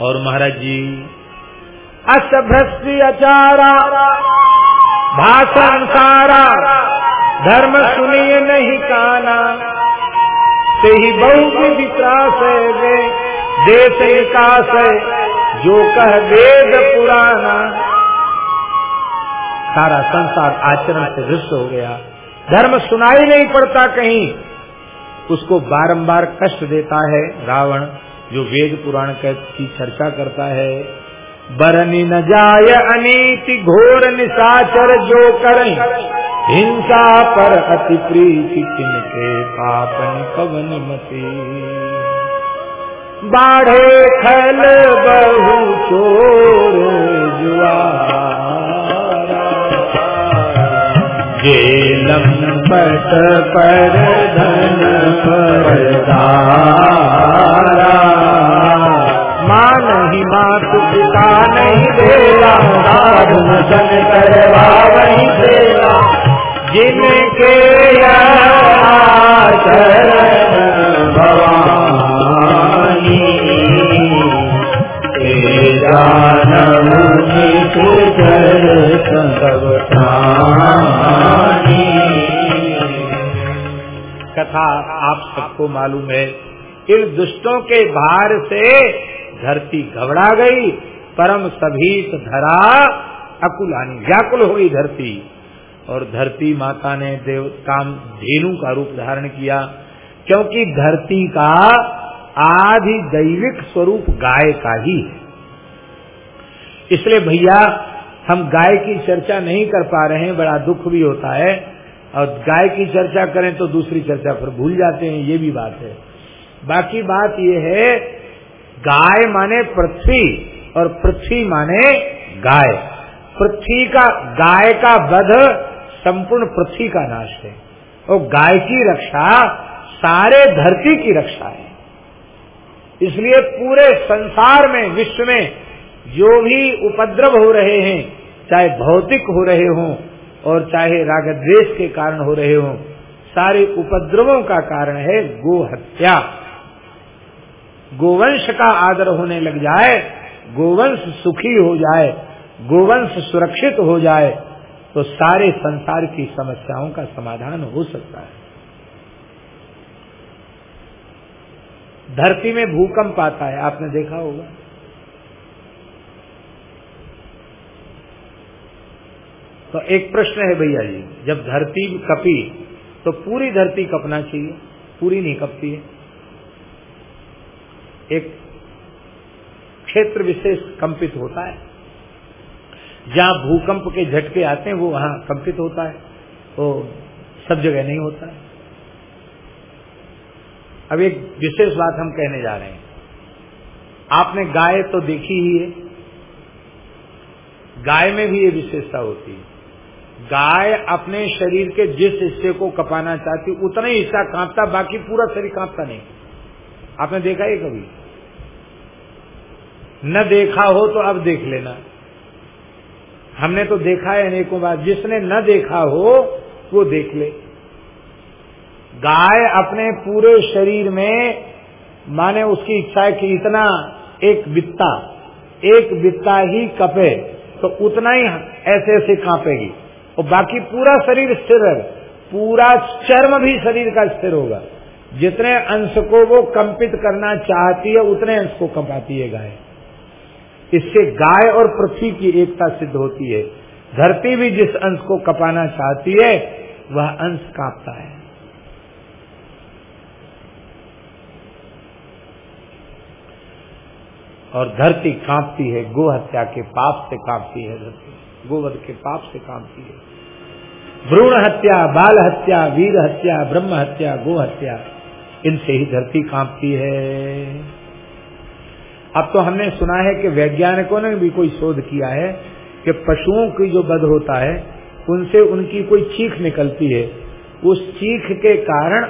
और महाराज जी असभ्रष्टि अचारा, भाषण सारा, धर्म सुनिए नहीं काना। से ही बहु वित्रास वे, देश विकास है, जो कह वेद पुराना। सारा संसार आचरण से दृष्ट हो गया। धर्म सुनाई नहीं पड़ता कहीं। उसको बारंबार कष्ट देता है रावण, जो वेद पुराण की चर्चा करता है। बरनी न जाय अनीति घोर निशाचर जो कर हिंसा पर अति प्रीति तिनके पापन पवन मती। बाढ़े खल बहु चोर जुआ। जेलम पट पर धन परदारा। माँ नहीं मात पिता नहीं देला साधन सन करवा वही देला। जिनके भवानी कथा आप सबको मालूम है, इन दुष्टों के भार से धरती घबरा गई, परम सभीत धरा अकुलानी, व्याकुल हुई धरती। और धरती माता ने देव, काम धेनु का रूप धारण किया, क्योंकि धरती का आदि दैविक स्वरूप गाय का ही है। इसलिए भैया, हम गाय की चर्चा नहीं कर पा रहे हैं, बड़ा दुख भी होता है। और गाय की चर्चा करें तो दूसरी चर्चा फिर भूल जाते हैं, ये भी बात है। बाकी बात ये है, गाय माने पृथ्वी और पृथ्वी माने गाय। पृथ्वी का, गाय का वध संपूर्ण पृथ्वी का नाश है। और गाय की रक्षा सारे धरती की रक्षा है। इसलिए पूरे संसार में, विश्व में जो भी उपद्रव हो रहे हैं, चाहे भौतिक हो रहे हों और चाहे राग द्वेष के कारण हो रहे हों, सारे उपद्रवों का कारण है गो हत्या गोवंश का आदर होने लग जाए, गोवंश सुखी हो जाए, गोवंश सुरक्षित हो जाए तो सारे संसार की समस्याओं का समाधान हो सकता है। धरती में भूकंप आता है, आपने देखा होगा। तो एक प्रश्न है भैया जी, जब धरती कपी तो पूरी धरती कपना चाहिए, पूरी नहीं कपती है। एक क्षेत्र विशेष कंपित होता है। जहाँ भूकंप के झटके आते हैं, वो वहाँ कंपित होता है वो सब जगह नहीं होता है। अब एक विशेष बात हम कहने जा रहे हैं। आपने गाय तो देखी ही है। गाय में भी ये विशेषता होती है। गाय अपने शरीर के जिस हिस्से को कपाना चाहती, उतना ही हिस्सा कांपता, बाकी पूरा शरीर कांपता नहीं। आपने देखा है कभी? न देखा हो तो अब देख लेना। हमने तो देखा है अनेकों बार, जिसने न देखा हो, वो देख ले। गाय अपने पूरे शरीर में, माने उसकी इच्छा है कि इतना एक बित्ता एक बित्ता ही कपे तो उतना ही ऐसे ऐसे कांपेगी। और बाकी पूरा शरीर स्थिर है। पूरा चर्म भी शरीर का स्थिर होगा। जितने अंश को वो कंपित करना चाहती है, उतने अंश को कंपाती है गाय। इससे गाय और पृथ्वी की एकता सिद्ध होती है। धरती भी जिस अंश को कपाना चाहती है, वह अंश कांपता है। और धरती कांपती है, गो हत्या के पाप से कांपती है धरती। गोवध के पाप से कांपती है भ्रूण हत्या, बाल हत्या, वीर हत्या, ब्रह्म हत्या, गो हत्या, इनसे ही धरती कांपती है। अब तो हमने सुना है कि वैज्ञानिकों ने भी कोई शोध किया है कि पशुओं की जो बध होता है, उनसे उनकी कोई चीख निकलती है। उस चीख के कारण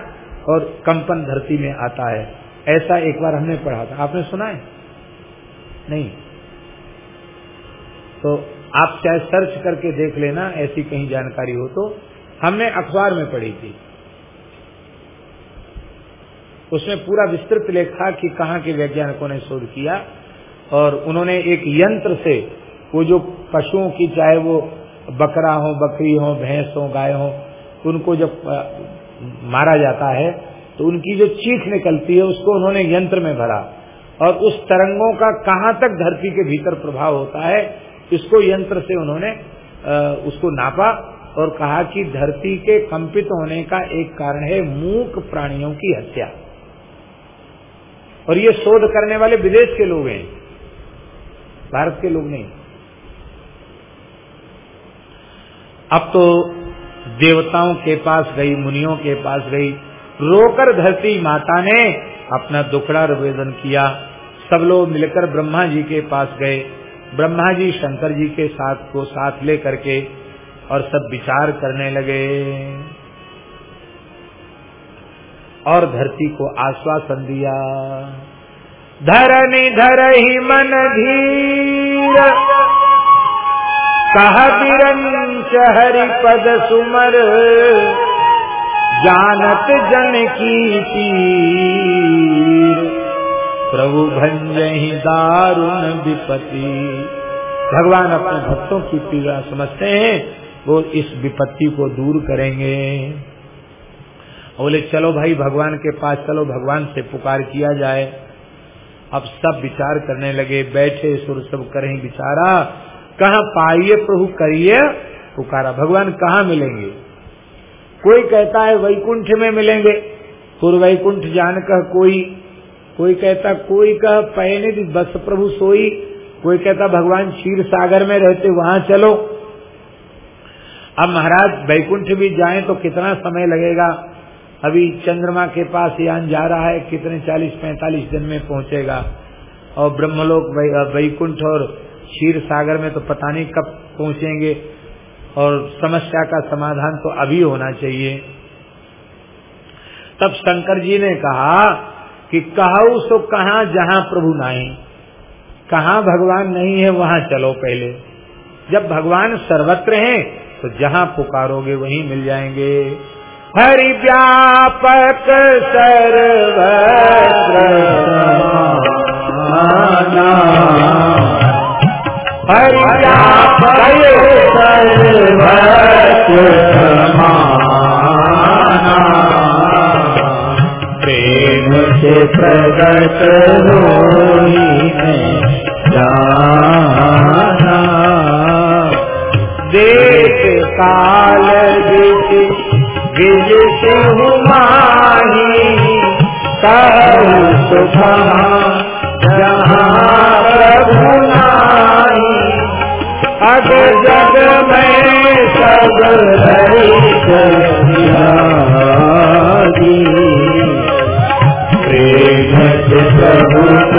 और कंपन धरती में आता है। ऐसा एक बार हमने पढ़ा था। आपने सुना है? नहीं। तो आप चाहे सर्च करके देख लेना, ऐसी कहीं जानकारी हो तो। हमने अखबार में पढ़ी थी। उसमें पूरा विस्तृत लेखा कि कहाँ के वैज्ञानिकों ने शोध किया और उन्होंने एक यंत्र से वो जो पशुओं की, चाहे वो बकरा हो, बकरी हो, भैंस हो, गाय हो, उनको जब मारा जाता है तो उनकी जो चीख निकलती है, उसको उन्होंने यंत्र में भरा। और उस तरंगों का कहाँ तक धरती के भीतर प्रभाव होता है इसको यंत्र से उन्होंने उसको नापा और कहा कि धरती के कंपित होने का एक कारण है मूक प्राणियों की हत्या। और ये शोध करने वाले विदेश के लोग हैं। भारत के लोग नहीं। अब तो देवताओं के पास गई, मुनियों के पास गई, रोकर धरती माता ने अपना दुखड़ा निवेदन किया। सब लोग मिलकर ब्रह्मा जी के पास गए। ब्रह्मा जी शंकर जी के साथ को साथ ले करके और सब विचार करने लगे। और धरती को आश्वासन दिया। धरनी धर ही मन धीर, कह बिरंच हरि पद सुमर, जानत जन की प्रभु भंजही दारुण विपत्ति। भगवान अपने भक्तों की पीड़ा समझते हैं, वो इस विपत्ति को दूर करेंगे। बोले, चलो भाई, भगवान के पास चलो, भगवान से पुकार किया जाए। अब सब विचार करने लगे, बैठे सुर सब करें विचारा कहा पाइए प्रभु, करिए पुकारा। भगवान कहाँ मिलेंगे? कोई कहता है, वैकुंठ में मिलेंगे। पूर्व वैकुंठ जान कह कोई कोई कहता, कोई कह पैनित बस प्रभु सोई। कोई कहता, भगवान क्षीर सागर में रहते, वहाँ चलो। अब महाराज, वैकुंठ भी जाए तो कितना समय लगेगा? अभी चंद्रमा के पास यान जा रहा है, कितने चालीस, पैंतालीस दिन में पहुंचेगा? और ब्रह्मलोक वैकुंठ और क्षीर सागर में तो पता नहीं कब पहुँचेंगे। और समस्या का समाधान तो अभी होना चाहिए। तब शंकर जी ने कहा कि कहा सो कहा जहाँ प्रभु नहीं कहा भगवान नहीं है, वहाँ चलो पहले। जब भगवान सर्वत्र हैं तो जहाँ पुकारोगे वहीं मिल जाएँगे। हरि व्यापक सर्व हरि प्रेम से प्रगट होई में जाना देश काल दिश कहु सुखा जहाँ अग जग में सब रहित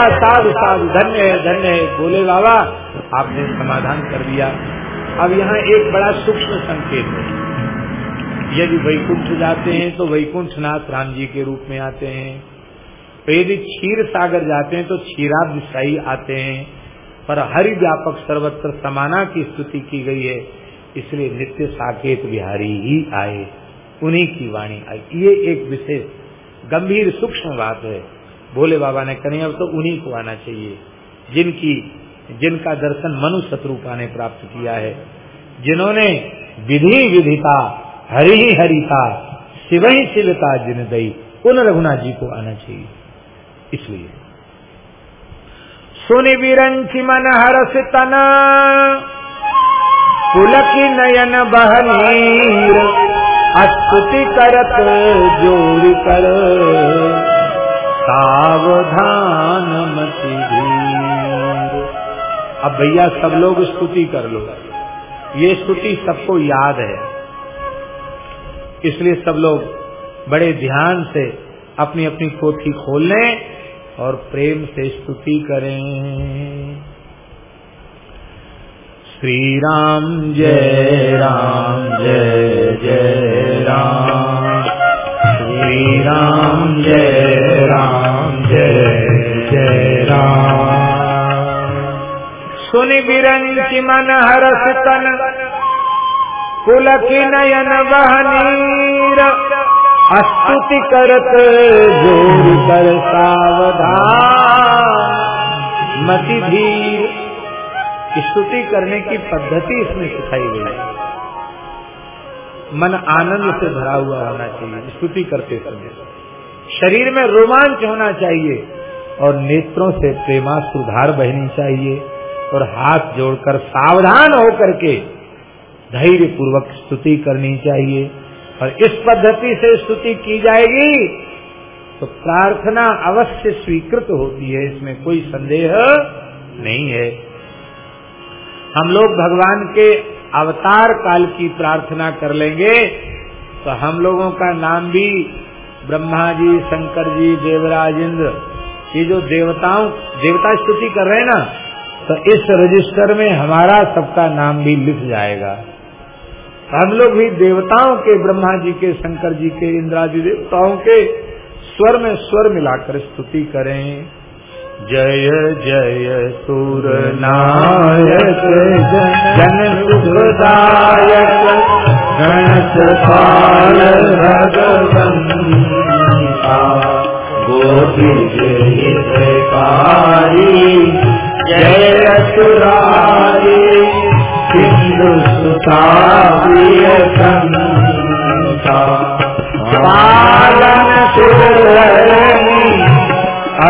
कहा साधु साधु धन्य है धन्य है। बोले, बाबा, आपने समाधान कर दिया। अब यहाँ एक बड़ा सूक्ष्म संकेत है। यदि वैकुंठ जाते हैं तो वैकुंठनाथ राम जी के रूप में आते हैं। तो यदि क्षीर सागर जाते हैं तो क्षीरादिशाही आते हैं। पर हरि व्यापक सर्वत्र समाना की स्तुति की गई है। इसलिए नित्य साकेत बिहारी ही आए। उन्हीं की वाणी आई। ये एक विशेष गंभीर सूक्ष्म बात है। भोले बाबा ने कहीं अब तो उन्हीं को आना चाहिए। जिनकी, जिनका दर्शन मनु शत्रुपा ने प्राप्त किया है। जिन्होंने विधि विधिता, हरि ही हरिता, शिव ही शिवता जिन दई, उन रघुनाथ जी को आना चाहिए। इसलिए सुनि विरंचि मन हरस तना पुलकी नयन बहनीर, अस्तुति करत जोड़ कर। सावधान मति अब भैया सब लोग स्तुति कर लो। ये स्तुति सबको याद है। इसलिए सब लोग बड़े ध्यान से अपनी अपनी पोथी खोल लें और प्रेम से स्तुति करें। श्री राम जय राम, जय जय राम। श्री राम जय राम जय जय राम सुनि बिरंचि मन हरस तन, पुलकी नयन बहनीर अस्तुति करत ज़ोर कर सावधान। मति धीर, स्तुति करने की पद्धति इसमें सिखाई गई है। मन आनंद से भरा हुआ होना चाहिए, स्तुति करते समय। शरीर में रोमांच होना चाहिए और नेत्रों से प्रेमा सुधार बहनी चाहिए और हाथ जोड़कर सावधान होकर के धैर्य पूर्वक स्तुति करनी चाहिए और इस पद्धति से स्तुति की जाएगी तो प्रार्थना अवश्य स्वीकृत होती है, इसमें कोई संदेह नहीं है। हम लोग भगवान के अवतार काल की प्रार्थना कर लेंगे। तो हम लोगों का नाम भी ब्रह्मा जी, शंकर जी, देवराज इंद्र, ये जो देवताओं, देवता स्तुति कर रहे हैं ना तो इस रजिस्टर में हमारा सबका नाम भी लिख जाएगा। हम लोग भी देवताओं के, ब्रह्मा जी के, शंकर जी के, इंद्रादि देवताओं के स्वर में स्वर मिलाकर स्तुति करें। जय जय सुर नायक, जन सुखदायक गणस पाल भगवंता। गोपी जयकारी जय सुरारी सिंधु सुता पालन सुरणी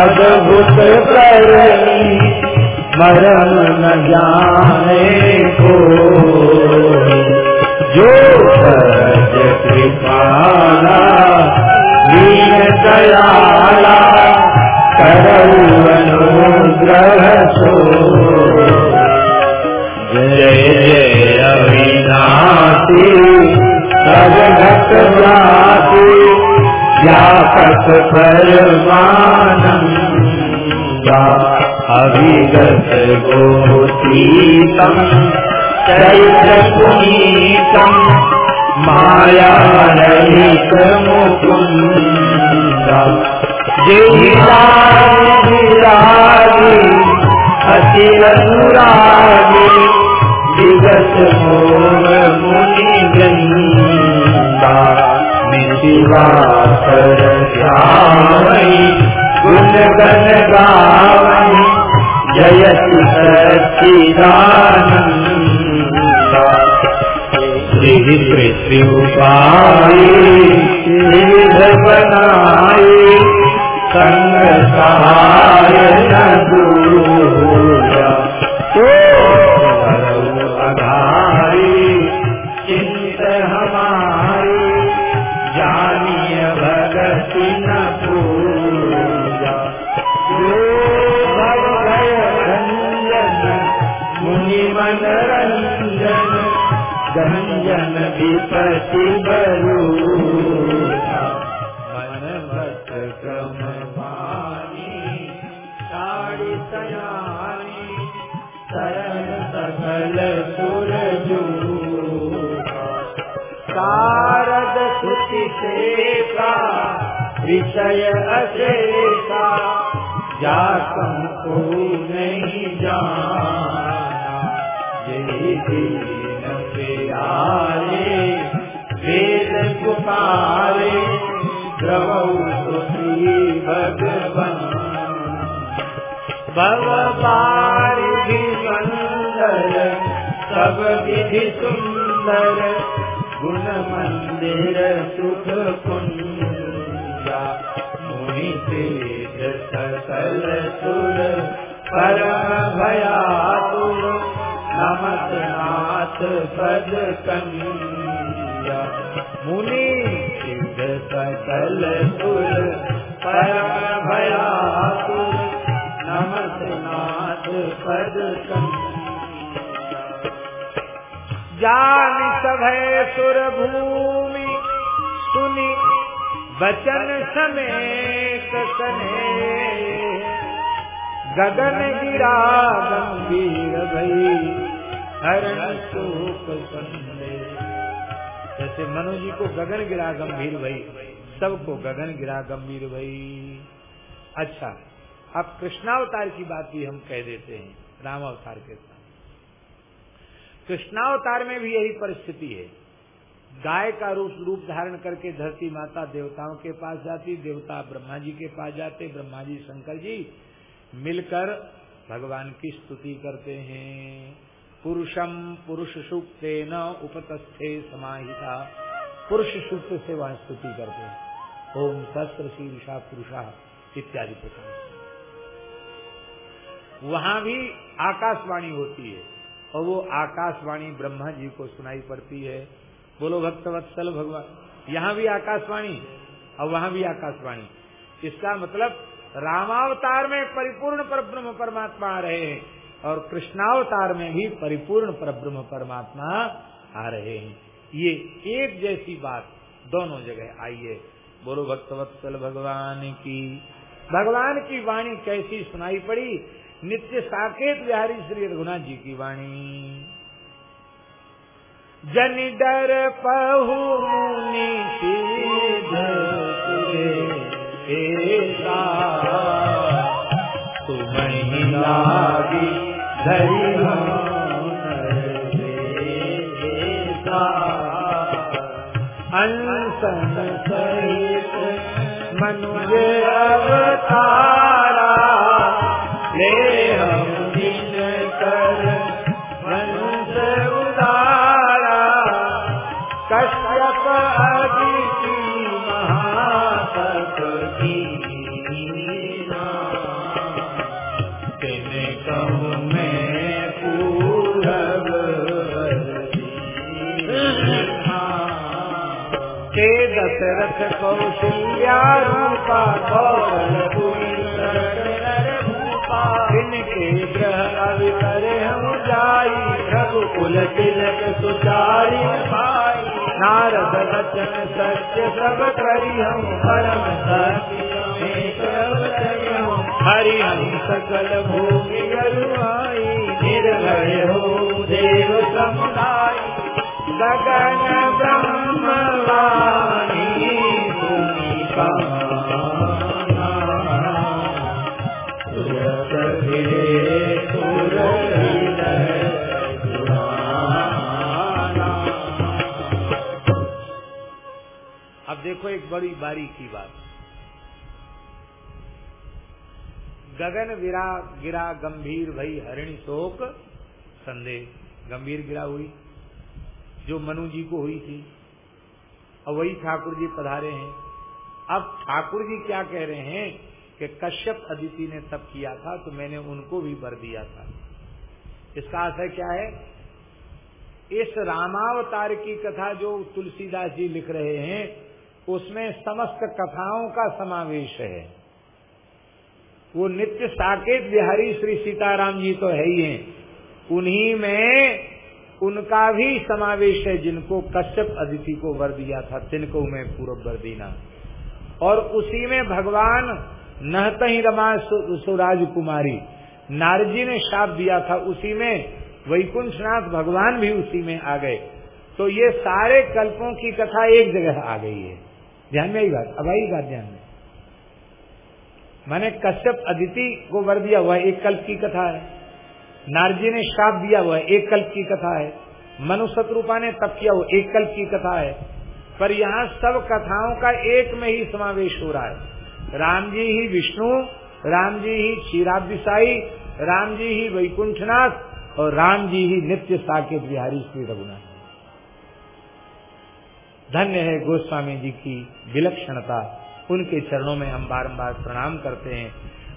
अद्भुत करणी मरम न जाने को। जो सज कृपाला दीन दयाला करऊ सो। जय जय अविनाशी सर्वत जाति व्यापक परमानंदा अविगत गोतीतम चैत्र पुनीतम माया रहित मुकुंदा जय अति अनुरागी विगत मोर मुनि गंगा मिथिला कर श्यामई गुण गण गावई जयति सच्चिदानंदा श्री उपाई विविध बनाई संग सहाय अतिशय अशेषा। जातम को नहीं जाना। प्यारे वेद पुकारे, द्रवौ सुखी भगवन। भव सुंदर सब विधि सुंदर, गुण मंदिर सुख कुंजा मुनि तेज सकल सुर परम भयातुर नमत नाथ पद कन्या मुनि सिद्ध सकल सुर परम भयातुर नमत नाथ पद कन्या जान सभय सुर भूमि सुनि बचन समेत सने। गगन गिरा गंभीर भई, हरण शोक जैसे मनु जी को गगन गिरा गंभीर भई, सबको गगन गिरा गंभीर भई। अच्छा अब कृष्णावतार की बात भी हम कह देते हैं राम अवतार के साथ। कृष्णावतार में भी यही परिस्थिति है। गाय का रूप रूप धारण करके धरती माता देवताओं के पास जाती, देवता ब्रह्मा जी के पास जाते, ब्रह्मा जी, शंकर जी मिलकर भगवान की स्तुति करते हैं। पुरुषम पुरुष सूक्त न उपतस्थे समाहिता। पुरुष सूक्त से वह स्तुति करते हैं। ओम शस्त्र शीर्षा पुरुषा इत्यादि प्रकार वहाँ भी आकाशवाणी होती है और वो आकाशवाणी ब्रह्मा जी को सुनाई पड़ती है। बोलो भक्त वत्सल भगवान। यहाँ भी आकाशवाणी और वहाँ भी आकाशवाणी इसका मतलब रामावतार में परिपूर्ण पर ब्रह्म परमात्मा आ रहे हैं, और कृष्णावतार में भी परिपूर्ण पर ब्रह्म परमात्मा आ रहे हैं। ये एक जैसी बात दोनों जगह आई है। बोलो भक्त वत्सल भगवान की। भगवान की वाणी कैसी सुनाई पड़ी? नित्य साकेत बिहारी श्री रघुनाथ जी की वाणी। जन डर पहु सीध तुम्हें लागी धरी अनसन मनुज अवतारा। अवितर हम जाई। रघुकुल तिलक सुचारी भाई नारद वचन सत्य सब करी हम। परम हरि हम सकल भूमि गरुआई निर्भय हो देव समुदाय। गगन ब्रह्मवाणी। देखो एक बड़ी बारी की बात। गगन विरा गिरा गंभीर भई हरिणी शोक, संदेह। गंभीर गिरा हुई, जो मनु जी को हुई थी। और वही ठाकुर जी पधारे हैं। अब ठाकुर जी क्या कह रहे हैं कि कश्यप अदिति ने तब किया था तो मैंने उनको भी वर दिया था। इसका आशय क्या है? इस रामावतार की कथा जो तुलसीदास जी लिख रहे हैं, उसमें समस्त कथाओं का समावेश है। वो नित्य साकेत बिहारी श्री सीताराम जी तो है ही हैं। उन्हीं में उनका भी समावेश है जिनको कश्यप अदिति को वर दिया था, तिनको मैं पूर्व वर देना। और उसी में भगवान नहत ही रमा सुराज कुमारी नारजी ने शाप दिया था उसी में, वैकुंठनाथ भगवान भी उसी में आ गए। तो ये सारे कल्पों की कथा एक जगह आ गई है। ध्यान में आई बात? अब आई बात ध्यान में। मैंने कश्यप अदिति को वर दिया हुआ एक कल्प की कथा है। नारजी ने श्राप दिया हुआ एक कल्प की कथा है। मनु शत्रुपा ने तप किया हुआ एक कल्प की कथा है। पर यहाँ सब कथाओं का एक में ही समावेश हो रहा है। राम जी ही विष्णु, राम जी ही क्षीराब्दिशाई राम जी ही वैकुंठनाथ, और राम जी ही नित्य साकेत बिहारी श्री रघुनाथ। धन्य है गोस्वामी जी की विलक्षणता। उनके चरणों में हम बारंबार प्रणाम करते हैं।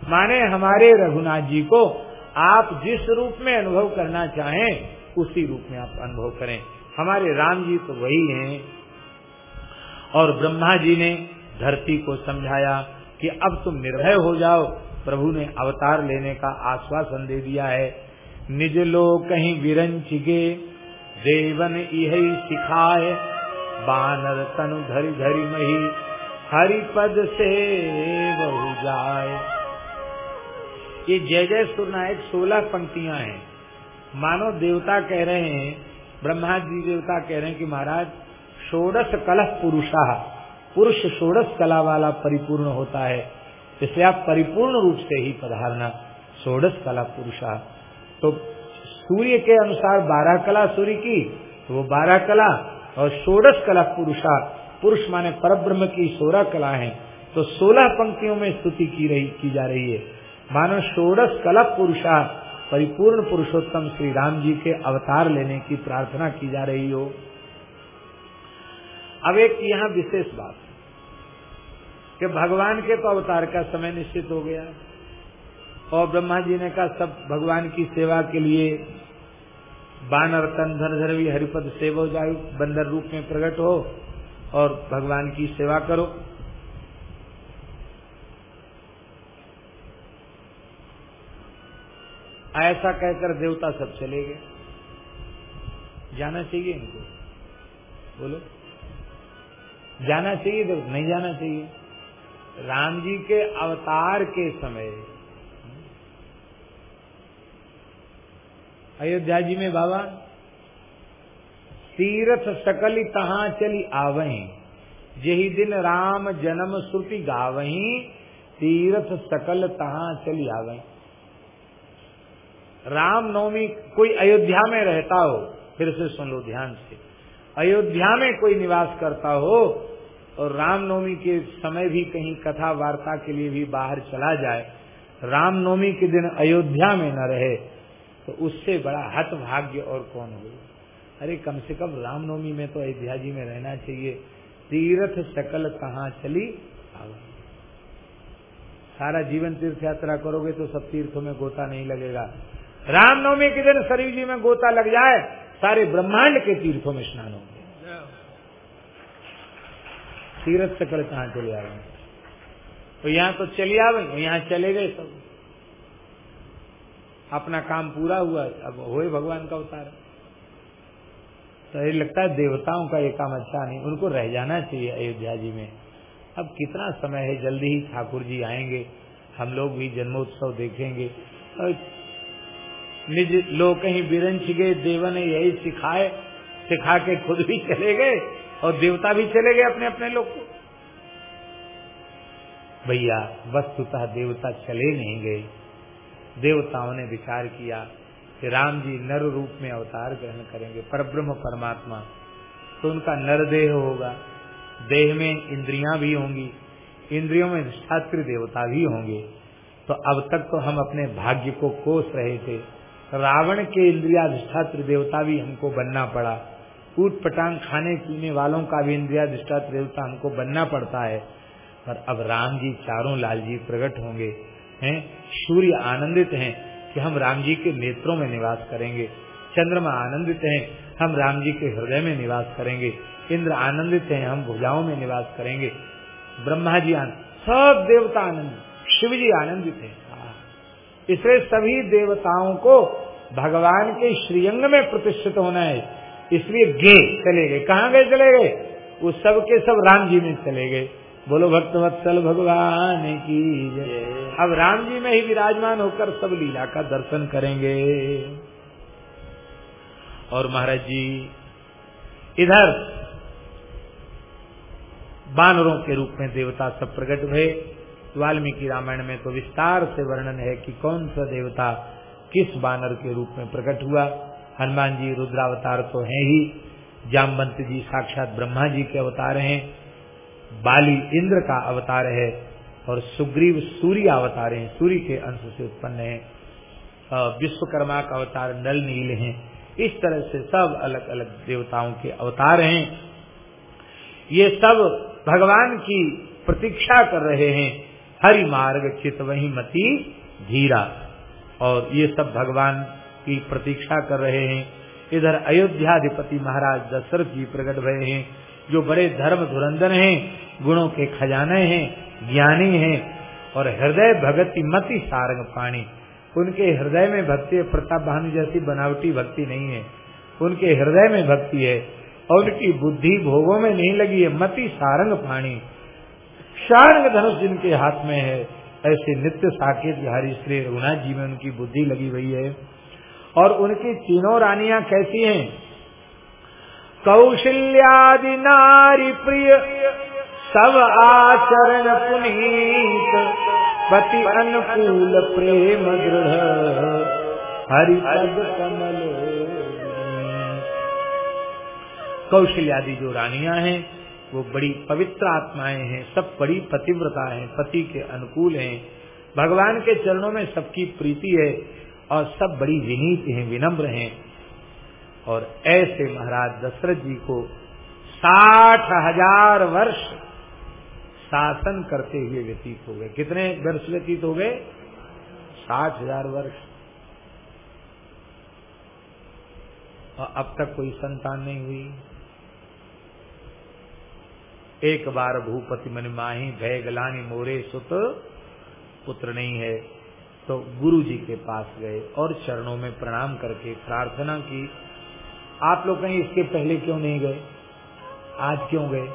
माने हमारे रघुनाथ जी को आप जिस रूप में अनुभव करना चाहें, उसी रूप में आप अनुभव करें। हमारे राम जी तो वही हैं और ब्रह्मा जी ने धरती को समझाया कि अब तुम निर्भय हो जाओ। प्रभु ने अवतार लेने का आश्वासन दे दिया है। निज लोग कहीं विरंच गे देवन यही सिखाए। बानर तनु धरि धरि मही, हरिपद से बहु जाए। ये जय जय सुरनायक सोलह पंक्तियाँ हैं। मानो देवता कह रहे हैं, ब्रह्मा जी देवता कह रहे हैं कि महाराज षोडश कलह पुरुषा। पुरुष षोडश कला वाला परिपूर्ण होता है। इसलिए आप परिपूर्ण रूप से ही पधारना। षोडश कला पुरुषा। तो सूर्य के अनुसार बारह कला सूर्य की तो वो बारह कला और षोडश कला पुरुषा। पुरुष माने परब्रह्म की सोलह कला है। तो सोलह पंक्तियों में स्तुति की रही, की जा रही है। मानो षोडश कला पुरुषा परिपूर्ण पुरुषोत्तम श्री राम जी के अवतार लेने की प्रार्थना की जा रही हो। अब एक यहाँ विशेष बात कि भगवान के तो अवतार का समय निश्चित हो गया और ब्रह्मा जी ने कहा, सब भगवान की सेवा के लिए बानर धरवी हरिपद, सेवो, जायु, बंदर रूप में प्रकट हो और भगवान की सेवा करो। ऐसा कहकर देवता सब चले गए। जाना चाहिए इनको। बोलो। जाना चाहिए तो नहीं जाना चाहिए। राम जी के अवतार के समय, अयोध्या जी में बाबा, तीर्थ सकल तहा चली आवही। यही दिन राम जन्म श्रुति गावही, तीर्थ सकल तहा चली आवही। राम नवमी कोई अयोध्या में रहता हो, फिर से सुन लो ध्यान से। अयोध्या में कोई निवास करता हो और रामनवमी के समय भी कहीं कथा वार्ता के लिए भी बाहर चला जाए, रामनवमी के दिन अयोध्या में न रहे तो उससे बड़ा हत भाग्य और कौन हो अरे कम से कम रामनवमी में तो अयोध्या जी में रहना चाहिए। तीर्थ सकल कहाँ चली? सारा जीवन तीर्थ यात्रा करोगे तो सब तीर्थों में गोता नहीं लगेगा। रामनवमी के दिन शरीर जी में गोता लग जाए सारे ब्रह्मांड के तीर्थों में स्नान होंगे तीर्थ सकल कहाँ चले आ तो यहाँ तो चले आ गए, यहाँ चले गए सब। अपना काम पूरा हुआ, अब होए भगवान का अवतार। तो ये लगता है देवताओं का ये काम अच्छा नहीं, उनको रह जाना चाहिए अयोध्या जी में। अब कितना समय है, जल्दी ही ठाकुर जी आएँगे, हम लोग भी जन्मोत्सव देखेंगे। और निज लोग कहीं बिरंच गए, देव ने यही सिखाए, सिखा के खुद भी चले गए और देवता भी चले गए अपने अपने लोग को। भैया, वस्तुतः देवता चले नहीं गए। देवताओं ने विचार किया कि राम जी नर रूप में अवतार ग्रहण करेंगे पर ब्रह्म परमात्मा। तो उनका नर देह होगा। देह में इंद्रियाँ भी होंगी, इंद्रियों में छात्र देवता भी होंगे। तो अब तक तो हम अपने भाग्य को कोस रहे थे। रावण के इंद्रियाधिष्ठात्र देवता भी हमको बनना पड़ा। ऊट पटांग खाने पीने वालों का भी इंद्रियाधिष्ठात्र देवता हमको बनना पड़ता है। पर अब राम जी चारों लाल जी प्रकट होंगे, हैं? सूर्य आनंदित हैं कि हम राम जी के नेत्रों में निवास करेंगे। चंद्रमा आनंदित हैं, हम राम जी के हृदय में निवास करेंगे। इंद्र आनंदित हैं, हम भुजाओं में निवास करेंगे। ब्रह्मा जी आनंद सब देवता आनंदित शिव जी आनंदित हैं। इसलिए सभी देवताओं को भगवान के श्रीअंग में प्रतिष्ठित होना है। इसलिए गे चले गए। कहाँ गए, चले गए? वो सब के सब राम जी में चले गए। बोलो भक्तवत्सल भगवान की अब राम जी में ही विराजमान होकर सब लीला का दर्शन करेंगे। और महाराज जी, इधर बानरों के रूप में देवता सब प्रकट हुए। वाल्मीकि रामायण में तो विस्तार से वर्णन है कि कौन सा देवता किस बानर के रूप में प्रकट हुआ। हनुमान जी रुद्रावतार तो हैं ही। जामवंत जी साक्षात ब्रह्मा जी के अवतार हैं। बाली इंद्र का अवतार है और सुग्रीव सूर्य अवतार हैं। सूर्य के अंश से उत्पन्न है। विश्वकर्मा का अवतार नल नील हैं। इस तरह से सब अलग अलग देवताओं के अवतार हैं। ये सब भगवान की प्रतीक्षा कर रहे हैं। हरि मार्ग चित वही मती धीरा। और ये सब भगवान की प्रतीक्षा कर रहे हैं। इधर अयोध्याधिपति महाराज दशरथ जी प्रकट भये हैं, जो बड़े धर्म धुरंधर हैं, गुणों के खजाने हैं, ज्ञानी हैं, और हृदय भगति मति सारंग पाणी। उनके हृदय में भक्ति प्रताप भानु जैसी बनावटी भक्ति नहीं है। उनके हृदय में भक्ति है, और उनकी बुद्धि भोगों में नहीं लगी है, मति सारंग पाणी। शारंग धनुष जिनके हाथ में है, ऐसे नित्य साकेत बिहारी श्री रघुनाथ जी में उनकी बुद्धि लगी हुई है। और उनकी तीनों रानियाँ कैसी हैं? कौशल्यादि नारी प्रिय, सब आचरण पुनीत, पति अनुकूल प्रेम दृढ़। हरिपद कमल। कौशल्यादि जो रानियाँ हैं वो बड़ी पवित्र आत्माएँ हैं, सब बड़ी पतिव्रता हैं, पति के अनुकूल हैं। भगवान के चरणों में सबकी प्रीति है और सब बड़ी विनीत हैं, विनम्र हैं। और ऐसे महाराज दशरथ जी को साठ हज़ार वर्ष शासन करते हुए व्यतीत हो गए। कितने वर्ष व्यतीत हो गए? साठ हज़ार वर्ष। और अब तक कोई संतान नहीं हुई। एक बार भूपति मन माही भय गलानी मोरे सुत पुत्र नहीं है। तो गुरु जी के पास गए और चरणों में प्रणाम करके प्रार्थना की। आप लोग कहीं इसके पहले क्यों नहीं गए? आज क्यों गए?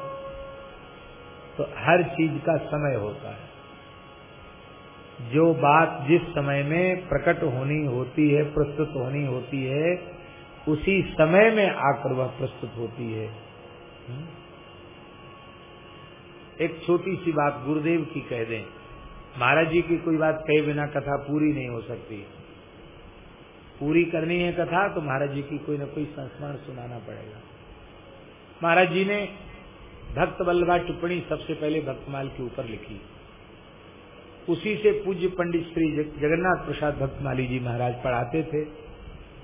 तो हर चीज़ का समय होता है। जो बात जिस समय में प्रकट होनी होती है, प्रस्तुत होनी होती है, उसी समय में आकर वह प्रस्तुत होती है। हुँ? एक छोटी सी बात गुरुदेव की कह दें। महाराज जी की कोई बात कहे बिना कथा पूरी नहीं हो सकती। पूरी करनी है कथा तो महाराज जी की कोई न कोई संस्मरण सुनाना पड़ेगा। महाराज जी ने भक्त बल्लभा टिप्पणी सबसे पहले भक्तमाल के ऊपर लिखी। उसी से पूज्य पंडित श्री जगन्नाथ प्रसाद भक्तमाली जी महाराज पढ़ाते थे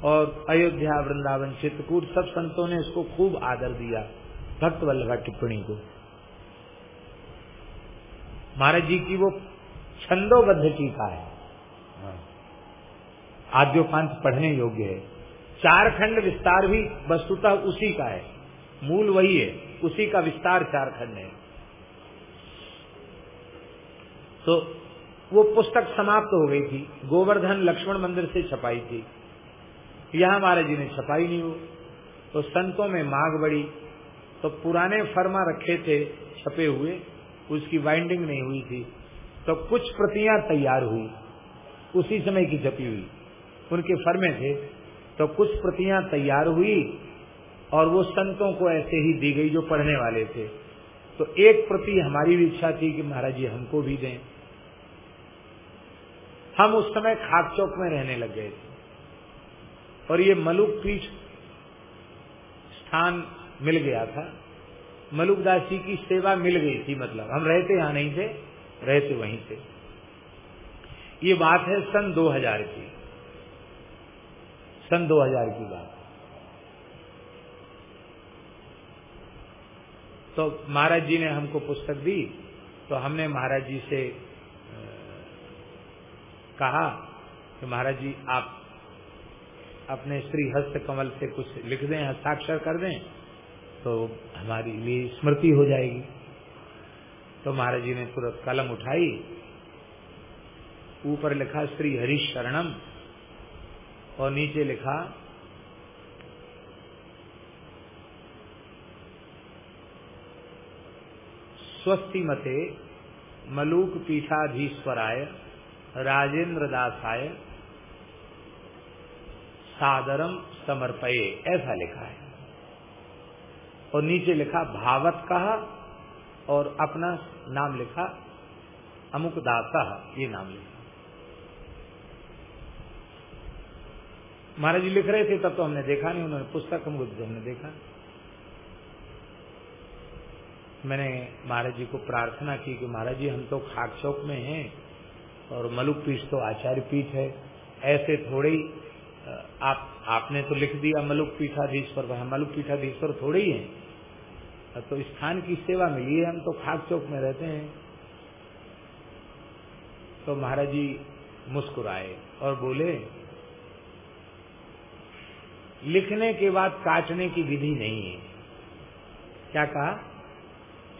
और अयोध्या, वृंदावन, चित्रकूट सब संतों ने इसको खूब आदर दिया, भक्त वल्लभा टिप्पणी को। महाराज जी की वो छंदोबद्ध टीका है। आद्योपांत पढ़ने योग्य है। चार खंड विस्तार भी वस्तुतः उसी का है। मूल वही है, उसी का विस्तार चार खंड है। तो वो पुस्तक समाप्त हो गई थी। गोवर्धन लक्ष्मण मंदिर से छपाई थी। यहाँ महाराज जी ने छपाई नहीं हो तो संतों में मांग बढ़ी। तो पुराने फर्मा रखे थे, छपे हुए। उसकी बाइंडिंग नहीं हुई थी तो कुछ प्रतियाँ तैयार हुई, उसी समय की छपी हुई। उनके फर्मे थे तो कुछ प्रतियाँ तैयार हुई और वो संतों को ऐसे ही दी गई जो पढ़ने वाले थे। तो एक प्रति हमारी भी इच्छा थी कि महाराज जी हमको भी दें। हम उस समय खाक चौक में रहने लग गए थे। और ये मलुक पीठ स्थान मिल गया था। मलुकदास जी की सेवा मिल गई थी मतलब। हम रहते यहाँ नहीं थे, रहते वहीं थे। ये बात है सन 2000 की। सन 2000 की बात। तो महाराज जी ने हमको पुस्तक दी तो हमने महाराज जी से कहा कि महाराज जी, आप अपने श्री हस्त कमल से कुछ लिख दें हस्ताक्षर कर दें। तो हमारी लिए स्मृति हो जाएगी। तो महाराज जी ने तुरंत कलम उठाई। ऊपर लिखा श्री हरीश शरणम और नीचे लिखा स्वस्ति मते मलूक पीठाधीश्वराय राजेंद्र दासाय सादरम समर्पये, ऐसा लिखा है। और नीचे लिखा भावत कहा और अपना नाम लिखा अमुक दासा ये नाम लिखा। महाराज जी लिख रहे थे, तब तो हमने देखा नहीं, उन्होंने पुस्तक हमको हमने देखा। मैंने महाराज जी को प्रार्थना की कि महाराज जी, हम तो खाक चौक में हैं और मलुक पीठ तो आचार्य पीठ है। ऐसे थोड़े ही आप, आपने तो लिख दिया मलुक पीठाधीश्वर वह मलुक पीठाधीश्वर थोड़े ही हैं। तो स्थान की सेवा मिली है हम तो खाक चौक में रहते हैं। तो महाराज जी मुस्कुराए और बोले लिखने के बाद काटने की विधि नहीं है। क्या कहा?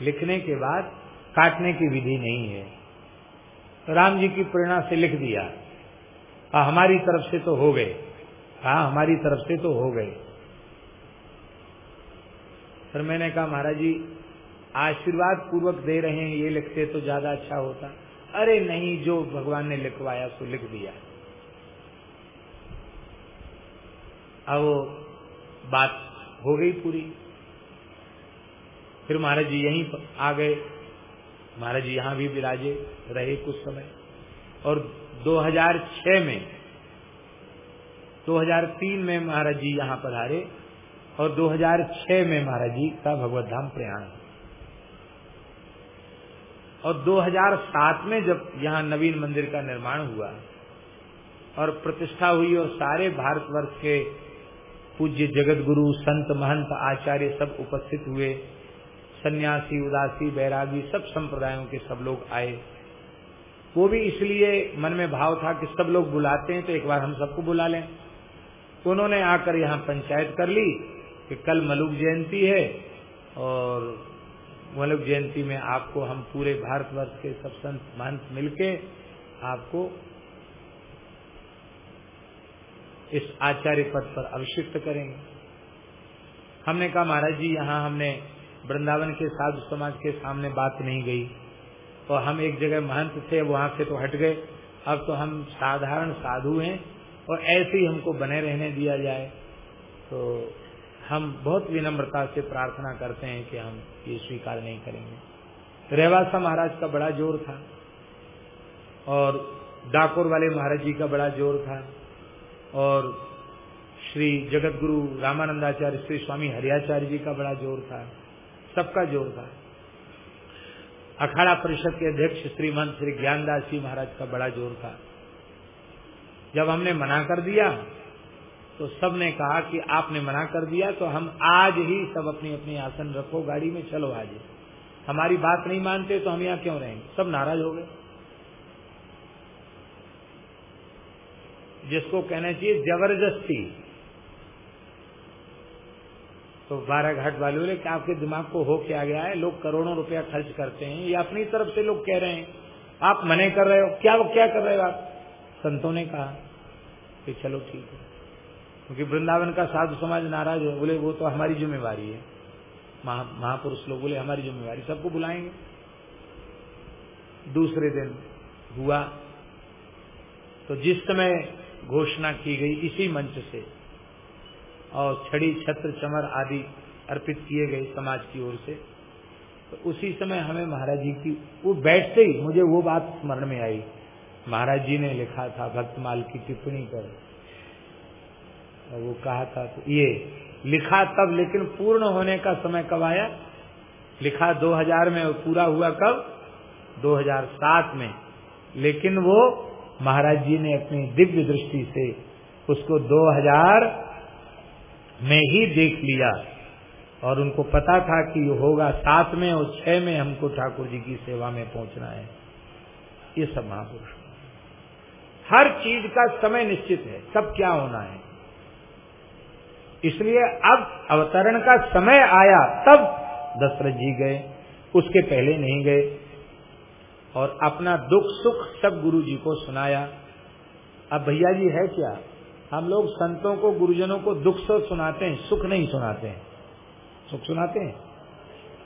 लिखने के बाद काटने की विधि नहीं है। तो राम जी की प्रेरणा से लिख दिया। आ, हमारी तरफ़ से तो हो गए। हाँ हमारी तरफ़ से तो हो गए। फिर मैंने कहा, महाराज जी, आशीर्वाद पूर्वक दे रहे हैं, ये लिखते तो ज़्यादा अच्छा होता। अरे नहीं, जो भगवान ने लिखवाया, सो लिख दिया। अब बात हो गई पूरी। फिर महाराज जी यहीं आ गए। महाराज जी यहाँ भी विराजे रहे कुछ समय। और 2006 में 2003 में महाराज जी यहाँ पधारे और 2006 में महाराज जी का भगवत धाम प्रयाण और 2007 में जब यहाँ नवीन मंदिर का निर्माण हुआ और प्रतिष्ठा हुई और सारे भारतवर्ष के पूज्य जगत गुरु संत महंत, आचार्य सब उपस्थित हुए, सन्यासी, उदासी, बैरागी सब संप्रदायों के सब लोग आए। वो भी इसलिए मन में भाव था कि सब लोग बुलाते हैं तो एक बार हम सबको बुला लें। उन्होंने आकर यहाँ पंचायत कर ली कि कल मलुक जयंती है और मलुक जयंती में आपको हम पूरे भारतवर्ष के सब संत महंत मिलके आपको इस आचार्य पद पर अभिषिक्त करेंगे। हमने कहा, महाराज जी, यहाँ हमने वृंदावन के साधु समाज के सामने बात नहीं गई। और हम एक जगह महंत थे, वहाँ से तो हट गए। अब तो हम साधारण साधु हैं और ऐसे ही हमको बने रहने दिया जाए। तो हम बहुत विनम्रता से प्रार्थना करते हैं कि हम ये स्वीकार नहीं करेंगे। रेवासा महाराज का बड़ा ज़ोर था और डाकोर वाले महाराज जी का बड़ा ज़ोर था और श्री जगत गुरु रामानंदाचार्य, श्री स्वामी हरियाचार्य जी का बड़ा ज़ोर था, सबका ज़ोर था। अखाड़ा परिषद के अध्यक्ष श्रीमंत श्री ज्ञानदास जी महाराज का बड़ा ज़ोर था। जब हमने मना कर दिया तो सबने कहा कि आपने मना कर दिया तो हम आज ही सब अपनी अपनी आसन रखो, गाड़ी में चलो आज। हमारी बात नहीं मानते तो हम यहाँ क्यों रहेंगे? सब नाराज़ हो गए। जिसको कहना चाहिए, ज़बरदस्ती। तो बारह घाट वाले बोले कि आपके दिमाग को हो क्या गया है? लोग करोड़ों रुपया खर्च करते हैं। ये अपनी तरफ़ से लोग कह रहे हैं, आप मने कर रहे हो। क्या क्या कर रहे हो आप? संतों ने कहा कि चलो ठीक है। क्योंकि वृंदावन का साधु समाज नाराज़ है, बोले, वो तो हमारी जिम्मेवारी है। महापुरुष लोग बोले, हमारी जिम्मेवारी, सबको बुलाएँगे। दूसरे दिन हुआ तो जिस समय घोषणा की गई, इसी मंच से, और छड़ी, छत्र, चमर आदि अर्पित किए गए समाज की ओर से तो उसी समय हमें महाराज जी की, वो बैठते ही मुझे वो बात स्मरण में आई। महाराज जी ने लिखा था, भक्तमाल की टिप्पणी पर और वो कहा था तो ये लिखा तब, लेकिन पूर्ण होने का समय कब आया? लिखा 2000 में, पूरा हुआ कब? 2007 में। लेकिन वो महाराज जी ने अपनी दिव्य दृष्टि से उसको 2000 में ही देख लिया और उनको पता था कि होगा सात में और छह में हमको ठाकुर जी की सेवा में पहुँचना है। ये सब महापुरुष। हर चीज़ का समय निश्चित है। सब क्या होना है? इसलिए अब अवतरण का समय आया, तब दशरथ जी गए, उसके पहले नहीं गए। और अपना दुख सुख सब गुरु जी को सुनाया। अब भैया जी है क्या? हम लोग संतों को, गुरुजनों को दुख सुख सुनाते हैं, सुख नहीं सुनाते हैं। सुख सुनाते हैं?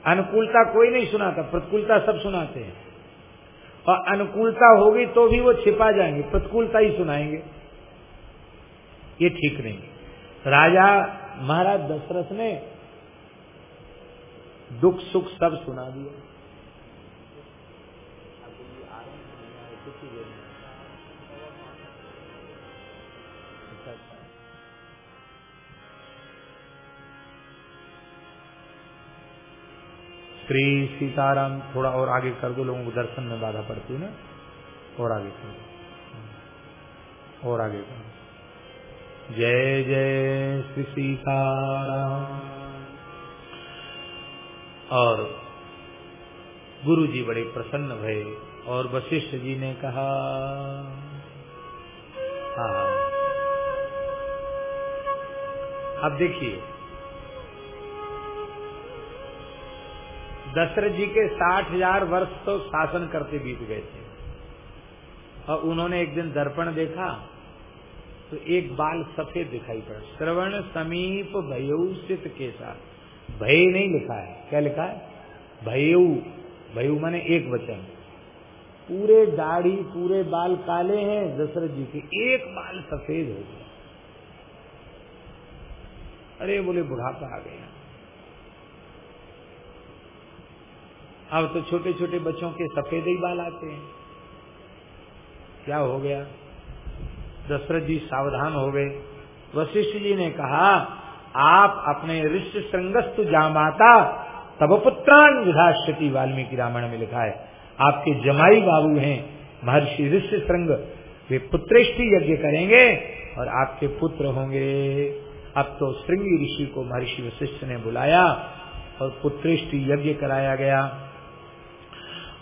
अनुकूलता कोई नहीं सुनाता, प्रतिकूलता सब सुनाते हैं। और अनुकूलता होगी तो भी वो छिपा जाएँगे, प्रतिकूलता ही सुनाएँगे। ये ठीक नहीं राजा महाराज दशरथ ने दुख सुख सब सुना दिया। श्री सीताराम थोड़ा और आगे कर दो, लोगों को दर्शन में बाधा पड़ती है ना? और आगे कर दो। और आगे कर दो। जय जय श्री सीताराम। और गुरु जी बड़े प्रसन्न भये और वशिष्ठ जी ने कहा हाँ। अब देखिए, दशरथ जी के साठ हज़ार वर्ष तो शासन करते बीत गए थे। और उन्होंने एक दिन दर्पण देखा तो एक बाल सफ़ेद दिखाई पड़ा। श्रवण समीप भयूषित के साथ। भय नहीं लिखा है। क्या लिखा है? भयऊ भयऊ माने एक वचन। पूरे दाढ़ी, पूरे बाल काले हैं, दशरथ जी के एक बाल सफ़ेद हो गया। अरे बोले, बुढ़ापा आ गया। अब तो छोटे छोटे बच्चों के सफ़ेद ही बाल आते हैं। क्या हो गया? दशरथ जी सावधान हो गए। वशिष्ठ जी ने कहा, आप अपने ऋष संगस्तु जामाता तब पुत्रान विधाश्यति वाल्मीकि रामायण में लिखा है। आपके जमाई बाबू हैं, महर्षि ऋषि श्रृंग वे पुत्रेष्टि यज्ञ करेंगे और आपके पुत्र होंगे। अब तो श्रृंगी ऋषि को महर्षि वशिष्ठ ने बुलाया और पुत्रेष्टि यज्ञ कराया गया।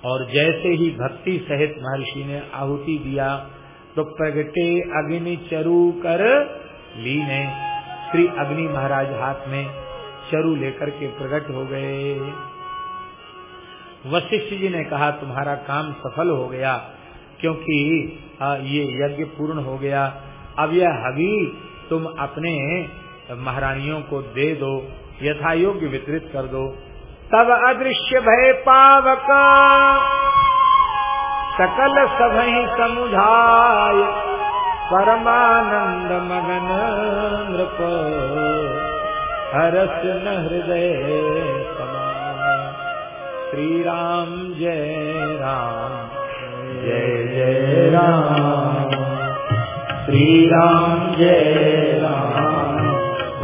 और जैसे ही भक्ति सहित महर्षि ने आहुति दिया तो प्रगटे अग्नि चरु कर लीने। श्री अग्नि महाराज हाथ में चरु लेकर के प्रकट हो गए। वशिष्ठ जी ने कहा, तुम्हारा काम सफल हो गया, क्योंकि ये यज्ञ पूर्ण हो गया। अब यह हवि तुम अपने महारानियों को दे दो यथा योग्य वितरित कर दो। तब अदृश्य भय पावक सकल सभई समुझाय। परमानंद मगन नृप। हरस न हृदय श्री राम जय राम। जय जय राम। श्री राम जय राम।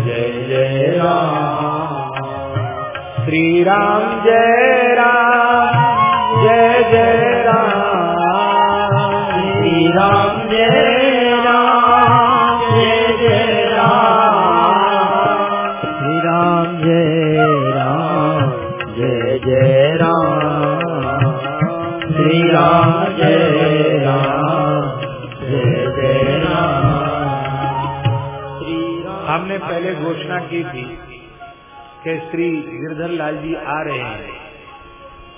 जय जय राम। श्री राम जय राम। जय जय की थी कि श्री गिरधर लाल जी आ रहे हैं,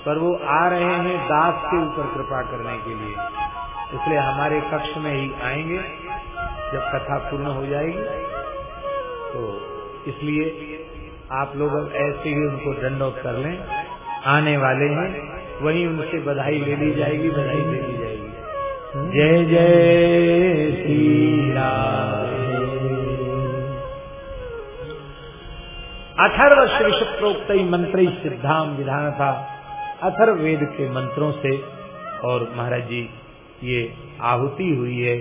पर वो आ रहे हैं दास के ऊपर कृपा करने के लिए। इसलिए हमारे कक्ष में ही आएँगे, जब कथा पूर्ण हो जाएगी। तो इसलिए आप लोग अब ऐसे ही उनको दंडोत कर लें। आने वाले हैं, वहीं उनसे बधाई ले ली जाएगी, बधाई ले ली जाएगी। जय जय श्री अथर्व श्री प्रोक्त मंत्र सिद्धाम विधान था। अथर्व वेद के मंत्रों से और महाराज जी ये आहुति हुई है।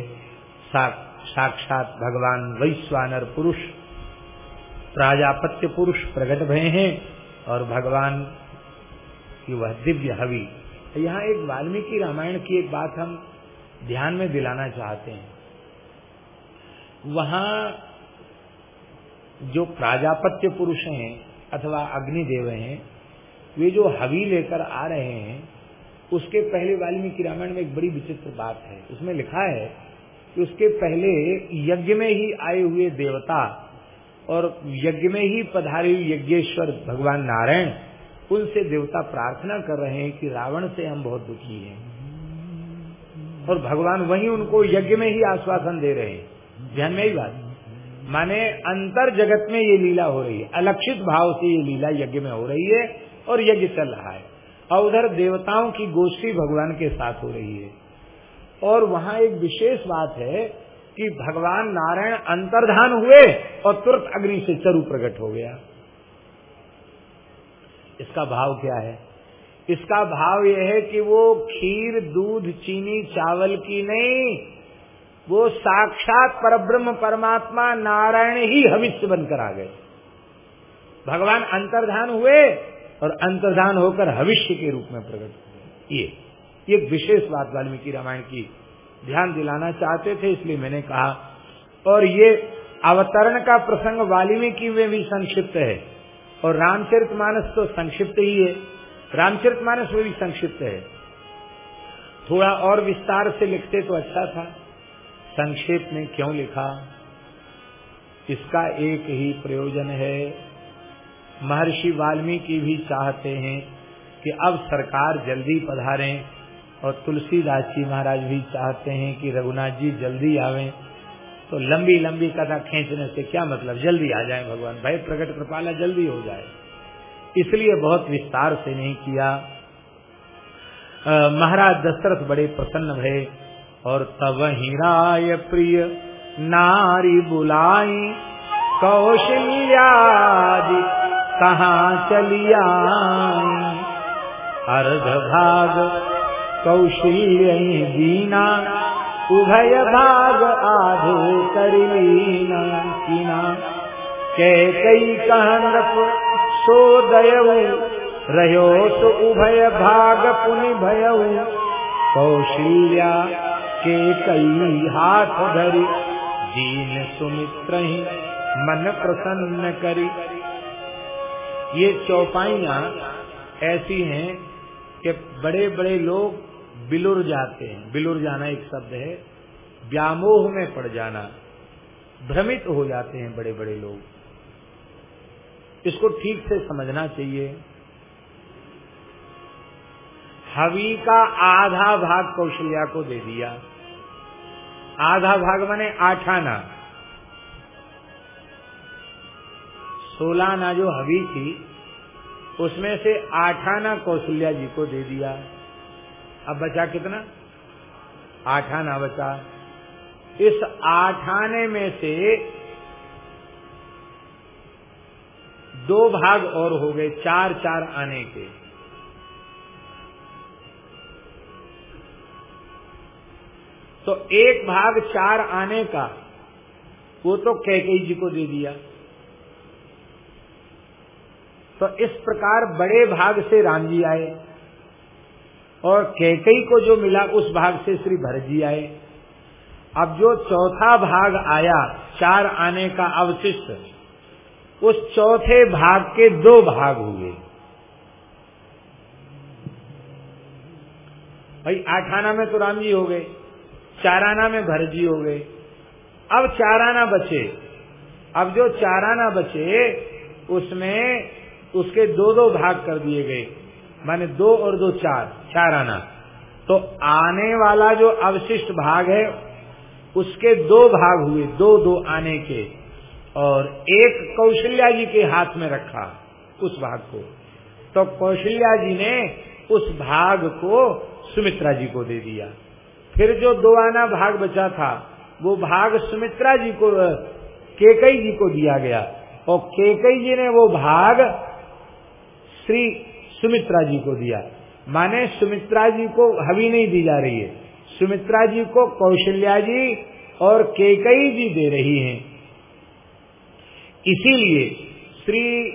साक्षात भगवान वैश्वानर पुरुष, प्राजापत्य पुरुष प्रकट भय हैं और भगवान की वह दिव्य हवि। यहाँ एक वाल्मीकि रामायण की एक बात हम ध्यान में दिलाना चाहते हैं। वहाँ जो प्राजापत्य पुरुष हैं अथवा अग्निदेव हैं, वे जो हवि लेकर आ रहे हैं उसके पहले वाल्मीकि रामायण में एक बड़ी विचित्र बात है। उसमें लिखा है कि उसके पहले यज्ञ में ही आए हुए देवता और यज्ञ में ही पधारे हुए यज्ञेश्वर भगवान नारायण, उनसे देवता प्रार्थना कर रहे हैं कि रावण से हम बहुत दुखी हैं। और भगवान वही उनको यज्ञ में ही आश्वासन दे रहे हैं। ध्यान में ही बात? माने अंतर जगत में ये लीला हो रही है। अलक्षित भाव से ये लीला यज्ञ में हो रही है और यज्ञ चल रहा है। और उधर देवताओं की गोष्ठी भगवान के साथ हो रही है। और वहाँ एक विशेष बात है कि भगवान नारायण अंतर्धान हुए और तुरंत अग्नि से चरु प्रकट हो गया। इसका भाव क्या है? इसका भाव यह है कि वो खीर, दूध, चीनी, चावल की नहीं, वो साक्षात परब्रह्म परमात्मा नारायण ही हविष्य बनकर आ गए। भगवान अंतर्धान हुए और अंतर्धान होकर भविष्य के रूप में प्रकट हुए ये ये विशेष बात वाल्मीकि रामायण की ध्यान दिलाना चाहते थे, इसलिए मैंने कहा। और ये अवतरण का प्रसंग वाल्मीकि में भी संक्षिप्त है। और रामचरितमानस तो संक्षिप्त ही है। रामचरितमानस में भी संक्षिप्त है। थोड़ा और विस्तार से लिखते तो अच्छा था। संक्षेप में क्यों लिखा? इसका एक ही प्रयोजन है। महर्षि वाल्मीकि भी चाहते हैं कि अब सरकार जल्दी पधारें और तुलसीदास जी महाराज भी चाहते हैं कि रघुनाथ जी जल्दी आवें। तो लंबी लंबी कथा खींचने से क्या मतलब? जल्दी आ जाए भगवान। भाई प्रकट कृपाला जल्दी हो जाए। इसलिए बहुत विस्तार से नहीं किया। महाराज दशरथ बड़े प्रसन्न भये और तब हीराय प्रिय नारी बुलाई कौशल्यादि कहाँ चलिया? अर्ध भाग कौशल्य दीना, उभय भाग आधे करीना कीना। कै कई कहनप सो दयऊ रहो तो उभय भाग पुनि भयऊ कौशल्या के कई हाथ धरी, दीन सुमित्र मन प्रसन्न करी। ये चौपाइया ऐसी हैं कि बड़े बड़े लोग बिलुर जाते हैं। बिलुर जाना एक शब्द है। व्यामोह में पड़ जाना। भ्रमित हो जाते हैं बड़े बड़े लोग। इसको ठीक से समझना चाहिए। हवी का आधा भाग कौशल्या को दे दिया। आधा भाग माने आठाना। सोलह आना जो हवी थी, उसमें से आठाना कौशल्या जी को दे दिया। अब बचा कितना? आठाना बचा। इस आठाने में से दो भाग और हो गए, चार चार आने के। तो एक भाग चार आने का, वो तो कैकई जी को दे दिया। तो इस प्रकार बड़े भाग से राम जी आए और कैकई को जो मिला उस भाग से श्री भरत जी आए। अब जो चौथा भाग आया, चार आने का अवशिष्ट, उस चौथे भाग के दो भाग हुए। भाई, आठ आना में तो राम जी हो गए चाराना में भरत जी हो गए। अब चाराना बचे। अब जो चाराना बचे, उसमें उसके दो दो भाग कर दिए गए। माने दो और दो चार चार आना। तो आने वाला जो अवशिष्ट भाग है, उसके दो भाग हुए, दो दो आने के। और एक कौशल्या जी के हाथ में रखा उस भाग को। तो कौशल्या जी ने उस भाग को सुमित्रा जी को दे दिया। फिर जो दो आना भाग बचा था, वो भाग सुमित्रा जी को केकई जी को दिया गया। और केकई जी ने वो भाग श्री सुमित्रा जी को दिया। माने सुमित्रा जी को हवी नहीं दी जा रही है। सुमित्रा जी को कौशल्या जी और केकई जी दे रही हैं। इसीलिए श्री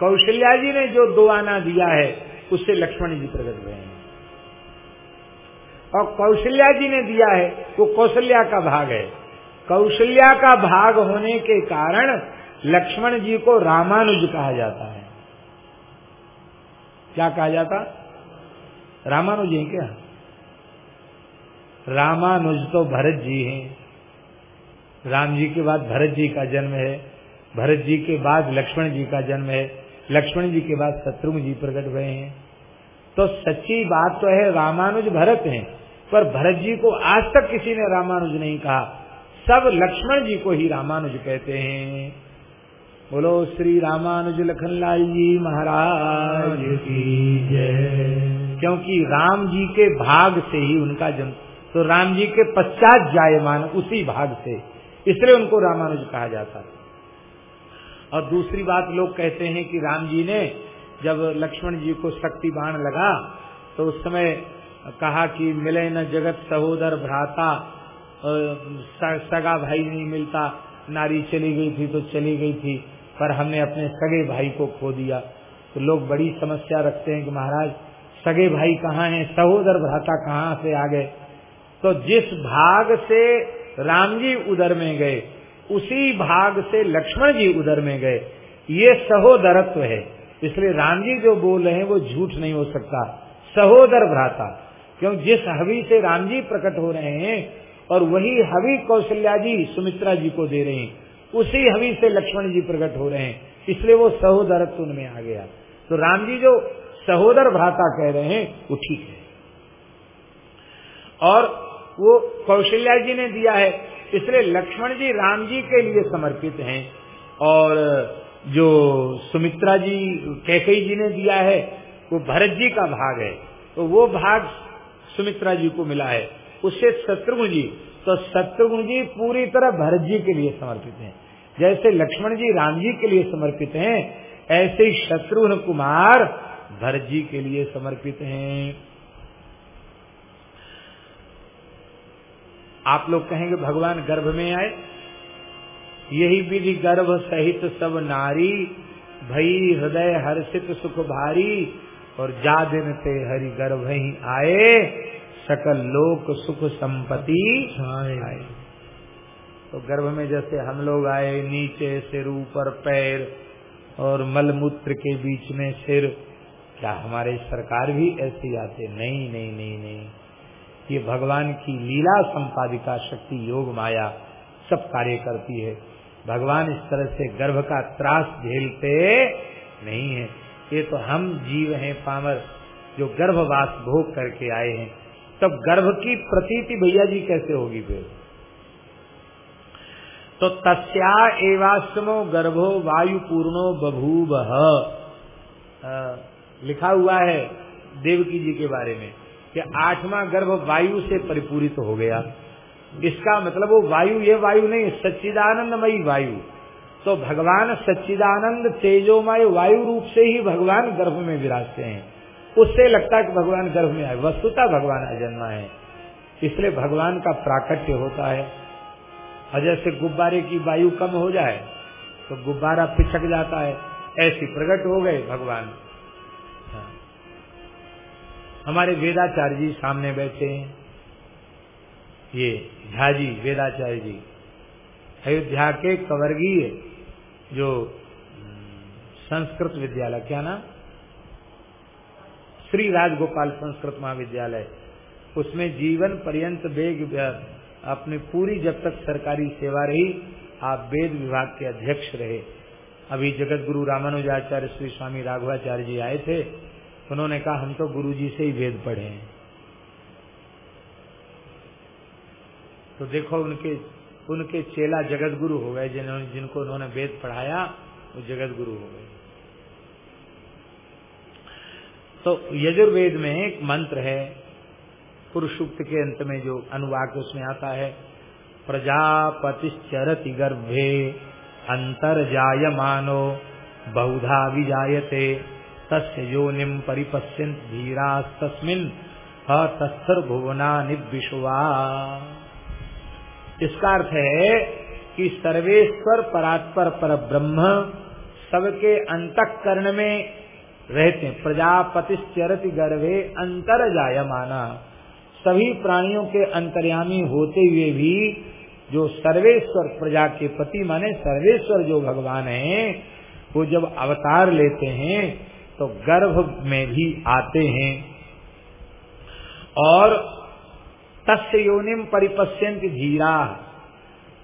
कौशल्या जी ने जो दो आना दिया है, उससे लक्ष्मण जी प्रकट हुए हैं। और कौशल्या जी ने दिया है, वो कौशल्या का भाग है। कौशल्या का भाग होने के कारण लक्ष्मण जी को रामानुज कहा जाता है। क्या कहा जाता? रामानुज है क्या? रामानुज तो भरत जी हैं। राम जी के बाद भरत जी का जन्म है। भरत जी के बाद लक्ष्मण जी का जन्म है। लक्ष्मण जी के बाद शत्रुघ्न जी प्रकट हुए हैं। तो सच्ची बात तो है, रामानुज भरत हैं। पर भरत जी को आज तक किसी ने रामानुज नहीं कहा। सब लक्ष्मण जी को ही रामानुज कहते हैं। बोलो श्री रामानुज लखनलाल जी महाराज की जय। क्योंकि राम जी के भाग से ही उनका जन्म तो राम जी के पश्चात जायमान उसी भाग से, इसलिए उनको रामानुज कहा जाता है और दूसरी बात लोग कहते हैं कि राम जी ने जब लक्ष्मण जी को शक्ति बाण लगा तो उस समय कहा कि मिले न जगत सहोदर भ्राता सगा भाई नहीं मिलता, नारी चली गई थी तो चली गई थी। पर हमने अपने सगे भाई को खो दिया। तो लोग बड़ी समस्या रखते हैं कि महाराज, सगे भाई कहाँ हैं? सहोदर भ्राता कहाँ से आ गए? तो जिस भाग से राम जी उधर में गए, उसी भाग से लक्ष्मण जी उधर में गए। ये सहोदरत्व है। इसलिए राम जी जो बोल रहे हैं, वो झूठ नहीं हो सकता। सहोदर भ्राता, क्यों? जिस हवि से राम जी प्रकट हो रहे हैं, और वही हवि कौशल्या जी, सुमित्रा जी को दे रहे हैं। उसी हवि से लक्ष्मण जी प्रकट हो रहे हैं। इसलिए वो सहोदरत्व उनमें आ गया। तो राम जी जो सहोदर भ्राता कह रहे हैं, वो ठीक है। और वो कौशल्या जी ने दिया है। इसलिए लक्ष्मण जी राम जी के लिए समर्पित हैं। और जो सुमित्रा जी कैकई जी ने दिया है, वो भरत जी का भाग है। तो वो भाग सुमित्रा जी को मिला है। उससे शत्रुघ्न जी तो शत्रुघ्न जी पूरी तरह भरत जी के लिए समर्पित हैं। जैसे लक्ष्मण जी राम जी के लिए समर्पित हैं, ऐसे ही शत्रुघ्न कुमार भरत जी के लिए समर्पित हैं। आप लोग कहेंगे, भगवान गर्भ में आए? यही विधि, गर्भ सहित सब नारी, भई हृदय हर्षित सुख भारी, और जा दिन ते हरि गर्भ ही आए। सकल लोक सुख संपत्ति आए। तो गर्भ में जैसे हम लोग आए नीचे सिर ऊपर पैर और मलमूत्र के बीच में सिर क्या हमारे सरकार भी ऐसे आते? नहीं नहीं नहीं नहीं। ये भगवान की लीला संपादिका शक्ति योग माया सब कार्य करती है। भगवान इस तरह से गर्भ का त्रास झेलते नहीं है। ये तो हम जीव हैं पामर जो गर्भवास भोग करके आए हैं। तब गर्भ की प्रतीति भैया जी कैसे होगी फिर? तो तस्या एवाश्रमो गर्भो वायु पूर्णो बभूव लिखा हुआ है देवकी जी के बारे में कि आठवां गर्भ वायु से परिपूरित तो हो गया। इसका मतलब वो वायु, ये वायु नहीं, सच्चिदानंदमयी वायु। तो भगवान सच्चिदानंद तेजोमय वायु रूप से ही भगवान गर्भ में विराजते हैं। उससे लगता है कि भगवान गर्भ में आए। वस्तुता भगवान अजन्मा है। इसलिए भगवान का प्राकट्य होता है। और जैसे गुब्बारे की वायु कम हो जाए तो गुब्बारा पिछक जाता है। ऐसी प्रकट हो गए भगवान। हमारे वेदाचार्य जी सामने बैठे हैं। ये झाजी वेदाचार्य जी। अयोध्या के कवर्गीय जो संस्कृत विद्यालय, क्या नाम? श्री राजगोपाल संस्कृत महाविद्यालय। उसमें जीवन पर्यंत वेग अपनी पूरी जब तक सरकारी सेवा रही, आप वेद विभाग के अध्यक्ष रहे। अभी जगत गुरु रामानुजाचार्य श्री स्वामी राघवाचार्य जी आए थे, उन्होंने कहा, हम तो गुरु जी से ही वेद पढ़े हैं। तो देखो, उनके उनके चेला जगत गुरु हो गए जिन्होंने जिनको उन्होंने वेद पढ़ाया, वो जगत गुरु हो गए। तो यजुर्वेद में एक मंत्र है, पुरुषुक्त के अंत में जो अनुवाक उसमें आता है, प्रजापतिश्चरति गर्भे अंतर जायमानो बहुधा विजायते, तस्य योनिम परिपश्यंत धीरा तस्मिन हस्तर भुवना निविश्वा इसका अर्थ है कि सर्वेश्वर परात्पर पर ब्रह्म सबके अंतकरण में रहते हैं। प्रजापतिश्चरति गर्भे अंतर जायमाना सभी प्राणियों के अंतर्यामी होते हुए भी जो सर्वेश्वर प्रजा के पति माने सर्वेश्वर जो भगवान है, वो जब अवतार लेते हैं तो गर्भ में भी आते हैं। और तस्य योनिम परिपश्यंत धीरा।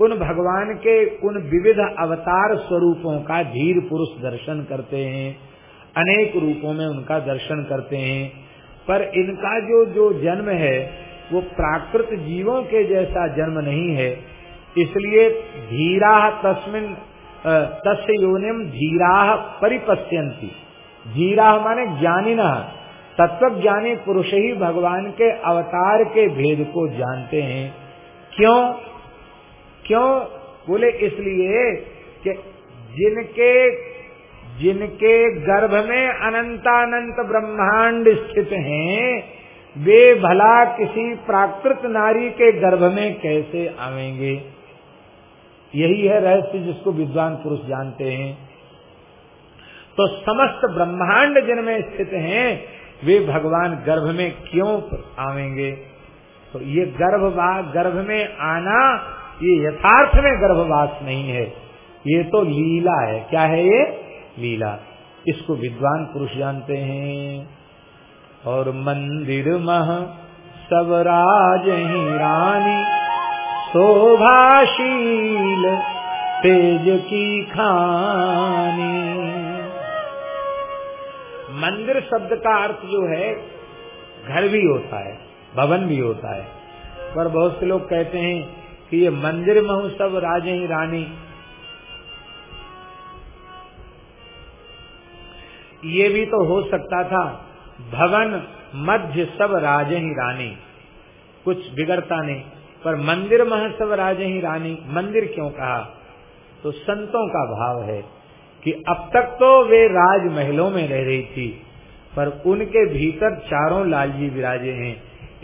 उन भगवान के उन विविध अवतार स्वरूपों का धीर पुरुष दर्शन करते हैं। अनेक रूपों में उनका दर्शन करते हैं। पर इनका जो जो जन्म है, वो प्राकृत जीवों के जैसा जन्म नहीं है। इसलिए धीरा तस्मिन तस्य योनिम धीरा परिपश्यंती धीरा माने ज्ञानी न तत्व ज्ञानी पुरुष ही भगवान के अवतार के भेद को जानते हैं। क्यों? क्यों? बोले, इसलिए कि जिनके जिनके गर्भ में अनंतानंत ब्रह्मांड स्थित हैं, वे भला किसी प्राकृत नारी के गर्भ में कैसे आवेंगे? यही है रहस्य जिसको विद्वान पुरुष जानते हैं। तो समस्त ब्रह्मांड जिनमें स्थित हैं, वे भगवान गर्भ में क्यों आवेंगे? तो ये गर्भवास गर्भ में आना, ये यथार्थ में गर्भवास नहीं है। ये तो लीला है। क्या है ये? लीला। इसको विद्वान पुरुष जानते हैं। और मंदिर मह सब राज ही रानी, शोभाशील तेज की खानी। मंदिर शब्द का अर्थ जो है, घर भी होता है, भवन भी होता है। पर बहुत से लोग कहते हैं कि ये मंदिर महु सब राजे ही रानी ये भी तो हो सकता था भवन मध्य सब राज ही रानी। कुछ बिगड़ता नहीं, पर मंदिर मह सब राजे ही रानी। मंदिर क्यों कहा? तो संतों का भाव है कि अब तक तो वे राजमहलों में रह रही थी, पर उनके भीतर चारों लालजी विराजे हैं।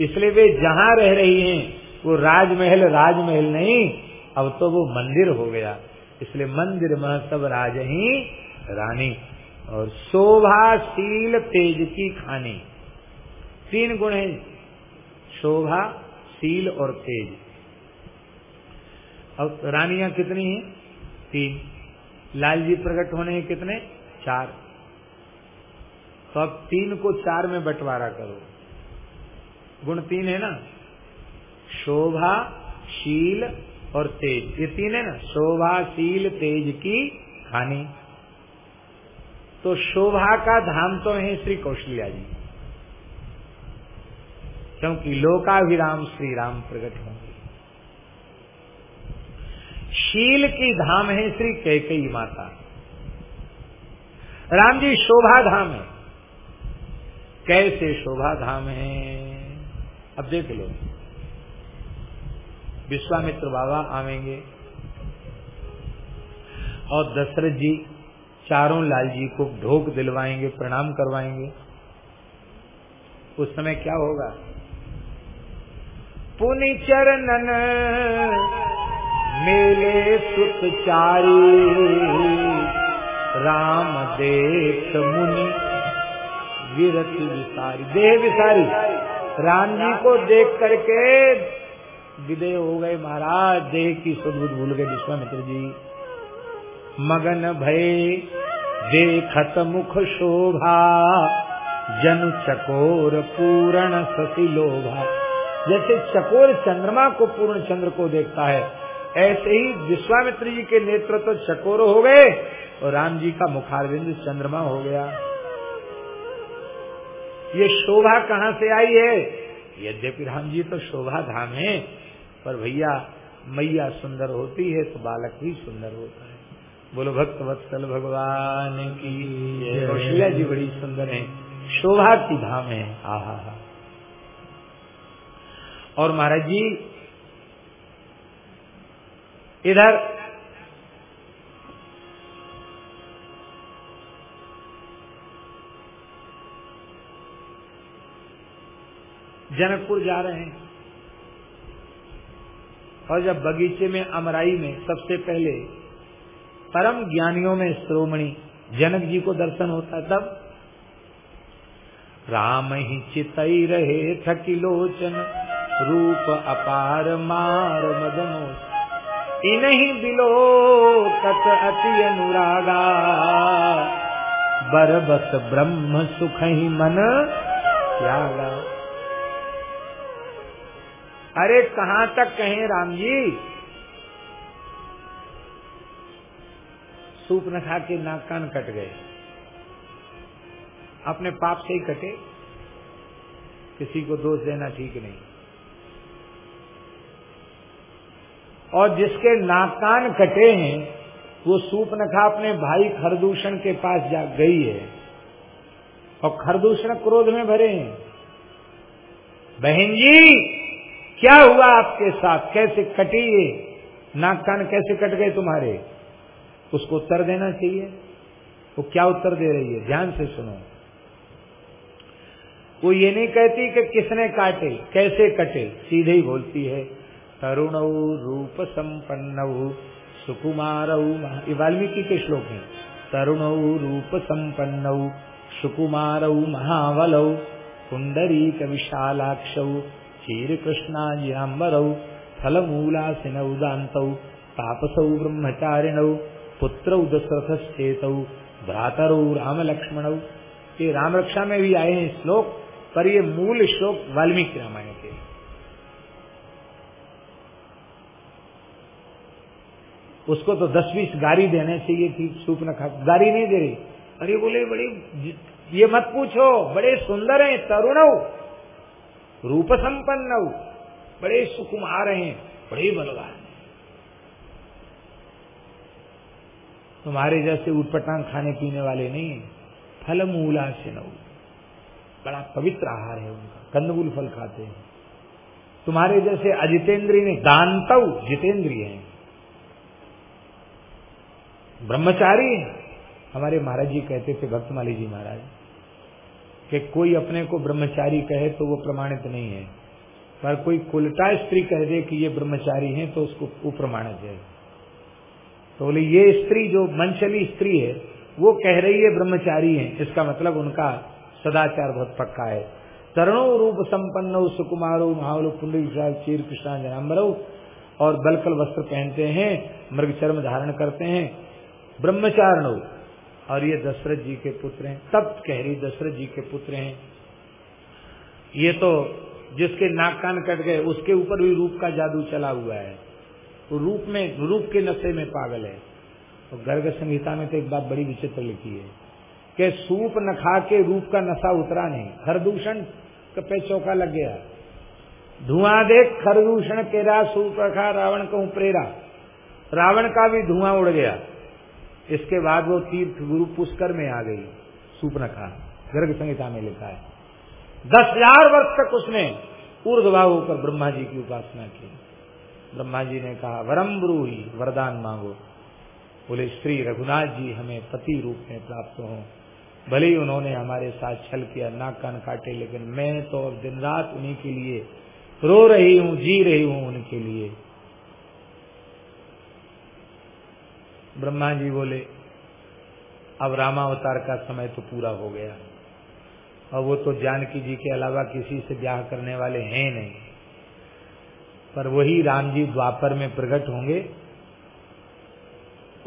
इसलिए वे जहाँ रह रही हैं, वो राजमहल राजमहल नहीं, अब तो वो मंदिर हो गया। इसलिए मंदिर में सब राज ही रानी। और शोभाशील तेज की खानी। तीन गुण है। शोभा शील और तेज। अब रानियाँ कितनी हैं? तीन। लालजी प्रकट होने हैं कितने? चार। तो अब तीन को चार में बंटवारा करो। गुण तीन है ना? शोभा शील और तेज। ये तीन है ना? शोभा शील तेज की खानी। तो शोभा का धाम तो है श्री कौशल्या जी। क्योंकि लोकाभिराम श्री राम प्रकट होंगे। शील की धाम है श्री कैकई माता। राम जी, शोभा धाम है। कैसे शोभा धाम है? अब देख लो। विश्वामित्र बाबा आवेंगे। और दशरथ जी चारों लाल जी को ढोक दिलवाएँगे, प्रणाम करवाएँगे। उस समय क्या होगा? पुनि चरणन मेले सुत चारी राम देख मुनि, विरत विसारी। देह विसारी। राम जी को देख करके विदय हो गए महाराज। देह की सुदबुद भूल गए विश्वामित्र जी। मगन भय। देखत मुख शोभा। जन चकोर पूर्ण सती लोभा। जैसे चकोर चंद्रमा को पूर्ण चंद्र को देखता है, ऐसे ही विश्वामित्र जी के नेत्र तो चकोर हो गए और राम जी का मुखारविंद चंद्रमा हो गया। ये शोभा कहाँ से आई है? यद्यपि राम जी तो शोभा धाम है, पर भैया, मैया सुंदर होती है तो बालक भी सुंदर होता है। बोलो भक्त वत्सल भगवान की कौशल्या जी बड़ी सुंदर है। शोभा की धाम है। आहा हा। और महाराज जी इधर जनकपुर जा रहे हैं। और जब बगीचे में अमराई में सबसे पहले परम ज्ञानियों में श्रोमणी जनक जी को दर्शन होता तब। राम ही चितई रहे थकिलोचन रूप अपार मार मदनो इन्हीं बिलो कत अति अनुरागा। बरबस ब्रह्म सुख ही मन त्यागा। अरे कहाँ तक कहें राम जी? सूप न खा के नाक कान कट गए। अपने पाप से ही कटे। किसी को दोष देना ठीक नहीं। और जिसके नाक कान कटे हैं, वो सूप नखा अपने भाई खरदूषण के पास जा गई है। और खरदूषण क्रोध में भरे हैं। बहन जी, क्या हुआ आपके साथ? कैसे कटी ये? नाक कान कैसे कट गए तुम्हारे? उसको उत्तर देना चाहिए। वो क्या उत्तर दे रही है? ध्यान से सुनो। वो ये नहीं कहती कि किसने काटे, कैसे कटे? सीधे ही बोलती है, तरुण रूप संपन्न सुकुमार वाल्मीकि के श्लोक है। तरुण रूप संपन्नौ सुकुमारौ महावलौ कुंडरी विशालाक्षौ चीर कृष्णाजिनाम्बरौ फलमूलासिनौ दान्तौ तापसौ ब्रह्मचारिणौ पुत्रौ दशरथश्चेतौ भ्रातरौ राम लक्ष्मणौ ये राम रक्षा में भी आए हैं श्लोक, पर ये मूल श्लोक वाल्मीकि रामायण के उसको तो दस बीस गाड़ी देने चाहिए थी, सूप न खा गाड़ी नहीं दे रही। अरे बोले, बड़े ये मत पूछो, बड़े सुंदर हैं, तरुण, रूप संपन्न, बड़े सुकुमार हैं, बड़े बलवान तुम्हारे जैसे उटपटांग खाने पीने वाले नहीं फल मूला से नऊ बड़ा पवित्र आहार है उनका। कंदमूल फल खाते हैं। तुम्हारे जैसे अजितेंद्री ने दानतव जितेंद्रिय हैं। ब्रह्मचारी हमारे महाराज जी कहते थे, भक्तमाली जी महाराज, कि कोई अपने को ब्रह्मचारी कहे तो वो प्रमाणित नहीं है। पर कोई कुलटा स्त्री कह दे कि ये ब्रह्मचारी है तो उसको कुप्रमाणित है। तो बोले, ये स्त्री जो मंचली स्त्री है, वो कह रही है ब्रह्मचारी है। इसका मतलब उनका सदाचार बहुत पक्का है। तरणो रूप संपन्न सुकुमारो महावलो पुंडरी चीर कृष्णा जनाम्बरो और बलकल वस्त्र पहनते हैं मृग चर्म धारण करते हैं। ब्रह्मचारणो, और ये दशरथ जी के पुत्र हैं। तब कह रही दशरथ जी के पुत्र हैं। ये तो जिसके नाक कान कट गए, उसके ऊपर भी रूप का जादू चला हुआ है। तो रूप में, रूप के नशे में पागल है। तो गर्ग संहिता में तो एक बात बड़ी विचित्र लिखी है कि सूप न खा के रूप का नशा उतरा नहीं। खरदूषण पे चौका लग गया। धुआँ देख खरदूषण केरा, सूप रखा, रावण को प्रेरा। रावण का भी धुआँ उड़ गया। इसके बाद वो तीर्थ गुरु पुष्कर में आ गई, सूप सूपनखा गर्ग संहिता में लिखा है। दस हज़ार वर्ष तक उसने ऊर्धभाव होकर ब्रह्मा जी की उपासना की। ब्रह्मा जी ने कहा, वरम ब्रूही, वरदान मांगो। बोले श्री रघुनाथ जी, हमें पति रूप में प्राप्त हो। भले ही उन्होंने हमारे साथ छल किया, नाक कान काटे, लेकिन मैं तो अब दिन रात उन्हीं के लिए रो रही हूँ, जी रही हूँ उनके लिए। ब्रह्मा जी बोले, अब रामावतार का समय तो पूरा हो गया। और वो तो जानकी जी के अलावा किसी से ब्याह करने वाले हैं नहीं। पर वही राम जी द्वापर में प्रकट होंगे,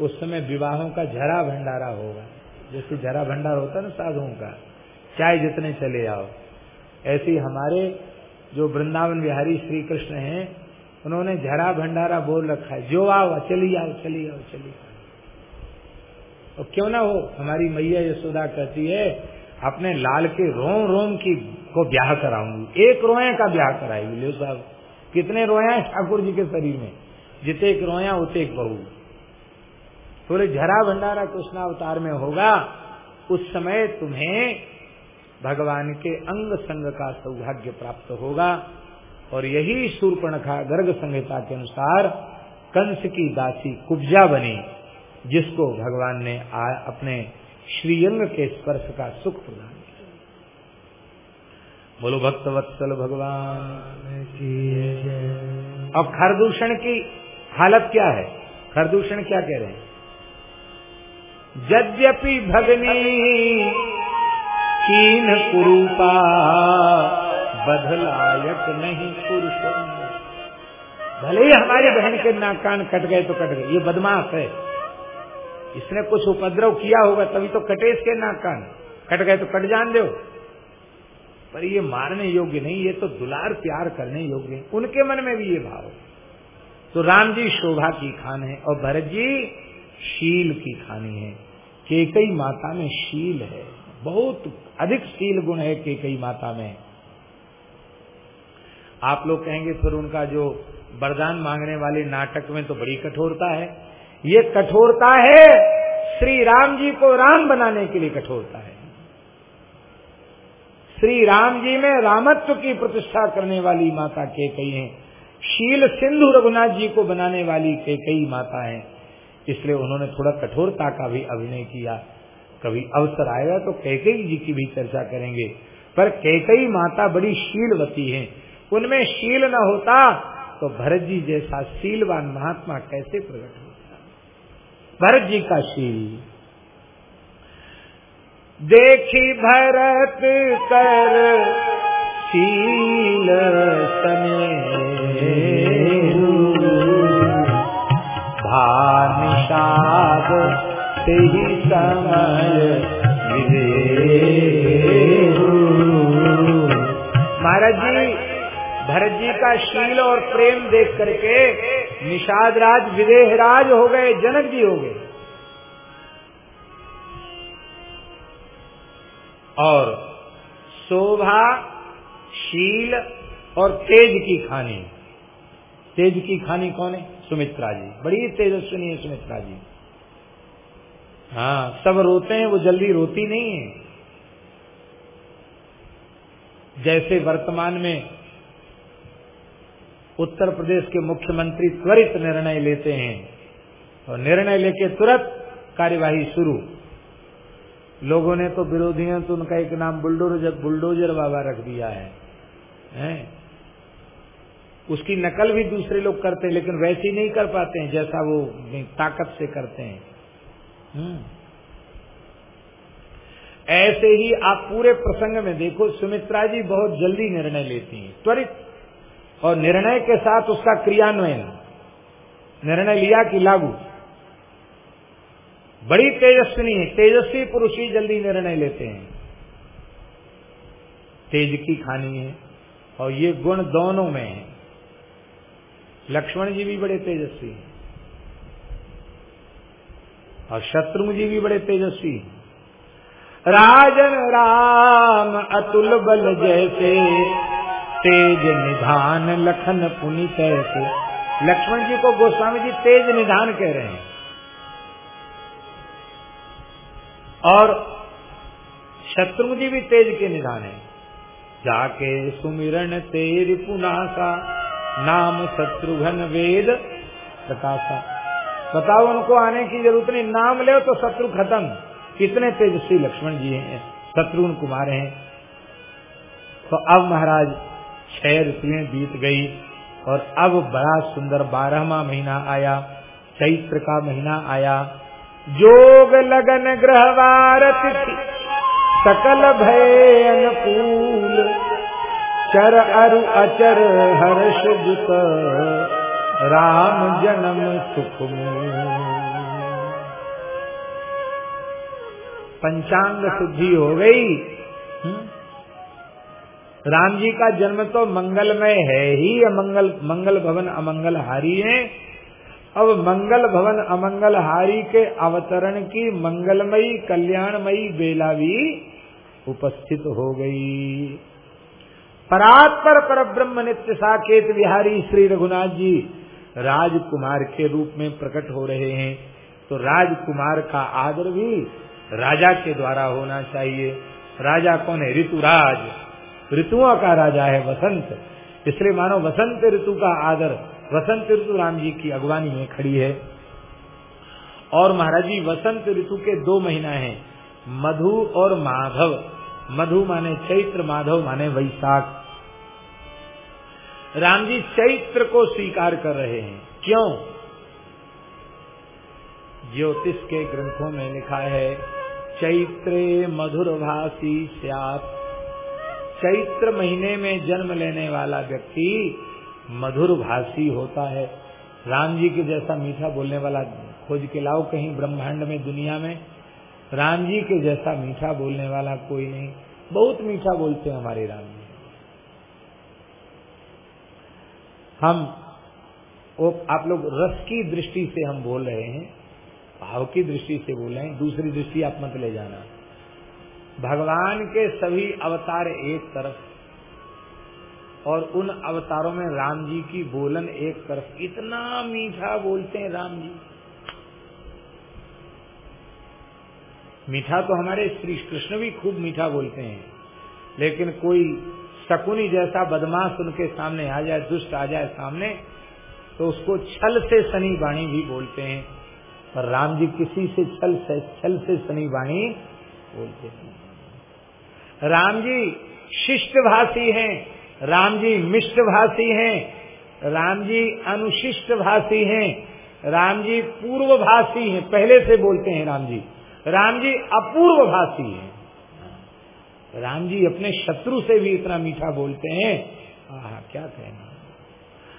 उस समय विवाहों का झरा भंडारा होगा। जैसे झरा भंडार होता है ना साधुओं का चाहे जितने चले आओ। ऐसे हमारे जो वृंदावन बिहारी श्री कृष्ण हैं, उन्होंने झरा भंडारा बोल रखा है, जो आओ, चली आओ चली आओ चली आओ। और क्यों ना हो? हमारी मैया यशोदा कहती है, अपने लाल के रोम रोम की को ब्याह कराऊँगी, एक रोए का ब्याह कराएगी लियो साहब। कितने रोया ठाकुर जी के शरीर में। जिते एक रोया उते एक बहू। थोड़े झरा भंडारा कृष्णावतार में होगा उस समय तुम्हें भगवान के अंग संग का सौभाग्य प्राप्त होगा। और यही सूर्पणखा गर्ग संहिता के अनुसार कंस की दासी कुब्जा बनी जिसको भगवान ने आ, अपने श्रीअंग के स्पर्श का सुख प्रदान बोलो भक्त वत्सल भगवान। की अब खरदूषण की हालत क्या है? खरदूषण क्या कह रहे हैं? यद्यपि भगनी कीन कुरूपा बधलायक नहीं पुरुष। भले ही हमारी बहन के नाक कान कट गए तो कट गए ये बदमाश है। इसने कुछ उपद्रव किया होगा तभी तो कटे इसके नाक कान कट गए तो कट जान दो। पर ये मारने योग्य नहीं, ये तो दुलार प्यार करने योग्य है। उनके मन में भी ये भाव है। तो राम जी शोभा की खान है और भरत जी शील की खानी है। केकई माता में शील है। बहुत अधिक शील गुण है केकई माता में। आप लोग कहेंगे, फिर उनका जो वरदान मांगने वाले नाटक में तो बड़ी कठोरता है। ये कठोरता है, श्री राम जी को राम बनाने के लिए कठोरता है। श्री राम जी में रामत्व की प्रतिष्ठा करने वाली माता के कई हैं। शील सिंधु रघुनाथ जी को बनाने वाली के कई माता है। इसलिए उन्होंने थोड़ा कठोरता का भी अभिनय किया। कभी अवसर आएगा तो कैकई जी की भी चर्चा करेंगे। पर कैकई माता बड़ी शीलवती है। उनमें शील न होता तो भरत जी जैसा शीलवान महात्मा कैसे प्रकट होता? भरत जी का शील। देखी भरत कर शील सनेहु भानिषाद ही समय महाराज जी, भरत जी का शील और प्रेम देख करके निषाद राज विदेह राज हो गए, जनक जी हो गए। और शोभा, शील और तेज की खानी। तेज की खानी कौन है? सुमित्रा जी। बड़ी तेजस्विनी है सुमित्रा जी। हाँ सब रोते हैं, वो जल्दी रोती नहीं है। जैसे वर्तमान में उत्तर प्रदेश के मुख्यमंत्री त्वरित निर्णय लेते हैं, और निर्णय लेके तुरंत कार्यवाही शुरू। लोगों ने तो विरोधियों तो उनका एक नाम बुलडोजर बुलडोजर बाबा रख दिया है, हैं? उसकी नकल भी दूसरे लोग करते हैं लेकिन वैसी नहीं कर पाते हैं जैसा वो ताकत से करते हैं हम्म। ऐसे ही आप पूरे प्रसंग में देखो सुमित्रा जी बहुत जल्दी निर्णय लेती हैं त्वरित और निर्णय के साथ उसका क्रियान्वयन निर्णय लिया कि लागू बड़ी तेजस्विनी है, तेजस्वी पुरुष ही जल्दी निर्णय लेते हैं। तेज की खानी है, और ये गुण दोनों में है। लक्ष्मण जी भी बड़े तेजस्वी हैं, और शत्रु जी भी बड़े तेजस्वी हैं। राजन राम अतुल बल जैसे, तेज निधान लखन पुनि कैसे लक्ष्मण जी को गोस्वामी जी तेज निधान कह रहे हैं। और शत्रुघ्न जी भी तेज के निधान है। जाके सुमिरन तेज पुनासा, नाम शत्रुघ्न वेद प्रकाशा। बताओ, उनको आने की ज़रूरत नहीं। नाम ले तो शत्रु खत्म। कितने तेजस्वी लक्ष्मण जी हैं, शत्रुघ्न कुमार हैं। तो अब महाराज, छह ऋतुएँ बीत गई और अब बड़ा सुंदर बारहवा महीना आया, चैत्र का महीना आया। जोग लगन ग्रहवार तिथि सकल भय अनुकूल चर अरु अचर हर्ष जुत, राम जन्म सुख पंचांग शुद्धि हो गई। राम जी का जन्म तो मंगलमय है ही, अमंगल, मंगल भवन अमंगल हारी है। अब मंगल भवन अमंगल हारी के अवतरण की मंगलमयी, कल्याणमयी बेला भी उपस्थित हो गई। परात्पर पर ब्रह्म नित्य साकेत बिहारी श्री रघुनाथ जी राजकुमार के रूप में प्रकट हो रहे हैं तो राजकुमार का आदर भी राजा के द्वारा होना चाहिए। राजा कौन है? ऋतुराज। ऋतुओं का राजा है वसंत। इसलिए मानो वसंत ऋतु का आदर वसंत ऋतु राम जी की अगवानी में खड़ी है। और महाराज जी वसंत ऋतु के दो महीना हैं। मधु और माधव। मधु माने चैत्र, माधव माने वैशाख। राम जी चैत्र को स्वीकार कर रहे हैं। क्यों? ज्योतिष के ग्रंथों में लिखा है, चैत्रे मधुर भाषी चैत्र महीने में जन्म लेने वाला व्यक्ति मधुर भाषी होता है। राम जी के जैसा मीठा बोलने वाला खोज के लाओ कहीं ब्रह्मांड में, दुनिया में। राम जी के जैसा मीठा बोलने वाला कोई नहीं। बहुत मीठा बोलते हैं हमारे राम जी। हम, वो आप लोग रस की दृष्टि से हम बोल रहे हैं, भाव की दृष्टि से बोल रहे हैं, दूसरी दृष्टि आप मत ले जाना। भगवान के सभी अवतार एक तरफ़ और उन अवतारों में राम जी की बोलन एक तरफ़। इतना मीठा बोलते हैं राम जी। मीठा तो हमारे श्री कृष्ण भी खूब मीठा बोलते हैं। लेकिन कोई शकुनी जैसा बदमाश उनके सामने आ जाए, दुष्ट आ जाए सामने तो उसको छल से शनि वाणी भी बोलते हैं। पर राम जी किसी से छल से छल से शनि वाणी बोलते हैं। राम जी शिष्ट भाषी हैं। राम जी मिष्ट भाषी हैं राम जी अनुशिष्ट भाषी हैं राम जी पूर्व भाषी हैं, पहले से बोलते हैं राम जी राम जी अपूर्व भाषी हैं। राम जी अपने शत्रु से भी इतना मीठा बोलते हैं। आह, क्या कहना।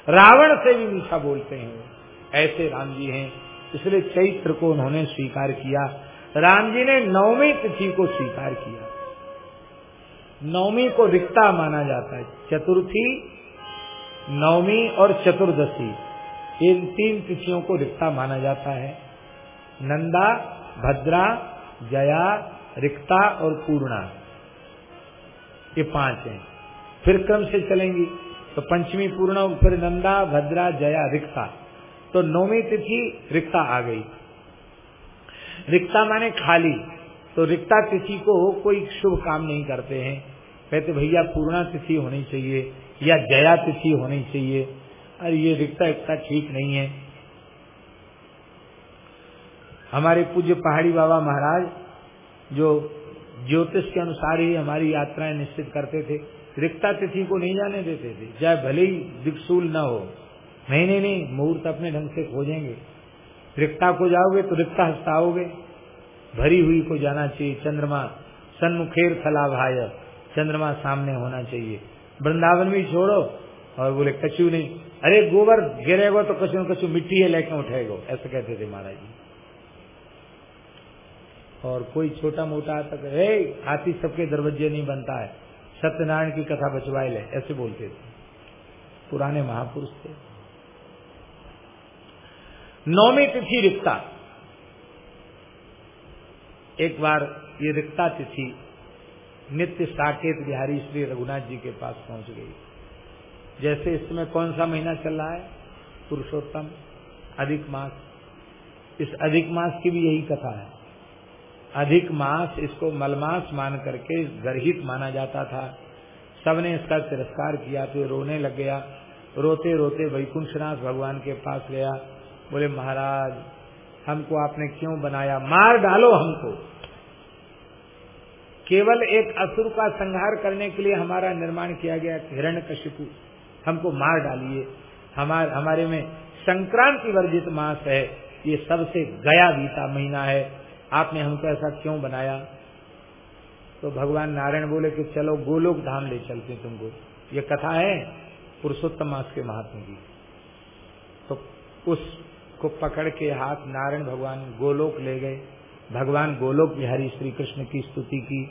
रावण से भी मीठा बोलते हैं। ऐसे राम जी हैं, इसलिए चैत्र को उन्होंने स्वीकार किया। राम जी ने नौवीं तिथि को स्वीकार किया। नवमी को रिक्ता माना जाता है। चतुर्थी, नवमी और चतुर्दशी, इन तीन तिथियों को रिक्ता माना जाता है। नंदा, भद्रा, जया, रिक्ता और पूर्णा, ये पाँच हैं। फिर क्रम से चलेंगी। तो पंचमी पूर्ण, फिर नंदा, भद्रा, जया, रिक्ता। तो नौवीं तिथि रिक्ता आ गई। रिक्ता माने खाली। तो रिक्ता तिथि को कोई शुभ काम नहीं करते हैं। कहते, भैया, पूर्णा तिथि होनी चाहिए या जया तिथि होनी चाहिए। अरे, ये रिक्ता इतना ठीक नहीं है। हमारे पूज्य पहाड़ी बाबा महाराज जो ज्योतिष के अनुसार ही हमारी यात्राएँ निश्चित करते थे, रिक्ता तिथि को नहीं जाने देते थे। चाहे भले ही दिक्सूल न हो। नहीं नहीं नहीं, मुहूर्त अपने ढंग से खोजेंगे। रिक्ता को जाओगे तो रिक्ता हस्ताओगे भरी हुई को जाना चाहिए। चंद्रमा सन्मुखेर थला भाय चंद्रमा सामने होना चाहिए। वृंदावन भी छोड़ो। और बोले, कछु नहीं। अरे, गोबर गिरेगा तो न कछु मिट्टी है, लेके उठेगा ऐसे कहते थे महाराज जी। और कोई छोटा मोटा तक हे हाथी सबके दरवाजे नहीं बनता है। सत्यनारायण की कथा बचवाए ले। ऐसे बोलते थे। पुराने महापुरुष थे। नौमी तिथि रिक्ता एक बार ये रिक्ता तिथि, नित्य साकेत बिहारी श्री रघुनाथ जी के पास पहुँच गई। जैसे इस समय कौन सा महीना चल रहा है? पुरुषोत्तम, अधिक मास। इस अधिक मास की भी यही कथा है। अधिक मास इसको मलमास मान करके गर्हित माना जाता था। सबने इसका तिरस्कार किया तो रोने लग गया। रोते रोते वैकुंठनाथ भगवान के पास गया। बोले, महाराज हमको आपने क्यों बनाया? मार डालो हमको। केवल एक असुर का संहार करने के लिए हमारा निर्माण किया गया हिरण कशिपु। हमको मार डालिए। हमारे हमारे में संक्रांति वर्जित मास है। ये सबसे गया बीता महीना है। आपने हमको ऐसा क्यों बनाया? तो भगवान नारायण बोले कि चलो गोलोक धाम ले चलते तुमको। ये कथा है पुरुषोत्तम मास के महात्मा की। तो उसको पकड़ के हाथ नारायण भगवान गोलोक ले गए। भगवान गोलोक बिहारी श्री कृष्ण की स्तुति की।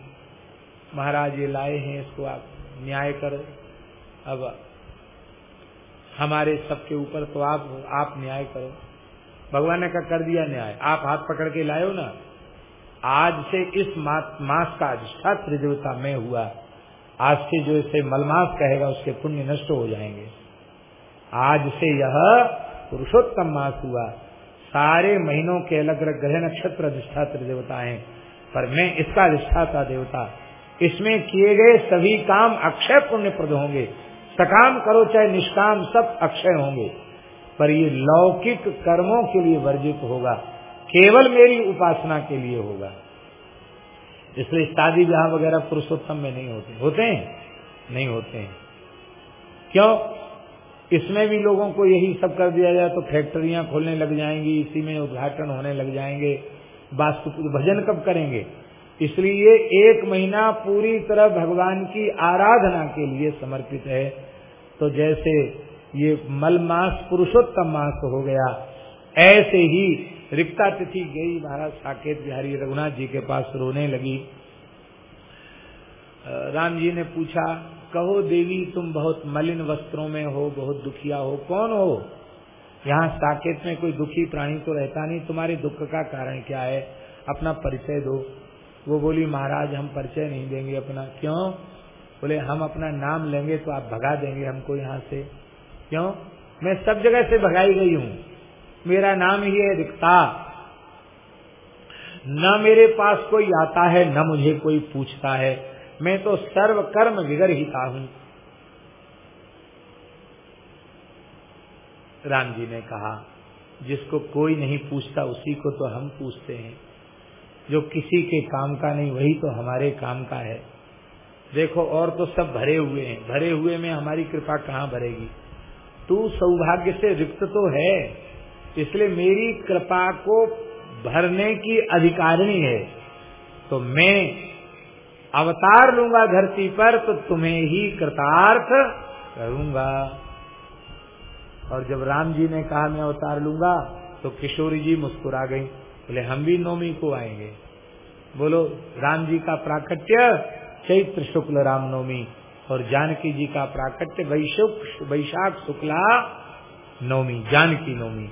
महाराज ये लाए हैं इसको आप न्याय करो। अब हमारे सबके ऊपर तो आप आप न्याय करो। भगवान ने कहा, कर दिया न्याय। आप हाथ पकड़ के लाए हो ना? आज से इस मास का अधिष्ठात्र देवता में हुआ। आज से जो इसे मलमास कहेगा, उसके पुण्य नष्ट हो जाएँगे। आज से यह पुरुषोत्तम मास हुआ। सारे महीनों के अलग अलग ग्रह नक्षत्र अधिष्ठात्र देवता है। पर मैं इसका अधिष्ठाता देवता। इसमें किए गए सभी काम अक्षय पुण्य प्रद होंगे। सकाम करो चाहे निष्काम, सब अक्षय होंगे। पर ये लौकिक कर्मों के लिए वर्जित होगा। केवल मेरी उपासना के लिए होगा। इसलिए शादी ब्याह वगैरह पुरुषोत्तम में नहीं होते। होते हैं? नहीं होते हैं। क्यों? इसमें भी लोगों को यही सब कर दिया जाए तो फैक्ट्रियाँ खोलने लग जाएँगी, इसी में उद्घाटन होने लग जाएँगे। वास्तु भजन कब करेंगे? इसलिए एक महीना पूरी तरह भगवान की आराधना के लिए समर्पित है। तो जैसे ये मल मास, पुरुषोत्तम मास हो गया, ऐसे ही रिक्ता तिथि गई, महाराज साकेत बिहारी रघुनाथ जी के पास रोने लगी। राम जी ने पूछा कहो, देवी, तुम बहुत मलिन वस्त्रों में हो, बहुत दुखिया हो, कौन हो? यहाँ साकेत में कोई दुखी प्राणी तो रहता नहीं। तुम्हारे दुख का कारण क्या है? अपना परिचय दो। वो बोली, महाराज, हम परिचय नहीं देंगे अपना। क्यों? बोले, हम अपना नाम लेंगे तो आप भगा देंगे हमको यहाँ से। क्यों? मैं सब जगह से भगाई गई हूँ। मेरा नाम ही है रिक्ता। न मेरे पास कोई आता है, न मुझे कोई पूछता है। मैं तो सर्व कर्म विगरहिता हूँ। राम जी ने कहा, जिसको कोई नहीं पूछता, उसी को तो हम पूछते हैं। जो किसी के काम का नहीं, वही तो हमारे काम का है। देखो, और तो सब भरे हुए हैं। भरे हुए में हमारी कृपा कहाँ भरेगी? तू सौभाग्य से रिक्त तो है, इसलिए मेरी कृपा को भरने की अधिकारिणी है। तो मैं अवतार लूँगा धरती पर तो तुम्हें ही कृतार्थ करूँगा। और जब राम जी ने कहा, मैं अवतार लूँगा तो किशोरी जी मुस्कुरा गई। बोले, हम भी नौमी को आएँगे। बोलो, राम जी का प्राकट्य, चैत्र शुक्ल राम रामनवमी और जानकी जी का प्राकट्य वैशाख शुक्ला नवमी जानकी नवमी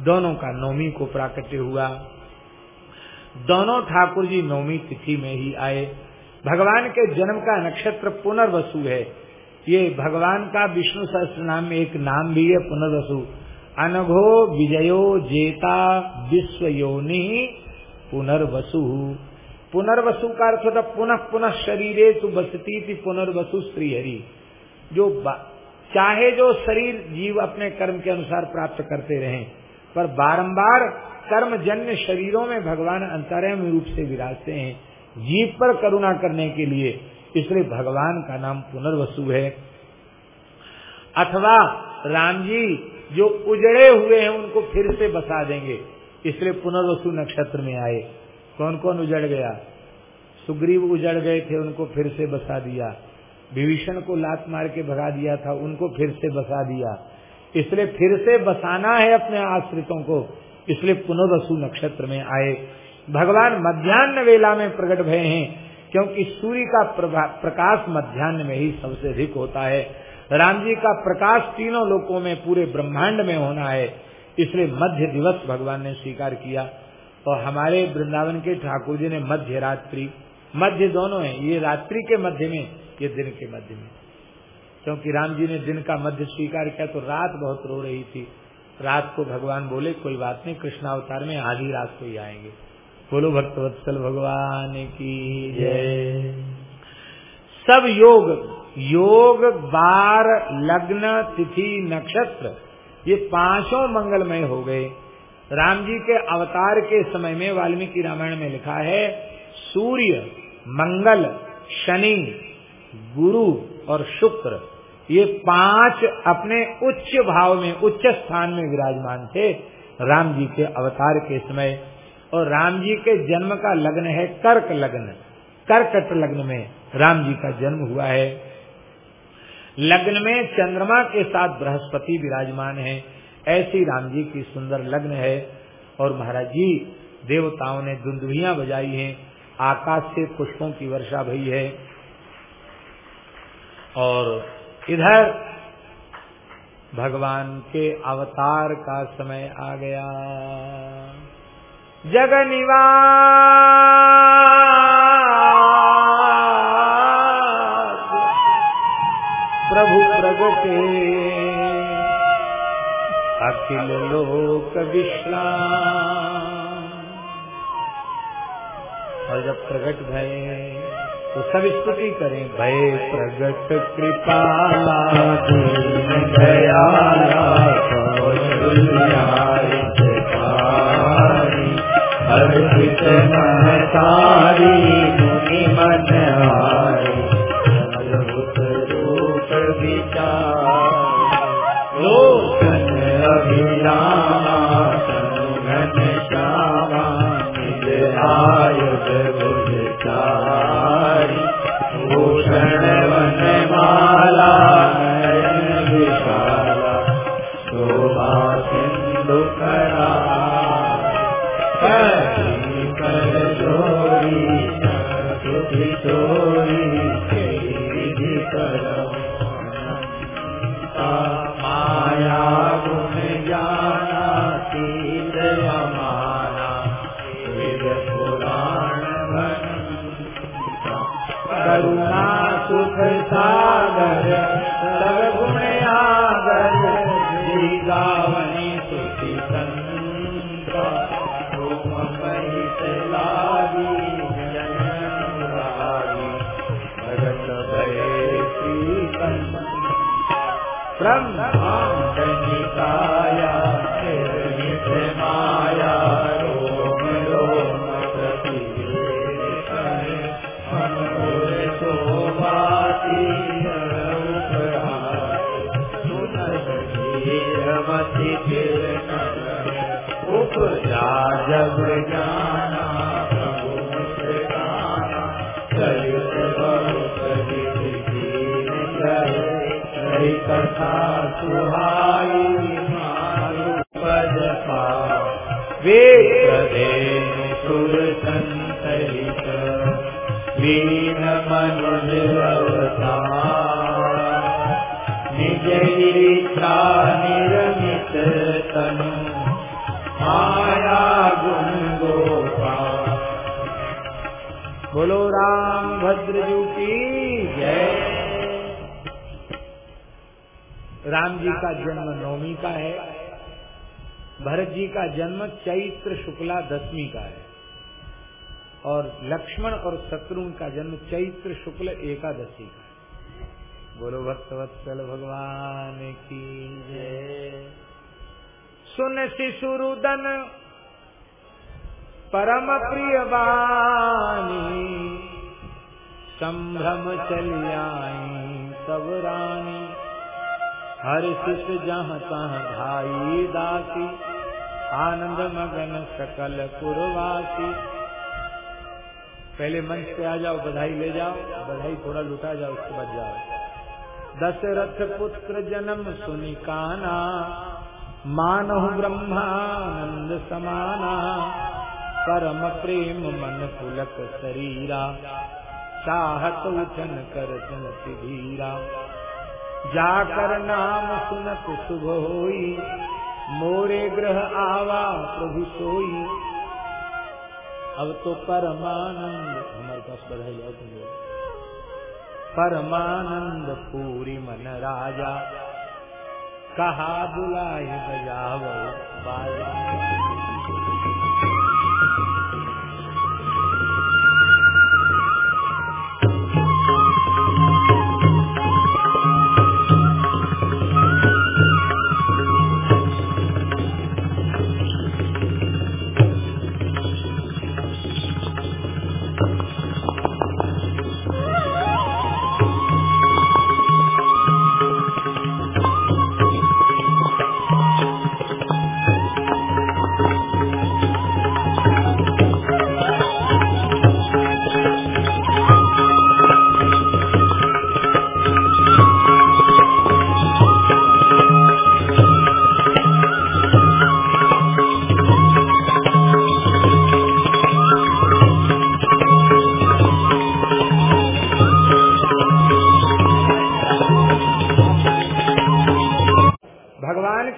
दोनों का नवमी को प्राकट्य हुआ। दोनों ठाकुर जी नवमी तिथि में ही आए। भगवान के जन्म का नक्षत्र पुनर्वसु है। ये भगवान का विष्णु सहस्त्र नाम एक नाम भी है, पुनर्वसु। अनघो विजयो जेता विश्व योनि पुनर्वसु। पुनर्वसु का अर्थ होता पुनः पुनः शरीरे तु बसती थी पुनर्वसु श्रीहरि जो चाहे जो शरीर जीव अपने कर्म के अनुसार प्राप्त करते रहें, पर बारंबार कर्म जन्य शरीरों में भगवान अंतरम रूप से विराजते हैं। जीव पर करुणा करने के लिए। इसलिए भगवान का नाम पुनर्वसु है। अथवा राम जी जो उजड़े हुए हैं, उनको फिर से बसा देंगे। इसलिए पुनर्वसु नक्षत्र में आए। कौन कौन उजड़ गया? सुग्रीव उजड़ गए थे, उनको फिर से बसा दिया। विभीषण को लात मार के भगा दिया था, उनको फिर से बसा दिया। इसलिए फिर से बसाना है अपने आश्रितों को। इसलिए पुनर्वसु नक्षत्र में आए। भगवान मध्यान्ह वेला में प्रकट भय हैं, क्योंकि सूर्य का प्रकाश मध्यान्ह में ही सबसे अधिक होता है। राम जी का प्रकाश तीनों लोकों में, पूरे ब्रह्मांड में होना है, इसलिए मध्य दिवस भगवान ने स्वीकार किया। और हमारे वृंदावन के ठाकुर जी ने मध्य रात्रि, मध्य दोनों है, ये रात्रि के मध्य में, ये दिन के मध्य में। क्योंकि राम जी ने दिन का मध्य स्वीकार किया तो रात बहुत रो रही थी। रात को भगवान बोले, कोई बात नहीं, कृष्णावतार में आधी रात को ही आएँगे। बोलो भक्तवत्सल भगवान की जय। सब योग योग बार लग्न तिथि नक्षत्र ये पाँचों मंगलमय हो गए। राम जी के अवतार के समय में वाल्मीकि रामायण में लिखा है सूर्य मंगल शनि गुरु और शुक्र ये पाँच अपने उच्च भाव में उच्च स्थान में विराजमान थे। राम जी के अवतार के समय और राम जी के जन्म का लग्न है कर्क लग्न। कर्कट लग्न में राम जी का जन्म हुआ है। लग्न में चंद्रमा के साथ बृहस्पति विराजमान है। ऐसी राम जी की सुंदर लग्न है और महाराज जी, देवताओं ने दुंदुभिया बजाई हैं। आकाश से पुष्पों की वर्षा भई है। और इधर भगवान के अवतार का समय आ गया। जग प्रभु प्रगटे। अखिल लोक विश्राम। और जब प्रकट भय तो सब स्तुति करें। भय प्रगट कृपाला दयाला अर्पित उपजा जब जाना भरत जी का जन्म चैत्र शुक्ला दसवीं का है। और लक्ष्मण और शत्रुघ्न का जन्म चैत्र शुक्ल एकादशी का है। बोलो भक्तवत्सल भगवान की सुन शिशुरुदन परम प्रिय वाणी, संभ्रम चली सब रानी। हर शिष जहाँ तहाँ भाई दासी। आनंद मगन सकल पुरवासी। पहले मंच पे आ जाओ, बधाई ले जाओ, बधाई थोड़ा लुटा जाओ, उसके बाद जाओ। दशरथ पुत्र जन्म सुनि काना मानहु ब्रह्मानंद समाना, परम प्रेम मन पुलक शरीरा, चाहत उठन कर धीरा जाकर नाम सुनत शुभ होई मोरे ग्रह आवा प्रभु सोई। अब तो परमानंद, हमारे पास बधाई आओ परमानंद पूरी मन राजा। कहा बुलाए बजाव बाजा।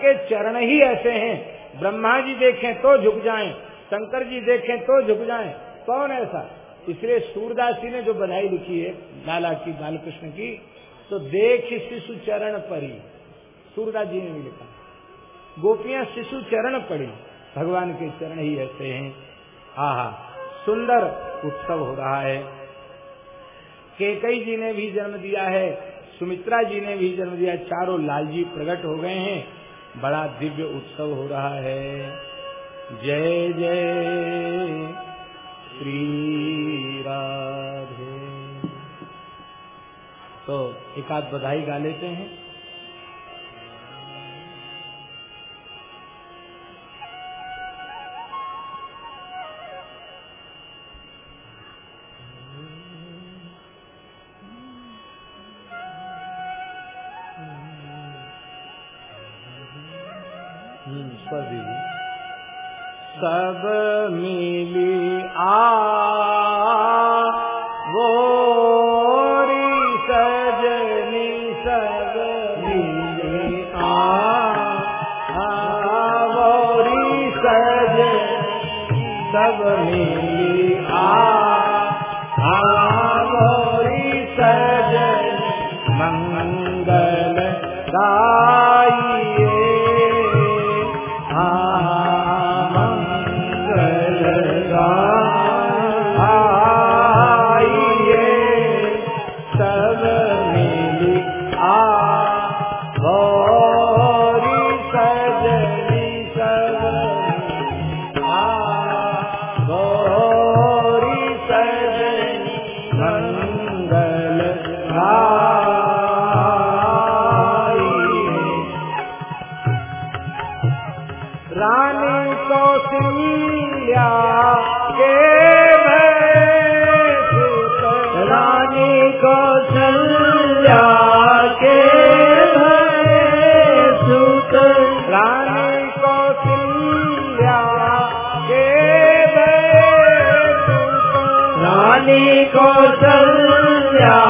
के चरण ही ऐसे हैं। ब्रह्मा जी देखें तो झुक जाएँ, शंकर जी देखें तो झुक जाएँ। कौन ऐसा? इसलिए सूरदास जी ने जो बधाई लिखी है लाला की, बालकृष्ण की तो देख शिशु चरण परी सूरदास जी ने भी लिखा। गोपियाँ शिशु चरण पड़ी। भगवान के चरण ही ऐसे हैं। आहा, सुंदर उत्सव हो रहा है। केकई जी ने भी जन्म दिया है, सुमित्रा जी ने भी जन्म दिया चारों लाल जी प्रकट हो गए हैं। बड़ा दिव्य उत्सव हो रहा है। जय जय श्री राधे। तो एक आध बधाई गा लेते हैं। दीजिए सब मिली आ कौशल्या के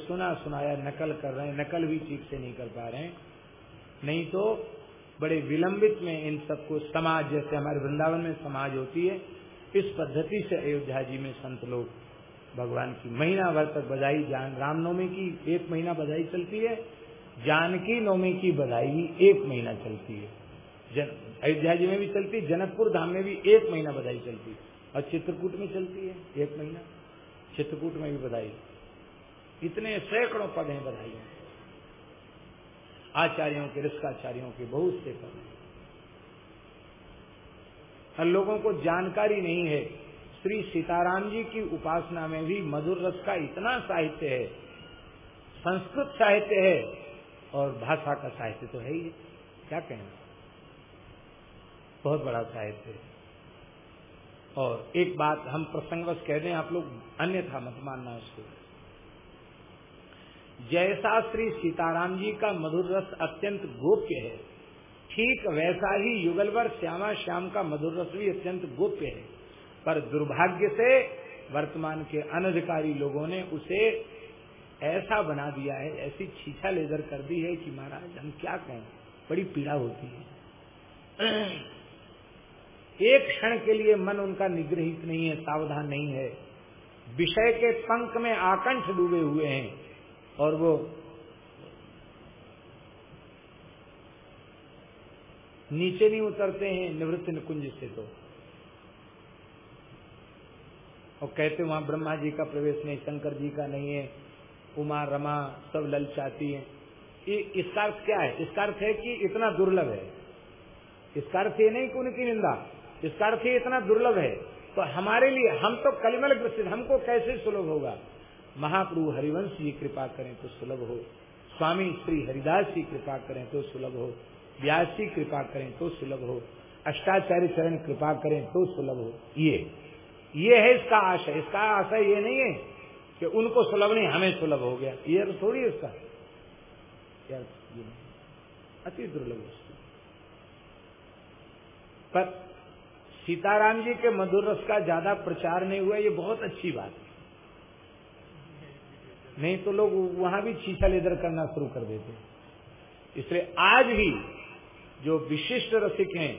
सुना सुनाया, नकल कर रहे हैं, नकल भी ठीक से नहीं कर पा रहे हैं। नहीं तो बड़े विलंबित में इन सबको समाज, जैसे हमारे वृंदावन में समाज होती है, इस पद्धति से अयोध्या जी में संत लोग भगवान की महीना भर तक बधाई, जान रामनवमी की एक महीना बधाई चलती है, जानकी नवमी की बधाई एक महीना चलती है। अयोध्या जी में भी चलती है, जनकपुर धाम में भी एक महीना बधाई चलती है और चित्रकूट में चलती है, एक महीना। चित्रकूट में भी बधाई। इतने सैकड़ों पद हैं। बधाई आचार्यों के रिश्ताचार्यों के, बहुत से पद। हैं और लोगों को जानकारी नहीं है। श्री सीताराम जी की उपासना में भी मधुर रस का इतना साहित्य है। संस्कृत साहित्य है और भाषा का साहित्य तो है ही है। क्या कहना? बहुत बड़ा साहित्य है। और एक बात हम प्रसंगवश कह दें, आप लोग अन्यथा मत मानना उसको। जैसा श्री सीताराम जी का मधुर रस अत्यंत गोप्य है, ठीक वैसा ही युगलवर श्यामा श्याम का मधुर रस भी अत्यंत गोप्य है। पर दुर्भाग्य से वर्तमान के अनधिकारी लोगों ने उसे ऐसा बना दिया है, ऐसी छीछा लेजर कर दी है कि महाराज हम क्या कहें, बड़ी पीड़ा होती है। (clears throat) एक क्षण के लिए मन उनका निग्रहित नहीं है, सावधान नहीं है। विषय के पंख में आकंठ डूबे हुए हैं। और वो नीचे नहीं उतरते हैं निवृत्त निकुंज से तो। और कहते वहाँ ब्रह्मा जी का प्रवेश नहीं, शंकर जी का नहीं है, उमा, रमा, सब ललचाती है। ये इसका अर्थ क्या है? इसका अर्थ है कि इतना दुर्लभ है। इसका अर्थ ये नहीं कि उनकी निंदा। इसका अर्थ ये इतना दुर्लभ है। तो हमारे लिए, हम तो कलिमल ग्रसित, हमको कैसे सुलभ होगा? महाप्रभु हरिवंश जी कृपा करें तो सुलभ हो। स्वामी श्री हरिदास जी कृपा करें तो सुलभ हो। व्यास जी कृपा करें तो सुलभ हो। अष्टाचार्य चरण कृपा करें तो सुलभ हो। ये ये है इसका आशय। इसका आशय ये नहीं है कि उनको सुलभ नहीं, हमें सुलभ हो गया। ये तो थोड़ी इसका। अति दुर्लभ पर सीताराम जी के मधुर रस का ज़्यादा प्रचार नहीं हुआ, ये बहुत अच्छी बात है। नहीं तो लोग वहाँ भी छीछा लेदर करना शुरू कर देते इसलिए आज भी जो विशिष्ट रसिक हैं,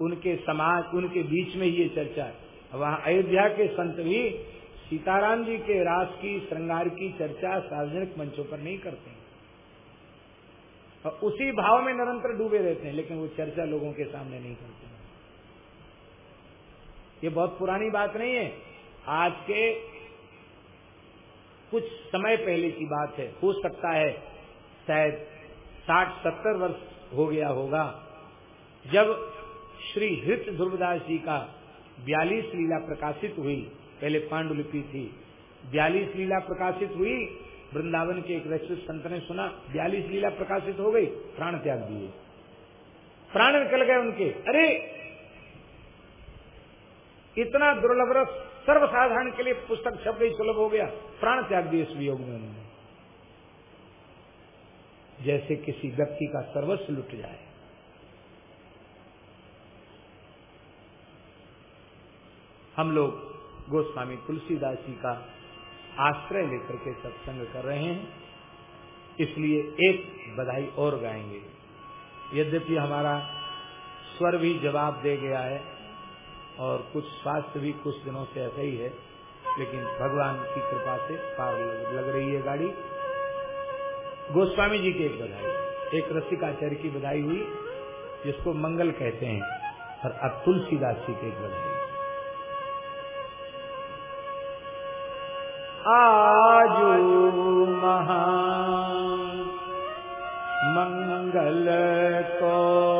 उनके समाज, उनके बीच में ये चर्चा, वहाँ अयोध्या के संत भी सीताराम जी के रास की, श्रृंगार की चर्चा सार्वजनिक मंचों पर नहीं करते और उसी भाव में निरंतर डूबे रहते हैं, लेकिन वो चर्चा लोगों के सामने नहीं करते ये बहुत पुरानी बात नहीं है। आज के कुछ समय पहले की बात है। हो सकता है शायद साठ, सत्तर वर्ष हो गया होगा। जब श्री हृत ध्रुवदास जी का बयालीस लीला प्रकाशित हुई, पहले पांडुलिपि थी, बयालीस लीला प्रकाशित हुई, वृंदावन के एक वैश्विक संत ने सुना, बयालीस लीला प्रकाशित हो गई, प्राण त्याग दिए। प्राण निकल गए उनके। अरे, इतना दुर्लभ रस सर्वसाधारण के लिए पुस्तक छप गई सुलभ हो गया। प्राण त्याग दिए इस वियोग में उन्होंने। जैसे किसी व्यक्ति का सर्वस्व लुट जाए। हम लोग गोस्वामी तुलसीदास जी का आश्रय लेकर के सत्संग कर रहे हैं। इसलिए एक बधाई और गाएँगे। यद्यपि हमारा स्वर भी जवाब दे गया है और कुछ स्वास्थ्य भी कुछ दिनों से ऐसा ही है, लेकिन भगवान की कृपा से पार लग रही है गाड़ी। गोस्वामी जी की एक बधाई, एक रसिकाचार्य की बधाई हुई, जिसको मंगल कहते हैं, और अब तुलसीदास जी की एक बधाई। आजू महा मंगल कौशल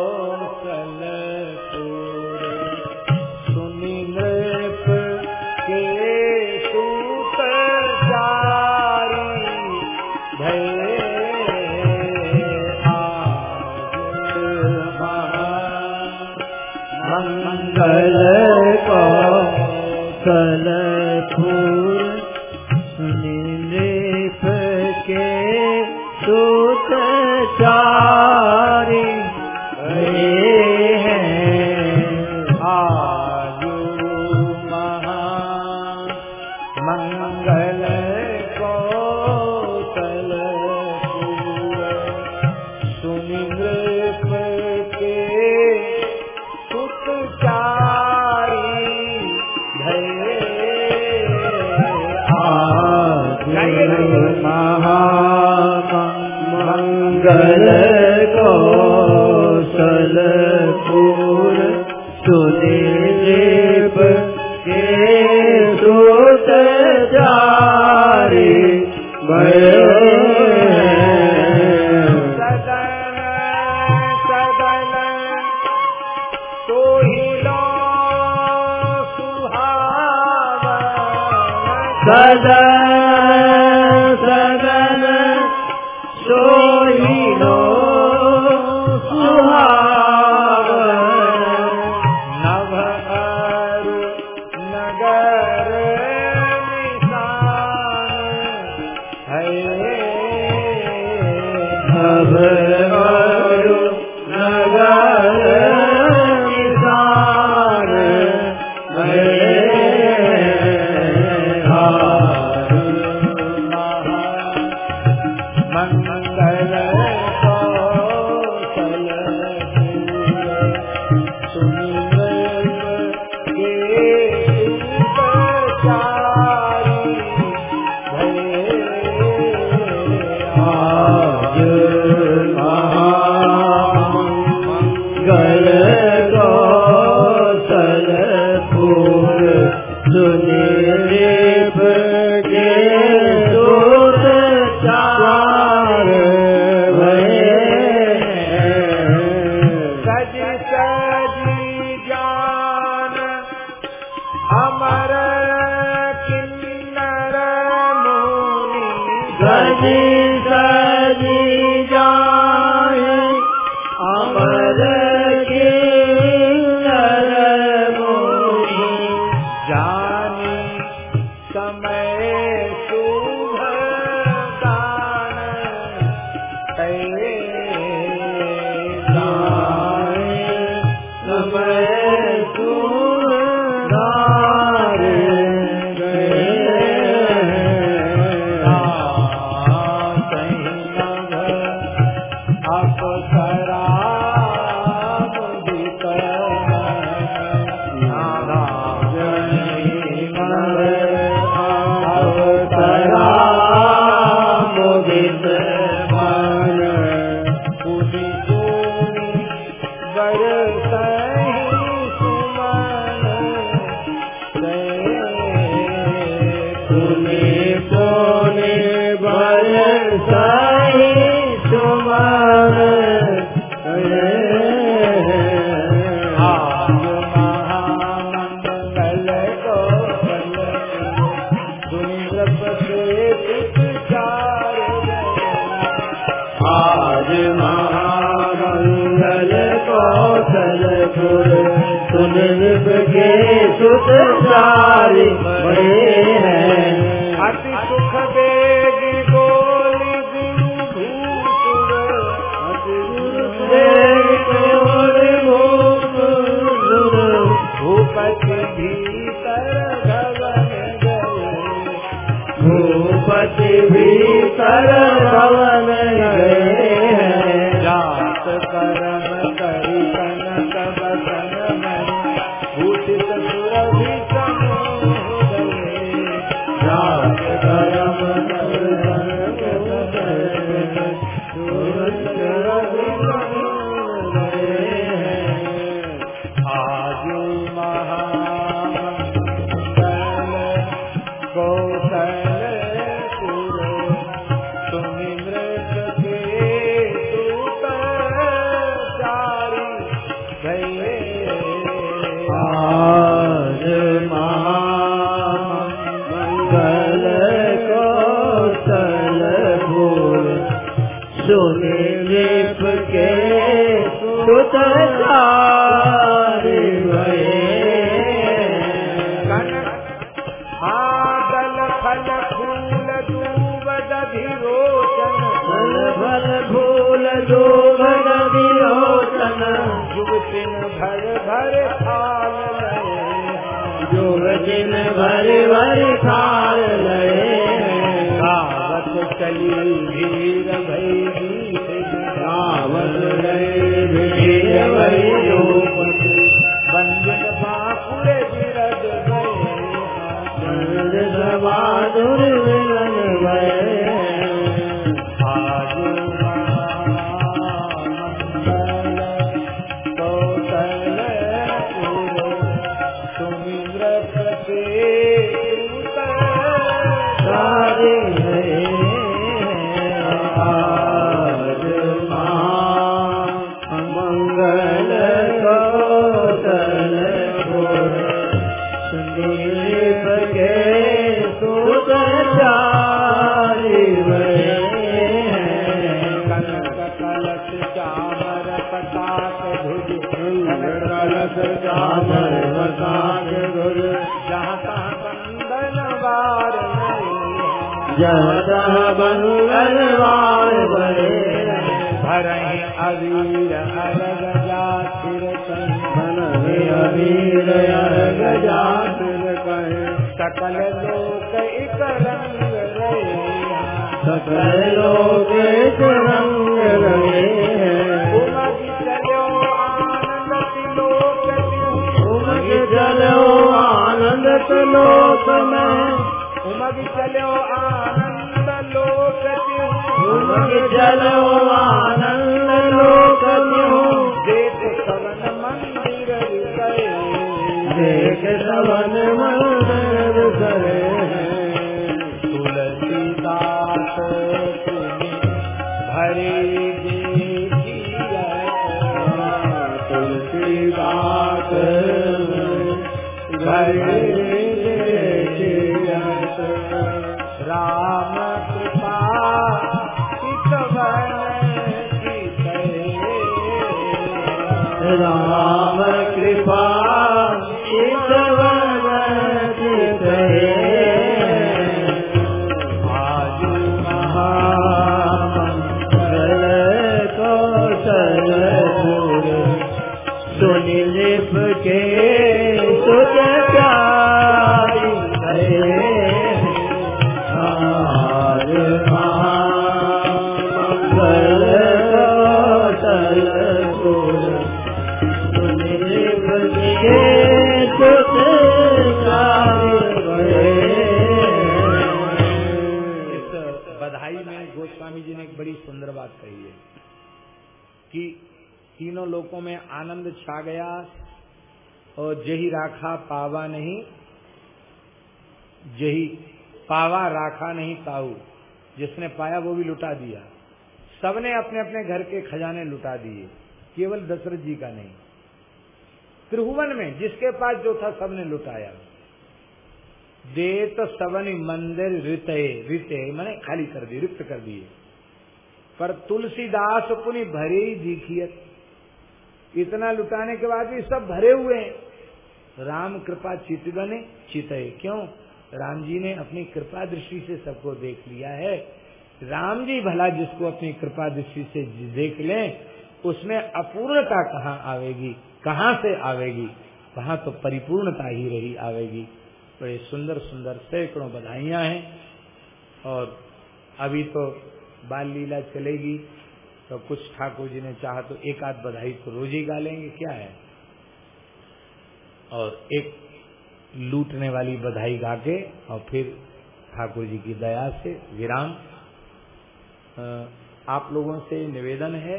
पाया, वो भी लुटा दिया। सबने अपने अपने घर के खजाने लुटा दिए, केवल दशरथ जी का नहीं। त्रिभुवन में जिसके पास जो था, सबने लुटाया। देत सवन मंदिर रितये रितये मैंने खाली कर दिए, रिक्त कर दिए। पर तुलसीदास पुनि भरे ही दिखियत। इतना लुटाने के बाद भी सब भरे हुए हैं। राम कृपा चित बने चितये क्यों? राम जी ने अपनी कृपा दृष्टि से सबको देख लिया है। राम जी भला जिसको अपनी कृपा दृष्टि से देख लें, उसमें अपूर्णता कहाँ आवेगी, कहाँ से आवेगी? वहाँ तो परिपूर्णता ही रही आवेगी। बड़े सुंदर सुंदर सैकड़ों बधाइयाँ हैं। और अभी तो बाल लीला चलेगी तो कुछ ठाकुर जी ने चाहा तो एक आध बधाई तो रोज ही गा लेंगे, क्या है? और एक लूटने वाली बधाई गा के और फिर ठाकुर जी की दया से विराम आप लोगों से निवेदन है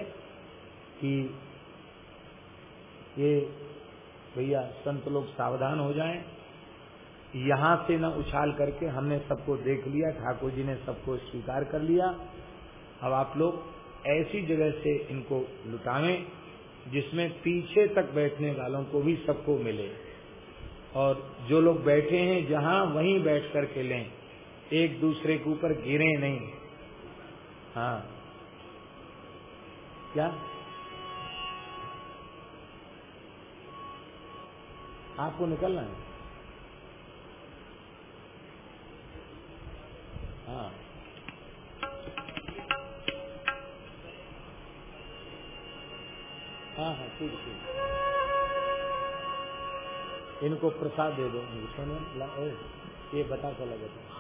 कि ये भैया संत लोग सावधान हो जाएँ। यहाँ से न उछाल करके हमने सबको देख लिया, ठाकुर जी ने सबको स्वीकार कर लिया। अब आप लोग ऐसी जगह से इनको लुटावें, जिसमें पीछे तक बैठने वालों को भी सबको मिले। और जो लोग बैठे हैं, जहाँ वहीं बैठ कर के लें एक दूसरे के ऊपर गिरे नहीं। हाँ। क्या? आपको निकलना है। हाँ। हाँ हाँ ठीक ठीक। इनको प्रसाद दे दो। ये बता चला जाता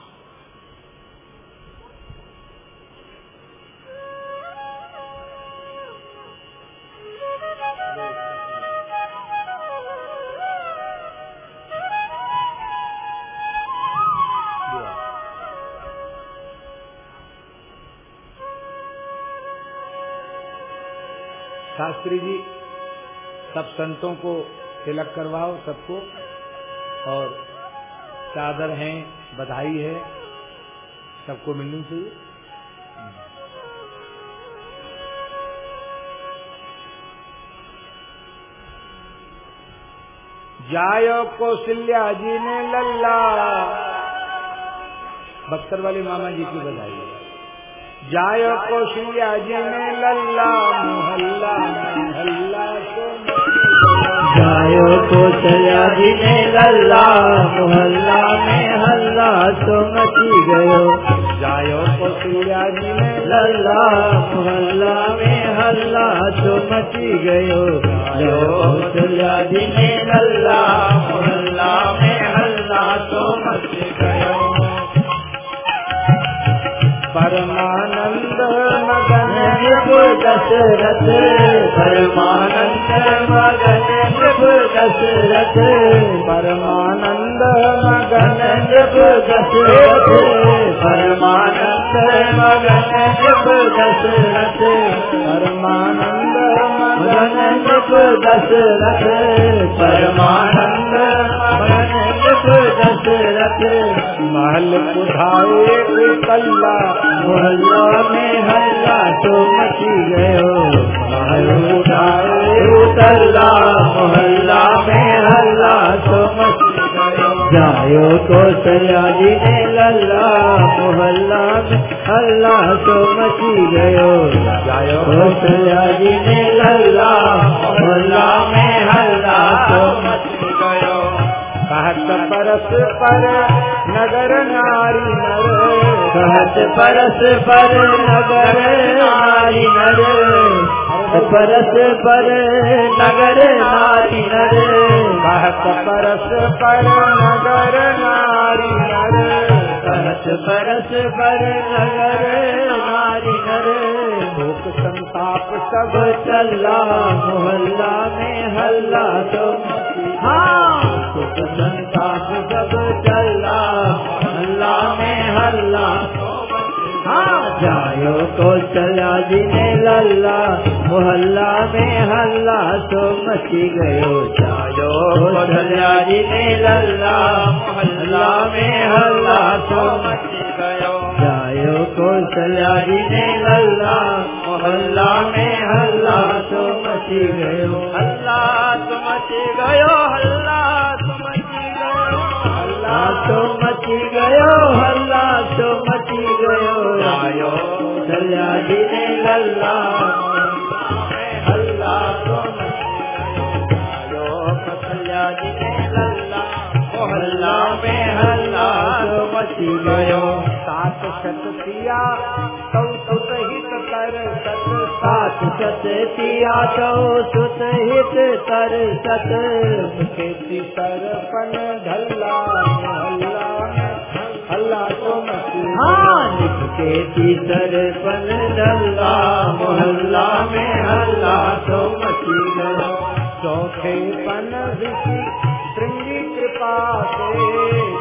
शास्त्री जी, सब संतों को तिलक करवाओ सबको, और चादर है, बधाई है, सबको मिलनी चाहिए जायो कौशल्या जी ने लल्ला। बख्तर वाले मामा जी की बधाई है। जायो कौशल्या जी ने लल्ला मोहल्ला मोहल्ला को जायो को चला जी ने लल्ला मोहल्ला में हल्ला तो मची गयो। जायो कौशल्या जी ने लल्ला मोहल्ला में हल्ला तो मची गयो। जायो को चला जी ने लल्ला मोहल्ला में हल्ला तो मची गयो। प्रभु दशरथ परमानंद मगन प्रभु दशरथ परमानंद मगन प्रभु दशरथ परमानंद मगन प्रभु दशरथ परमानंद मगन प्रभु दशरथ परमानंद मगन दशरथ महल में हल्ला तो मची गयो महल में हल्ला तो मची गयो जायो तो सयाजी ने लल्ला मोहल्ला में हल्ला तो मची ने लल्ला मोहल्ला कहत परस पर नगर नारी नर। कहत परस पर नगर नारी नर। परस पर नगर नारी नर। कहत परस पर नगर नारी नर। कहत परस पर नगर नारी नर। भूख संताप सब सब चला, मोहल्ला में हल्ला तो। हाँ। चला हल्ला में हल्ला। हाँ जायो को चला जी ने लल्ला। मोहल्ला में हल्ला तो मची गयो। जायो को चला जी लल्ला। मोहल्ला में हल्ला तो मची गयो। जायो को चला जी ने लल्ला। मोहल्ला में हल्ला तो मची गयो। हल्ला तो मची गयो। हल्ला तो हल्ला तो मची गयो हल्ला तो मची गयो। आयो चला जी ने लल्ला हल्ला तो मची गयो आयो लल्ला मोहल्ला में हल्ला तो मची गयो। सात शत सत सात तिया तो सुत हित तर सत खेती सरपन ढल्ला मोहल्ला में हल्ला तो मची हाँ लिख के पन डल्ला मोहल्ला में हल्ला तो मची चौथे पन ऋषि श्रृंगी कृपा से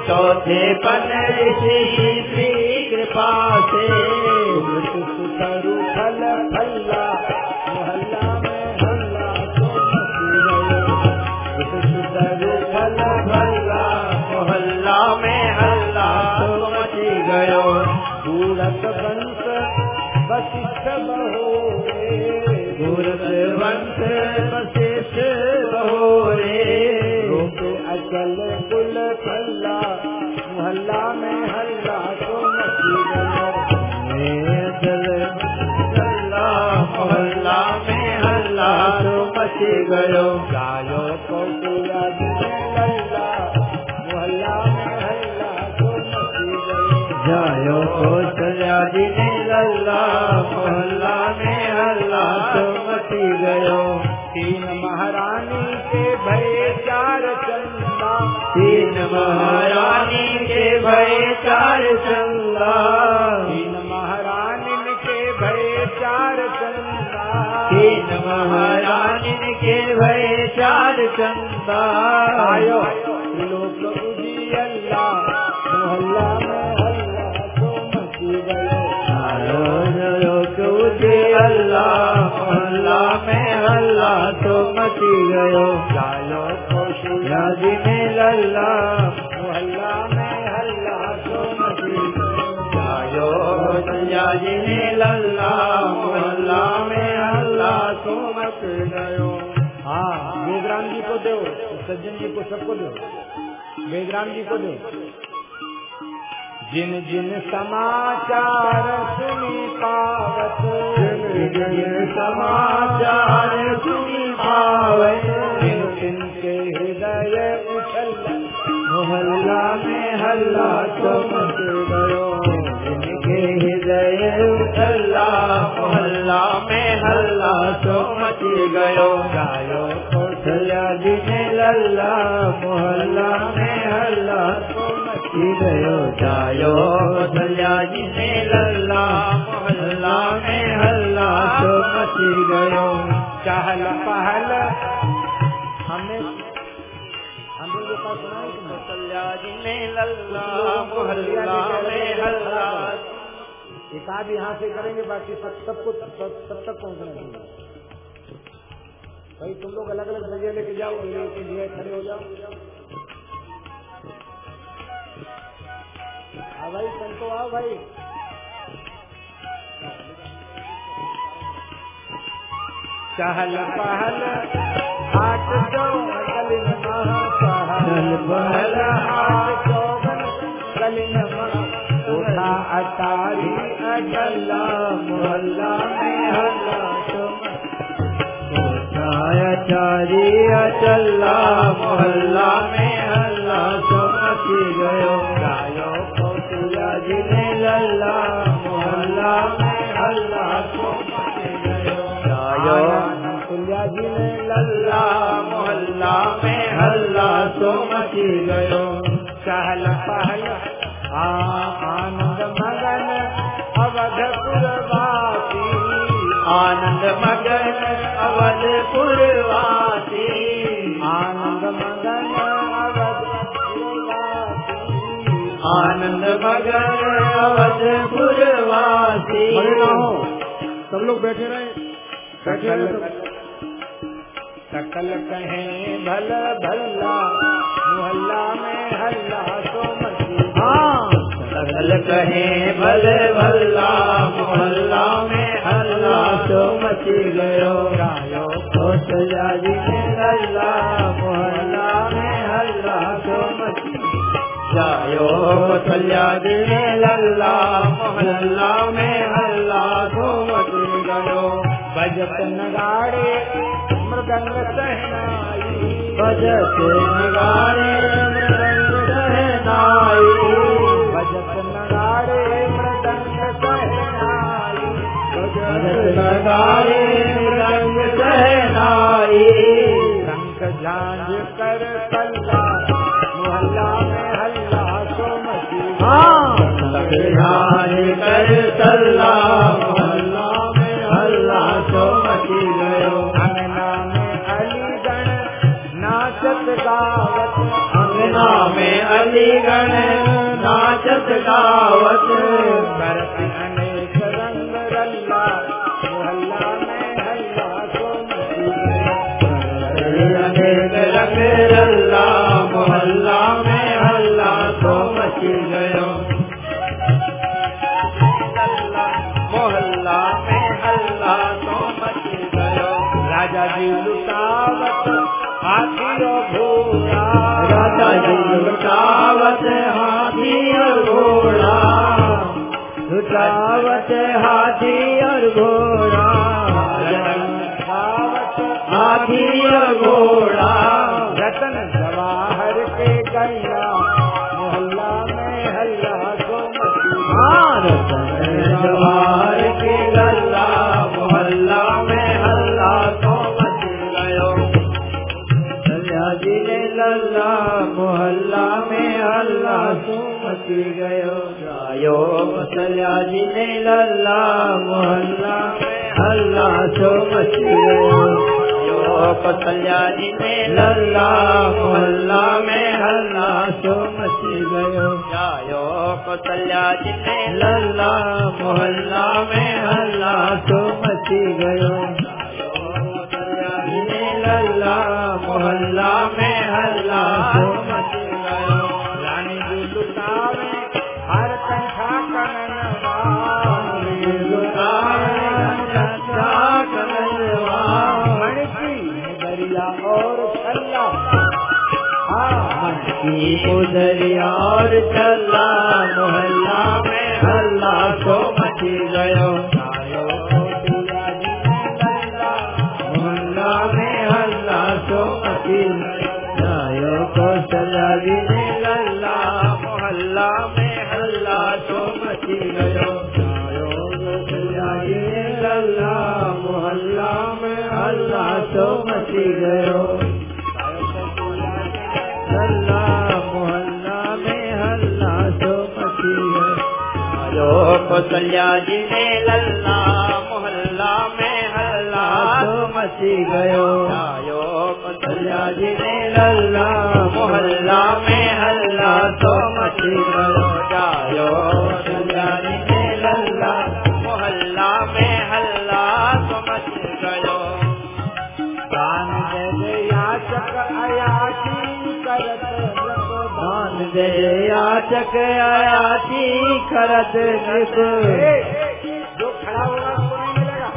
चौथे पन ऋषि श्री कृपा से तो मची गयो गायो जी ने लल्ला मोहल्ला में हल्ला तो मची गयो जायो लल्ला मोहल्ला में हल्ला तो मची गयो तीन महारानी के भय चार चंदा। तीन महारानी के भय चार चंदा। तीन महारानी के भय चार चंदा। तीन महारानी के भय चार चंदा आयो लोक उजियल्ला मोहल्ला में हल्ला तो मची गयो आयो जो तुझे अल्लाह मोहल्ला में हल्ला तो मची गयो जायो खुशी याद में लल्ला मोहल्ला में हल्ला तो मची गयो आयो याद में लल्ला सज्जन जी को सबको दो वेदराम जी को दो। जिन जिन समाचार सुनी पावत जिन समाचार सुनी पावत जिन जिन के हृदय उछल मोहल्ला में हल्ला तो मच गयो जिनके हृदय उछल्ला मोहल्ला में हल्ला तो मच गयो। गायो कौशल्या जिने लल्ला, मोहल्ला में हल्ला। तो मच गयो गायो कौशल्या जिने लल्ला, मोहल्ला में हल्ला। तो मच गयो चहल पहल। हमने हम लोग का सुना? कौशल्या जिने लल्ला, मोहल्ला में हल्ला। एक आध यहाँ से करेंगे, बाकी सब सबको सब सब तक पहुँचना चाहिए भाई, तुम लोग अलग अलग जगह लेके जाओ लेके लिए खड़े हो जाओ। हाँ भाई संतो आओ भाई। चहल पहल हाथ दो कलिन महा पहल हाथ चौबन कलिन उठा अटारी अटल्ला मोहल्ला। छाया चारी अचल्ला मोहल्ला में हल्ला तो मची गयो गायो कौशल्या जिने लल्ला मोहल्ला में हल्ला तो मची गयो गायो तुल्या जी ने लल्ला मोहल्ला में हल्ला तो मची गयो चहल पहल आ आनंद मगन अवधपुर वासी आनंद मगन अवधपुर वासी आनंद मगन आनंद मगन अवधपुर वासी सब लोग बैठे रहे। सकल सकल कहें भल भल्ला मोहल्ला में हल्ला तो मची सकल कहे, भले, भल्ला, मोहल्ला में हल्ला। तो मची गयो, गायो कौशल्या जी ने हल्ला, मोहल्ला में हल्ला। तो मची जायो कौशल्या जी लल्ला, मोहल्ला में हल्ला। तो मची गयो बजत नगाड़े मृदंग सहनाई। भजत निगारे मृदंग सहनाई। नगारे मृदंग सहनाई झांझ कर कल्ला मोहल्ला में हल्ला सो मची कर सल्ला मोहल्ला में हल्ला तो मची गयो अंगना में अलीगण नाचत गावत। अंगना में अलीगढ़ नाचत गावत। राजा लुटावत हाथियों घोड़ा। राजा लुटावत घोड़ा। लुटावत हाथी घोड़ा। लुटावत हाथी घोड़ा। रतन जवाहर के गैया मोहल्ला में हल्ला सो मची जवाहर मची गयो गायो कौशल्या जी ने लल्ला मोहल्ला में हल्ला सो मची गयो यो कौशल्या जी ने लल्ला मोहल्ला में हल्ला सो मची गयो जायो कौशल्या जी ने लल्ला मोहल्ला में हल्ला सो मची गयो ने लल्ला मोहल्ला दरिया और चला मोहल्ला में हल्ला को मची गयो कोतलिया जी लल्ा मोहल्ला में हल्ला मची गयो आयो कोतलिया जी लल्ला मोहल्ला में हल्ला याचक आयाती करत नित जो खड़ा होगा उसको नहीं मिलेगा।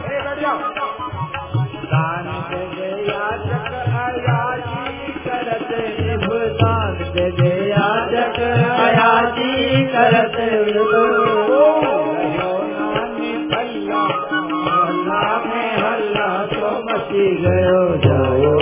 दान दे याचक अयाची करत दान दे याचक करत तो मची गयो। जाओ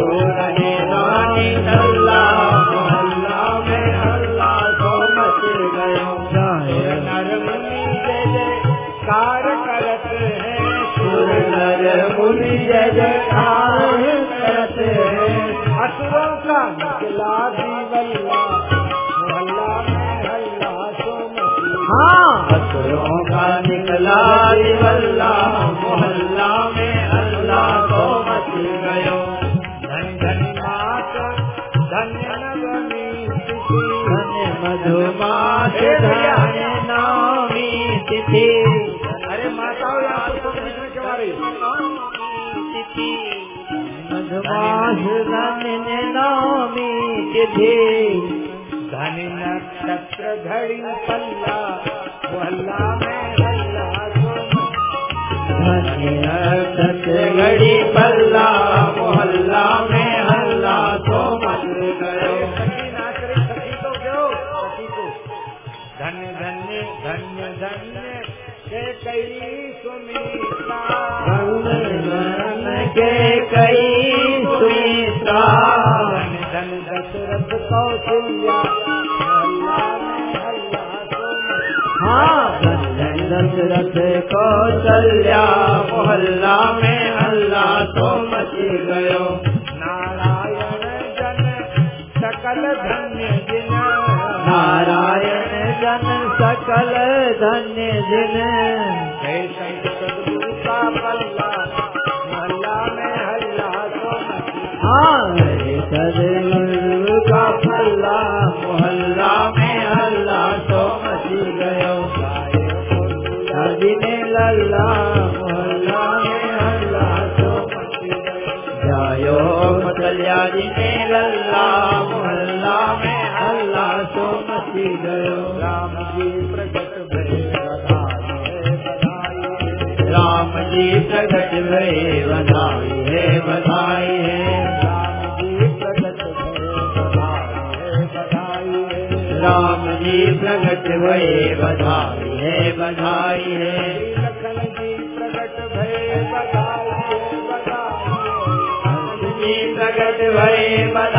नामी तिथि। अरे माताओं यहाँ पर सब बीच में क्यों तिथि मधुमास धन्य नामी तिथि। धनी नक्षत्र घड़ी पल्ला मोहल्ला में हल्ला घड़ी पल्ला मोहल्ला में धन्य धन्य के दशरथ कौशल्या हाँ में हल्ला तो मची गयो नारायण जन सकल धन्य नारायण जन सकल धन्य दिन पल्ला मोहल्ला में हल्ला तो मची गयो ने लल्ला मोहल्ला में हल्ला तो मची गयो जायो लल्ला मोहल्ला में हल्ला तो मची गयो। राम जी प्रकट भये बधाई है बधाई है। राम जी प्रकट भय बधाई है बधाई है। जी प्रकट भय बधाई है, बधाई जी प्रकट भये बधाई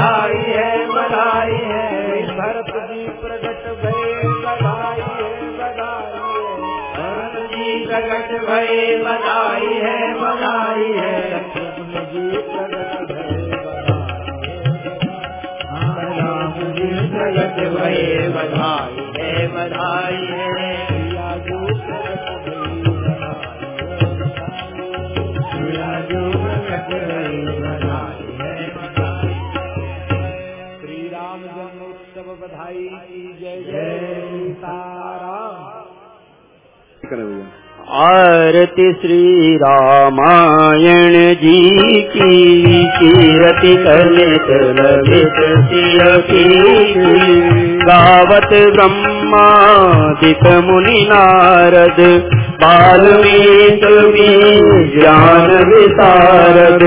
प्रकट भये बधाई है बधाई है लक्ष्मण जी प्रकट भय बधाई है हाँ, राम जी प्रगट भये बधाई है बधाई है। जो बधाई है बधाई श्री राम जन्मोत्सव बधाई की जय जय सीताराम। आरती श्री रामायण जी की, कीरति कलित ललित की। गावत ब्रह्मादिक मुनि नारद, वाल्मीकि ज्ञान विशारद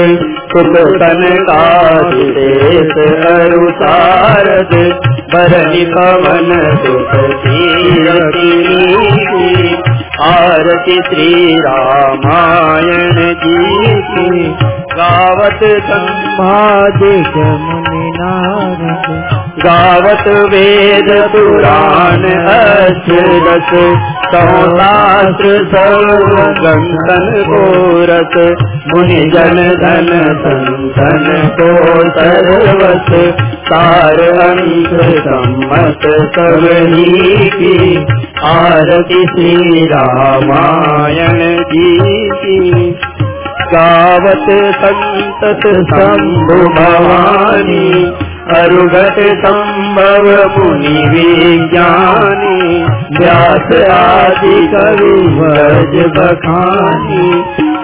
सुख कनकादेश अरुसारद बरनि पवन सुख आरती श्री रामायण की। गावत संभाज मुनि नारद गावत वेद पुराण अक्षरस सहस्र सर्व गंधन गोरस मुनि जन धन संतन को सर्वस सार अंत सम्मत सबनी की आरती श्री रामायण जी की। गावत संतत शंभु भवानी अरुगत संभव मुनि विज्ञानी, व्यास आदि कवि भज बखानी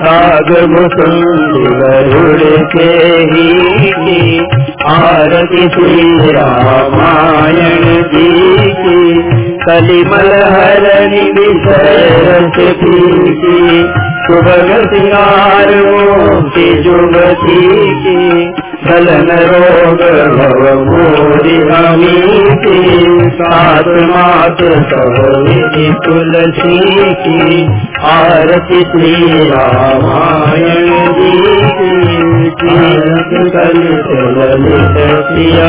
राग मुकुंद के ही आरती श्री रामायण जी की कलिमल हरनि विषय की सुभग सिंगार मोक्ति जुगती की। चलन रोग भव भोरी अमीति सात मात सहोनि तुलसी की आरती श्री रामायण जी की कल ललित प्रिय